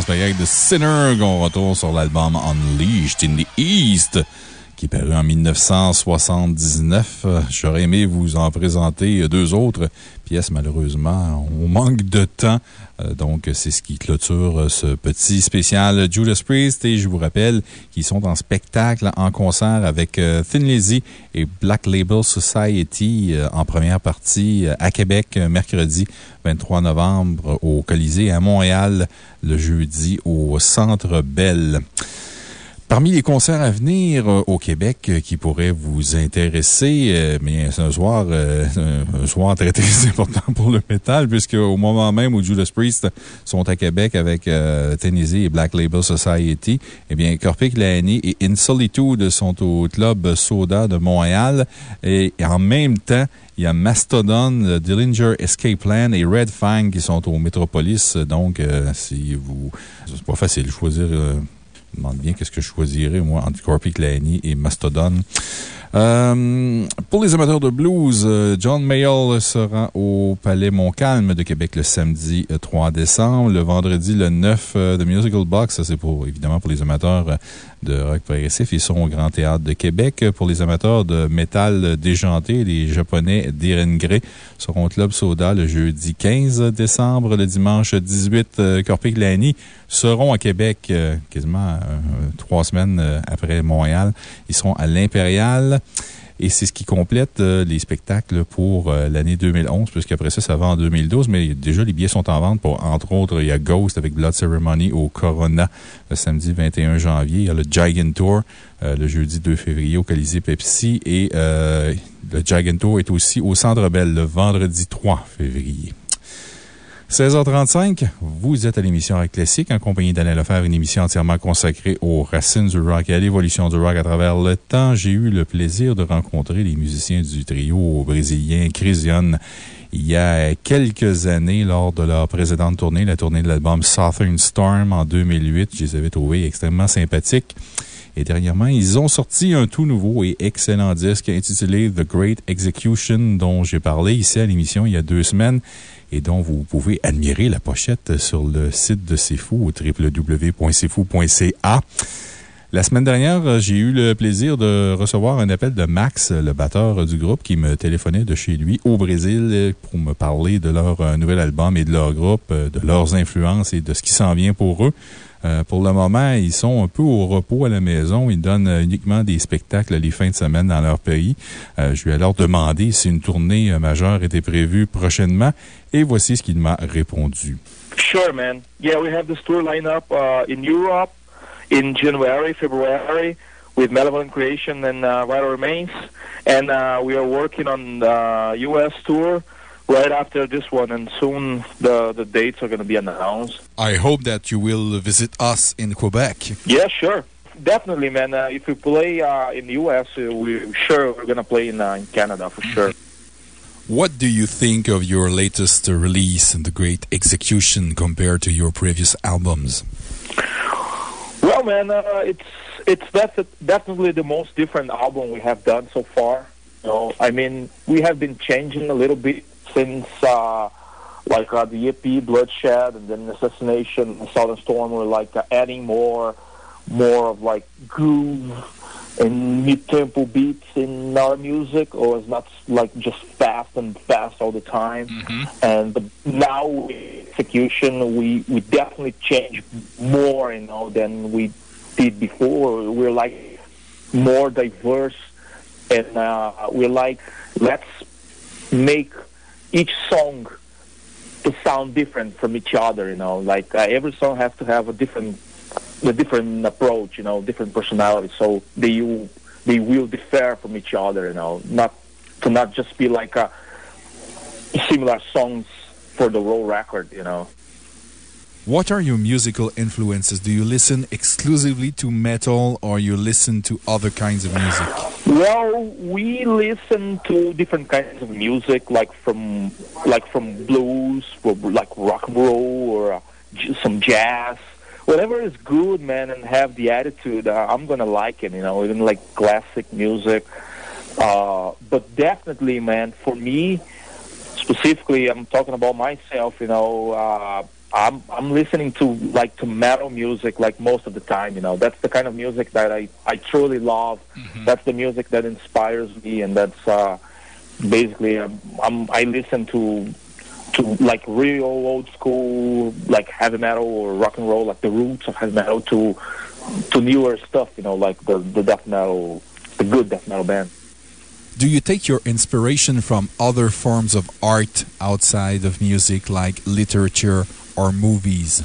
Version de Sinner qu'on retrouve sur l'album Unleashed in the East qui est paru en 1979. J'aurais aimé vous en présenter deux autres pièces, malheureusement. On manque de temps. Euh, donc, c'est ce qui clôture euh, ce petit spécial Judas Priest. Et je vous rappelle qu'ils sont en spectacle, en concert avec euh, Thin Lizzy et Black Label Society en première partie à Québec, mercredi 23 novembre au Colisée, à Montréal, le jeudi au Centre Bell. Parmi les concerts à venir euh, au Québec euh, qui pourraient vous intéresser, euh, mais c'est un soir, [laughs] un soir très, très [laughs] important pour le métal, puisque au moment même où Judas Priest sont à Québec avec Tennessee et Black Label Society, eh bien, Corpic Lani et In Solitude sont au Club Soda de Montréal. Et, en même temps, il y a Mastodon, Dillinger Escape Plan et Red Fang qui sont au Metropolis. Donc, si vous. C'est pas facile de choisir je me demande bien qu'est-ce que je choisirais, moi, entre Corpy Clanny et Mastodon. Euh, pour les amateurs de blues, euh, John Mayall sera au Palais Montcalm de Québec le samedi 3 euh, décembre. Le vendredi, le 9, de Musical Box, ça c'est pour, évidemment, pour les amateurs de rock progressif. Ils sont au Grand Théâtre de Québec. Pour les amateurs de métal déjanté, les Japonais d'Iren Grey seront au Club Soda le jeudi 15 décembre. Le dimanche 18, Corpic Lani seront à Québec quasiment trois semaines après Montréal. Ils seront à l'Impérial. Et c'est ce qui complète euh, les spectacles pour euh, l'année 2011, puisqu'après ça, ça va en 2012. Mais déjà, les billets sont en vente pour, entre autres, il y a Ghost avec Blood Ceremony au Corona le samedi 21 janvier. Il y a le Gigant Tour euh, le jeudi 2 février au Colisée Pepsi. Et le Gigant Tour est aussi au Centre Bell le vendredi 3 février. 16h35, vous êtes à l'émission Rock Classique en compagnie d'Alain Lefebvre, une émission entièrement consacrée aux racines du rock et à l'évolution du rock à travers le temps. J'ai eu le plaisir de rencontrer les musiciens du trio brésilien Crisione il y a quelques années lors de leur précédente tournée, la tournée de l'album Southern Storm en 2008. Je les avais trouvés extrêmement sympathiques. Et dernièrement, ils ont sorti un tout nouveau et excellent disque intitulé The Great Execution, dont j'ai parlé ici à l'émission il y a deux semaines et dont vous pouvez admirer la pochette sur le site de C'est au www.cfou.ca. La semaine dernière, j'ai eu le plaisir de recevoir un appel de Max, le batteur du groupe, qui me téléphonait de chez lui au Brésil pour me parler de leur euh, nouvel album et de leur groupe, euh, de leurs influences et de ce qui s'en vient pour eux. Euh, pour le moment, ils sont un peu au repos à la maison. Ils donnent euh, uniquement des spectacles les fins de semaine dans leur pays. Euh, je lui ai alors demandé si une tournée majeure était prévue prochainement et voici ce qu'il m'a répondu. Sure, man. Yeah, we have this tour line up uh, in Europe in January, February with Malevolent Creation and uh, Vital Remains. And uh, we are working on the US tour. Right after this one, and soon the, the dates are going to be announced. I hope that you will visit us in Quebec. Yeah, sure. Definitely, man. Uh, if we play uh, in the U.S., uh, we're sure we're going to play in, uh, in Canada for sure. What do you think of your latest release and the great execution compared to your previous albums? Well, man, uh, it's it's def definitely the most different album we have done so far. You know, I mean, we have been changing a little bit since uh, like uh, the EP Bloodshed and then Assassination and Southern Storm were like uh, adding more more of like groove and mid-tempo beats in our music or it's not like just fast and fast all the time mm-hmm. and but now execution we we definitely change more you know than we did before we're like more diverse and uh, we're like let's make each song to sound different from each other, you know, like uh, every song has to have a different, a different approach, you know, different personality. So they, they will differ from each other, you know, not to not just be like a similar songs for the whole record, you know. What are your musical influences? Do you listen exclusively to metal or you listen to other kinds of music? Well, we listen to different kinds of music, like from like from blues, or like rock and roll, or uh, some jazz. Whatever is good, man, and have the attitude, uh, I'm gonna like it. You know, even like classic music. Uh, but definitely, man, for me specifically, I'm talking about myself. You know uh, I'm I'm listening to like to metal music like most of the time. You know, that's the kind of music that I I truly love. That's the music that inspires me, and that's uh, basically um, I'm I listen to to like real old school like heavy metal or rock and roll, like the roots of heavy metal to to newer stuff. You know, like the the death metal, the good death metal band. Do you take your inspiration from other forms of art outside of music, like literature or movies?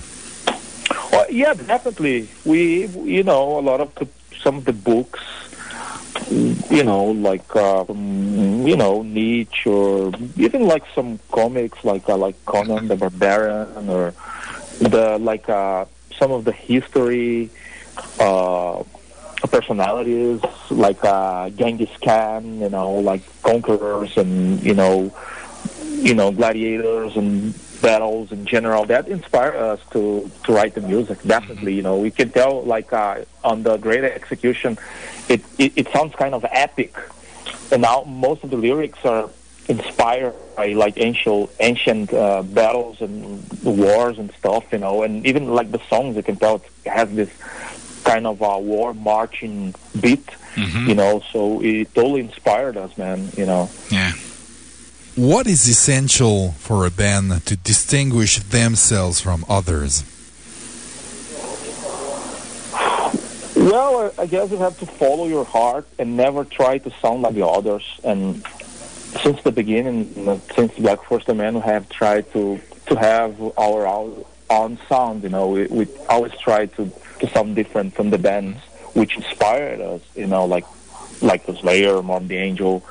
Well, yeah, definitely. We, you know, a lot of the, some of the books, you know, like, uh, you know, Nietzsche or even like some comics like, uh, like Conan the Barbarian or the, like, uh, some of the history, uh, personalities like, uh, Genghis Khan, you know, like conquerors and, you know, you know, gladiators and battles in general that inspire us to to write the music definitely you know. We can tell like uh, on the great execution it, it it sounds kind of epic. And now most of the lyrics are inspired by like ancient ancient uh, battles and wars and stuff you know. And even like the songs you can tell it has this kind of uh, war marching beat you know. So it totally inspired us man you know. Yeah. What is essential for a band to distinguish themselves from others? Well, I guess you have to follow your heart and never try to sound like the others. And since the beginning, since Black Forest Man, we have tried to to have our own, sound. You know, we, we always try to to sound different from the bands which inspired us. You know, like like the Slayer, Mob the Angel,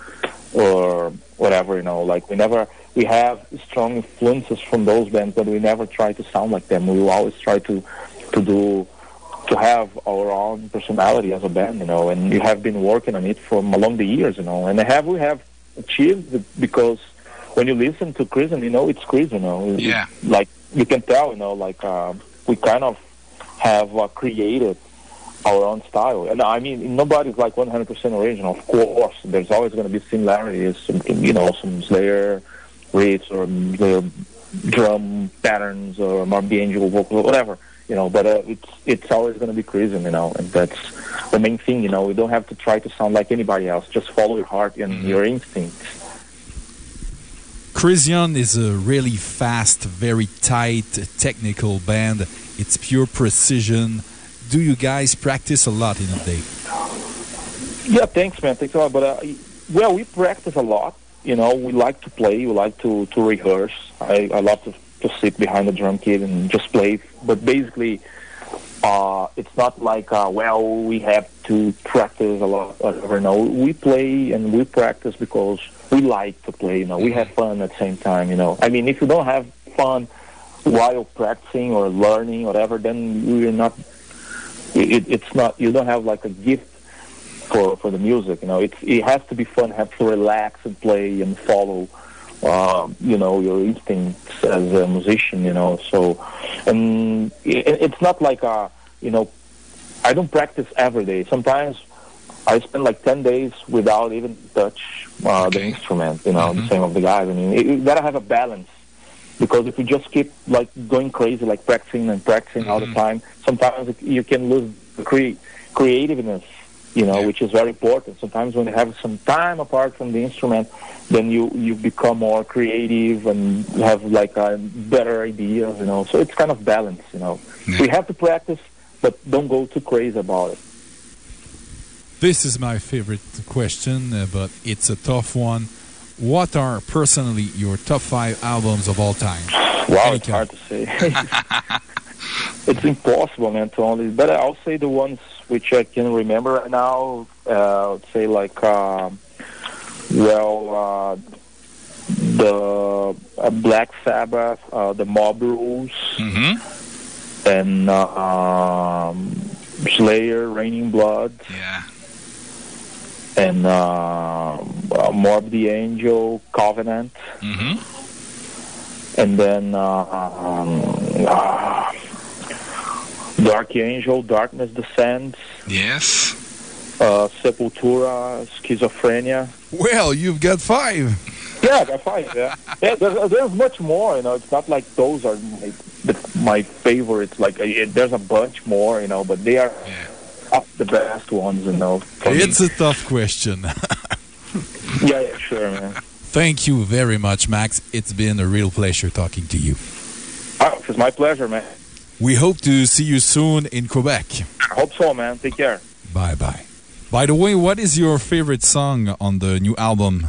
or whatever. You know, like we never we have strong influences from those bands, but we never try to sound like them. We always try to to do to have our own personality as a band, you know, and we have been working on it from along the years, you know, and have we have achieved because when you listen to Chris, you know, it's Chris, you know, Yeah. like you can tell, you know, like uh, we kind of have uh, created our own style, and I mean, nobody's like 100% original. Of course, there's always going to be similarities, you know, some Slayer riffs or the drum patterns or Angel vocal, whatever you know, but uh, it's it's always going to be Chrism, you know, and that's the main thing, you know. We don't have to try to sound like anybody else. Just follow your heart and your instincts. Chrysion is a really fast, very tight, technical band. It's pure precision. Do you guys practice a lot in a day? Yeah, thanks, man. Thanks a lot. But uh, well, we practice a lot. You know, we like to play. We like to to rehearse. I I love to to sit behind the drum kit and just play. But basically, uh, it's not like uh, well we have to practice a lot. Whatever. No, we play and we practice because we like to play. You know, we have fun at the same time. You know, I mean, if you don't have fun while practicing or learning, or whatever, then you're not. It, it's not. You don't have like a gift for for the music. You know, it's it has to be fun. Have to relax and play and follow. Uh, you know your instincts as a musician. You know, so and it, it's not like a you know. I don't practice every day. Sometimes I spend like ten days without even touch uh, the instrument. You know, the same of the guys. I mean, it, you gotta have a balance because if you just keep like going crazy, like practicing and practicing all the time, sometimes it- you can lose the cre- creativeness. You know, which is very important. Sometimes when you have some time apart from the instrument, then you you become more creative and have like a better ideas. You know, so it's kind of balance. You know, we have to practice, but don't go too crazy about it. This is my favorite question, uh, but it's a tough one. What are personally your top five albums of all time? Wow, it's hard to say. [laughs] it's impossible, man, to only. But I'll say the ones which I can remember right now. Uh, I'd say like, um well, uh, the uh, Black Sabbath, uh, the Mob Rules, and uh, um, Slayer, Raining Blood. Yeah. And uh, uh, Mob the Angel, Covenant. Mm-hmm. and then uh, um, uh, Dark Angel, Darkness Descends, Yes. uh, Sepultura, Schizophrenia. Well, you've got five. Yeah, I got five. Yeah, yeah. There's, there's much more. You know, it's not like those are my, my favorites. Like uh, there's a bunch more, you know, but they are up the best ones, you know. for me. It's a tough question. [laughs] yeah, yeah, sure, man. Thank you very much, Max. It's been a real pleasure talking to you. Oh, it's my pleasure, man. We hope to see you soon in Quebec. I hope so, man. Take care. Bye bye. By the way, what is your favorite song on the new album?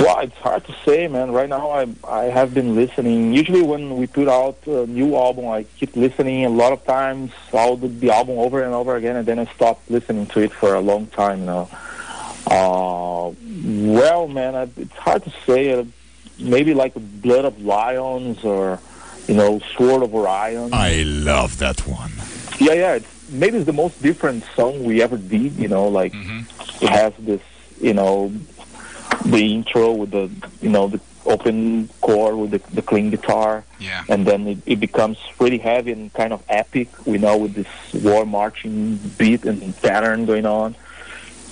Well, it's hard to say, man. Right now, I I have been listening. Usually, when we put out a new album, I keep listening. A lot of times, I'll do the album over and over again, and then I stop listening to it for a long time. You know. Uh, well, man, I, it's hard to say. Uh, maybe like Blood of Lions or you know Sword of Orion. I love that one. Yeah, yeah. It's, maybe it's the most different song we ever did. You know, like it has this, you know, the intro with the, you know, the open chord with the, the clean guitar. Yeah. And then it, it becomes pretty heavy and kind of epic. We know with this war marching beat and pattern going on.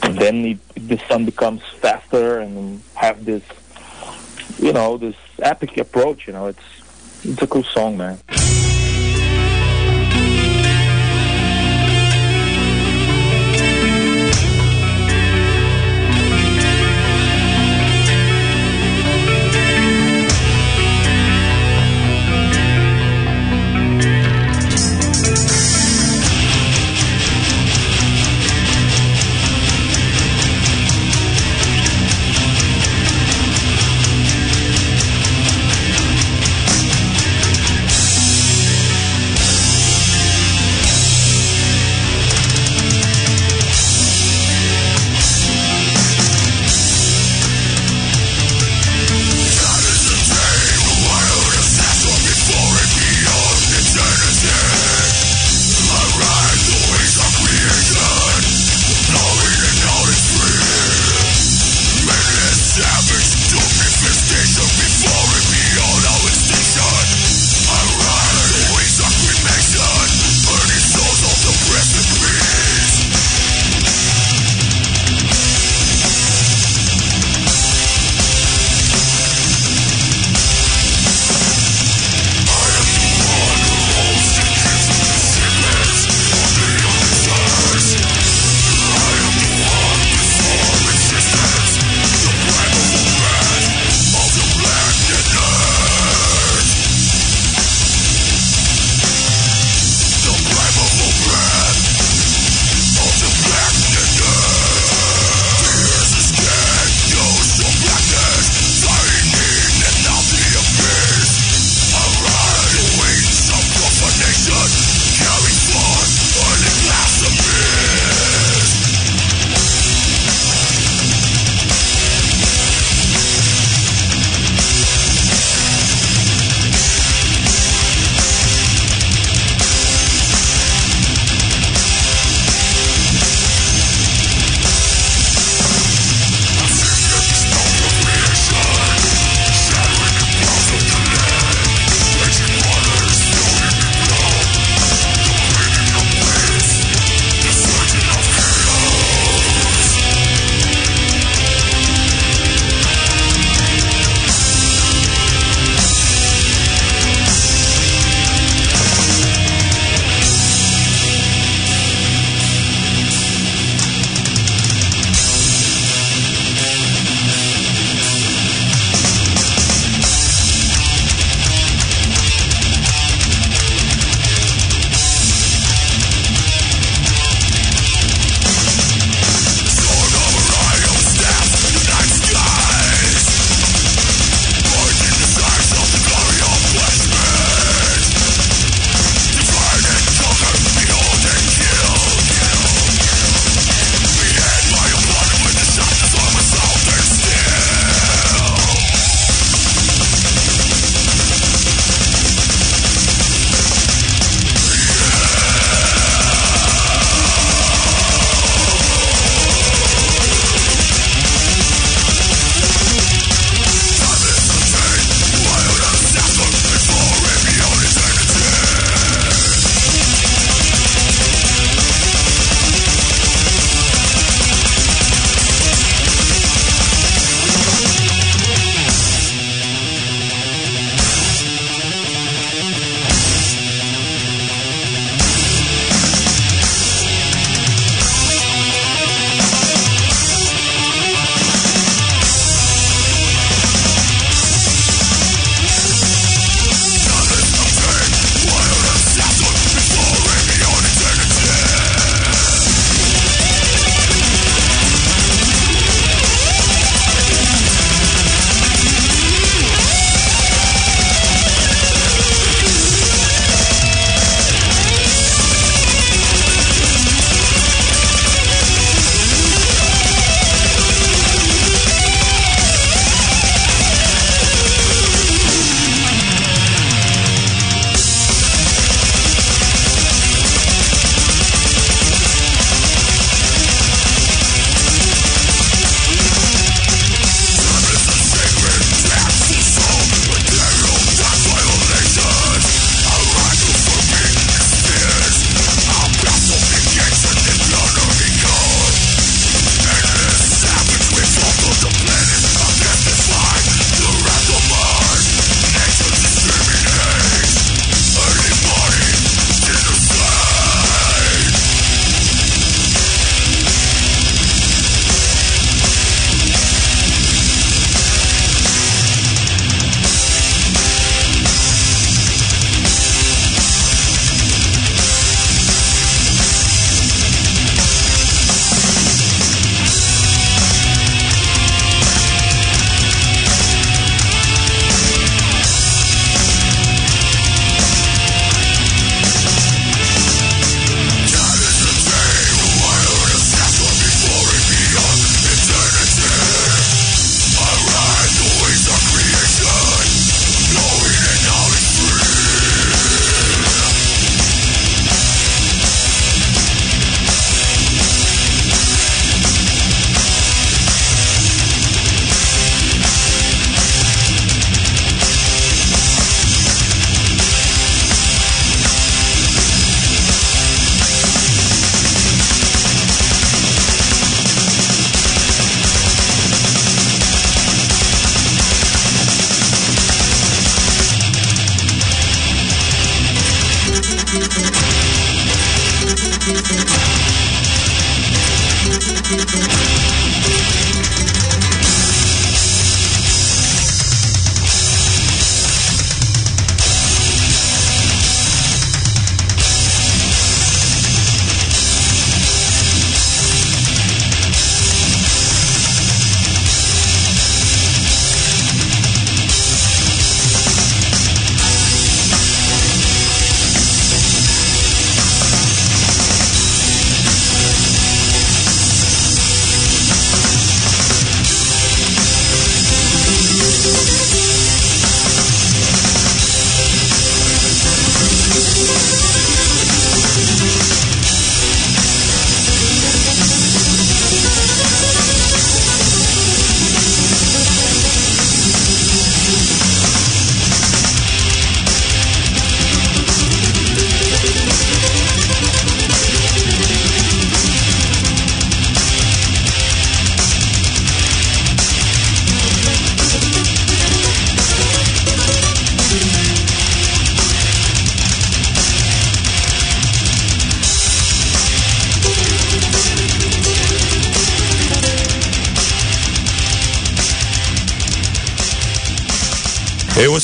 Then it, the song becomes faster and have this, you know, this epic approach. You know, it's it's a cool song, man.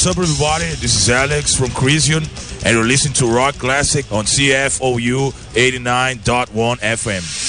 What's up, everybody? This is Alex from Crisian, and you're listening to Rock Classic on CFOU 89.1 FM.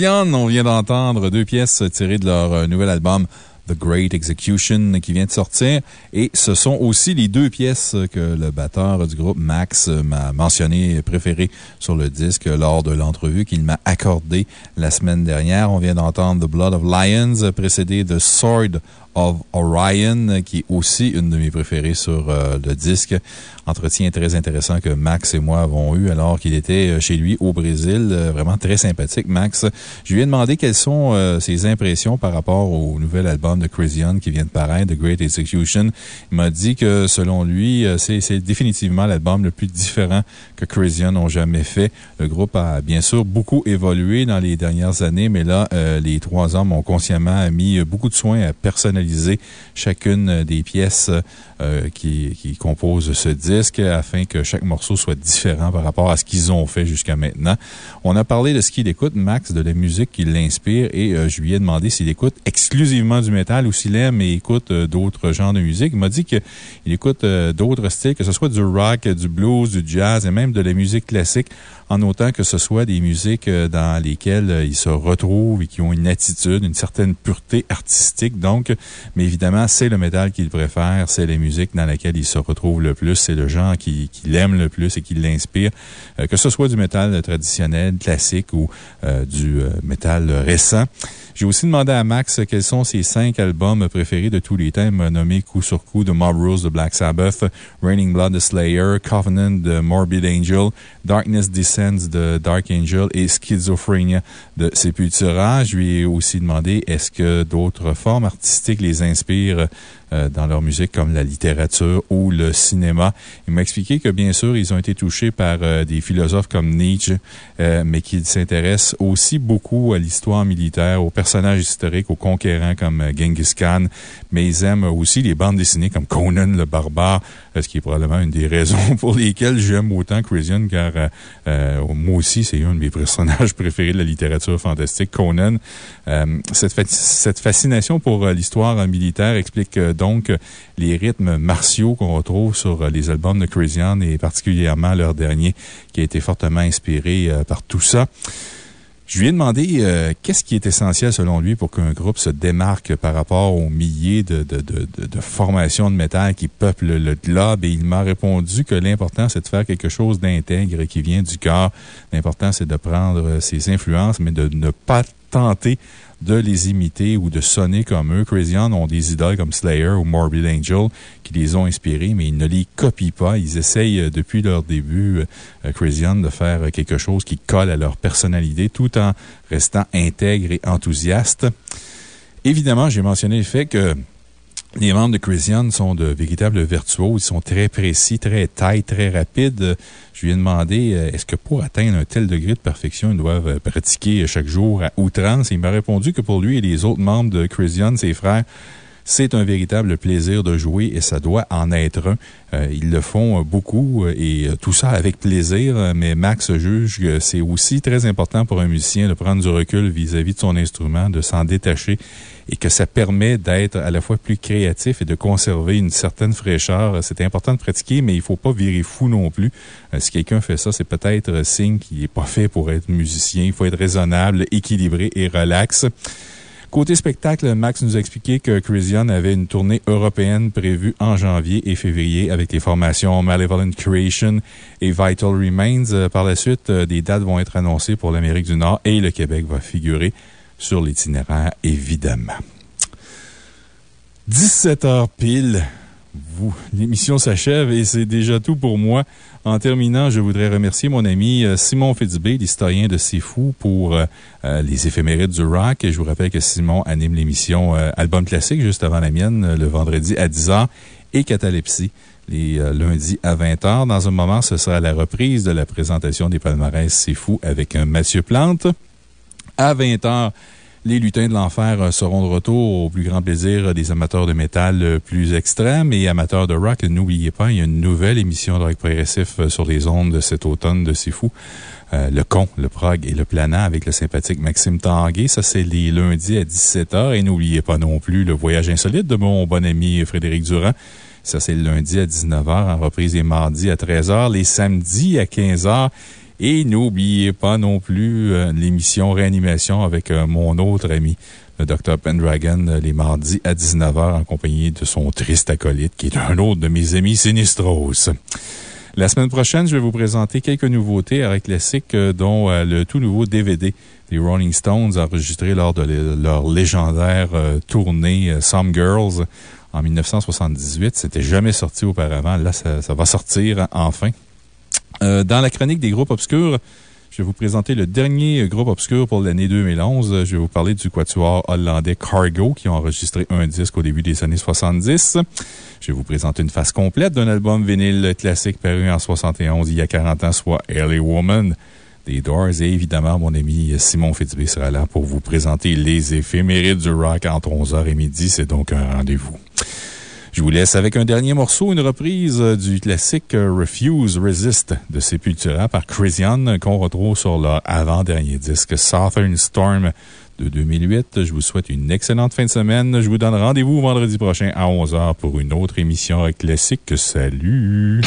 On vient d'entendre deux pièces tirées de leur euh, nouvel album The Great Execution qui vient de sortir. Et ce sont aussi les deux pièces que le batteur du groupe Max m'a mentionné préférées sur le disque lors de l'entrevue qu'il m'a accordée la semaine dernière. On vient d'entendre The Blood of Lions, précédé de Sword of Orion, qui est aussi une de mes préférées sur euh, le disque. Entretien très intéressant que Max et moi avons eu alors qu'il était euh, chez lui au Brésil. Euh, vraiment très sympathique, Max. Je lui ai demandé quelles sont ses impressions par rapport au nouvel album de Young qui vient de paraître, The Great Execution. Il m'a dit que selon lui, c'est définitivement l'album le plus différent que Young ont jamais fait. Le groupe a bien sûr beaucoup évolué dans les dernières années, mais là, les trois hommes ont consciemment mis beaucoup de soin à personnaliser chacune des pièces euh, qui, qui composent ce disque afin que chaque morceau soit différent par rapport à ce qu'ils ont fait jusqu'à maintenant. On a parlé de ce qu'il écoute, Max, de la musique qui l'inspire et euh, je lui ai demandé s'il écoute exclusivement du métal ou s'il aime et écoute euh, d'autres genres de musique. Il m'a dit qu'il écoute d'autres styles, que ce soit du rock, du blues, du jazz et même de la musique classique en autant que ce soit des musiques euh, dans lesquelles euh, ils se retrouvent et qui ont une attitude, une certaine pureté artistique. Donc, mais évidemment, c'est le métal qu'il préfère, c'est les musiques dans lesquelles il se retrouve le plus, c'est le genre qui, qui l'aime le plus et qui l'inspire, euh, que ce soit du métal traditionnel, classique ou du métal récent. J'ai aussi demandé à Max quels sont ses cinq albums préférés de tous les temps, nommés coup sur coup de Mob Rules de Black Sabbath, Raining Blood de Slayer, Covenant de Morbid Angel, Darkness Descends de Dark Angel et Schizophrenia de Sepultura. Je lui ai aussi demandé est-ce que d'autres formes artistiques les inspirent? Euh, dans leur musique, comme la littérature ou le cinéma. Il m'a expliqué que, bien sûr, ils ont été touchés par euh, des philosophes comme Nietzsche, euh, mais qu'ils s'intéressent aussi beaucoup à l'histoire militaire, aux personnages historiques, aux conquérants comme Genghis Khan, mais ils aiment aussi les bandes dessinées comme Conan le barbare, ce qui est probablement une des raisons [laughs] pour lesquelles j'aime autant Christian, car moi aussi, c'est un de mes personnages [laughs] préférés de la littérature fantastique, Conan. cette, cette fascination pour l'histoire militaire explique les rythmes martiaux qu'on retrouve sur les albums de Crazy et particulièrement leur dernier qui a été fortement inspiré euh, par tout ça. Je lui ai demandé euh, qu'est-ce qui est essentiel selon lui pour qu'un groupe se démarque par rapport aux milliers de, formations de métal qui peuplent le globe? Et il m'a répondu que l'important c'est de faire quelque chose d'intègre qui vient du cœur. L'important c'est de prendre ses influences mais de ne pas tenter de les imiter ou de sonner comme eux. Crazy ont des idoles comme Slayer ou Morbid Angel qui les ont inspirés, mais ils ne les copient pas. Ils essayent euh, depuis leur début, euh, Crazy de faire quelque chose qui colle à leur personnalité tout en restant intègre et enthousiaste. Évidemment, j'ai mentionné le fait que les membres de Christian sont de véritables virtuoses. Ils sont très précis, très taille, très rapides. Je lui ai demandé euh, est-ce que pour atteindre un tel degré de perfection, ils doivent euh, pratiquer chaque jour à outrance? il m'a répondu que pour lui et les autres membres de Christian, ses frères, c'est un véritable plaisir de jouer et ça doit en être un. Euh, ils le font beaucoup et tout ça avec plaisir, mais Max juge que c'est aussi très important pour un musicien de prendre du recul vis-à-vis de son instrument, de s'en détacher et que ça permet d'être à la fois plus créatif et de conserver une certaine fraîcheur. C'est important de pratiquer, mais il ne faut pas virer fou non plus. Euh, si quelqu'un fait ça, c'est peut-être signe qu'il n'est pas fait pour être musicien. Il faut être raisonnable, équilibré et relax. Côté spectacle, Max nous a expliqué que Christian avait une tournée européenne prévue en janvier et février avec les formations Malevolent Creation et Vital Remains. Euh, par la suite, euh, des dates vont être annoncées pour l'Amérique du Nord et le Québec va figurer sur l'itinéraire, évidemment. 17 heures pile. L'émission s'achève et c'est déjà tout pour moi. En terminant, je voudrais remercier mon ami euh, Simon Fitzbé, l'historien de C'est Fou, pour euh, euh, les éphémérides du rock. Je vous rappelle que Simon anime l'émission Album Classique juste avant la mienne, le vendredi à 10h, et Catalepsie les lundis à 20h. Dans un moment, ce sera la reprise de la présentation des palmarès C'est Fou avec Mathieu Plante. À 20h, les lutins de l'enfer euh, seront de retour au plus grand plaisir des amateurs de métal euh, plus extrêmes et amateurs de rock. N'oubliez pas, il y a une nouvelle émission de rock progressif euh, sur les ondes de cet automne de C'est le Con, le Prog et le Planant avec le sympathique Maxime Tanguay. Ça, c'est les lundis à 17h. Et n'oubliez pas non plus le voyage insolite de mon bon ami Frédéric Durand. Ça, c'est le lundi à 19h, en reprise les mardis à 13h, les samedis à 15h Et n'oubliez pas non plus euh, l'émission Réanimation avec euh, mon autre ami, le Dr. Pendragon, euh, les mardis à 19h en compagnie de son triste acolyte, qui est un autre de mes amis Sinistros. La semaine prochaine, je vais vous présenter quelques nouveautés avec classiques, dont le tout nouveau DVD des Rolling Stones enregistré lors de leur légendaire tournée Some Girls en 1978. C'était jamais sorti auparavant. Là, ça, va sortir enfin. Euh, dans la chronique des groupes obscurs, je vais vous présenter le dernier groupe obscur pour l'année 2011. Je vais vous parler du quatuor hollandais Cargo qui ont enregistré un disque au début des années 70. Je vais vous présenter une face complète d'un album vinyle classique paru en 71 il y a 40 ans, soit Early Woman des Doors. Et évidemment, mon ami Simon Fitzbé sera là pour vous présenter les éphémérides du rock entre 11h et midi. C'est donc un rendez-vous. Je vous laisse avec un dernier morceau, une reprise du classique Refuse Resist de Sepultura par Christian qu'on retrouve sur leur avant-dernier disque Southern Storm de 2008. Je vous souhaite une excellente fin de semaine. Je vous donne rendez-vous vendredi prochain à 11h pour une autre émission classique. Salut!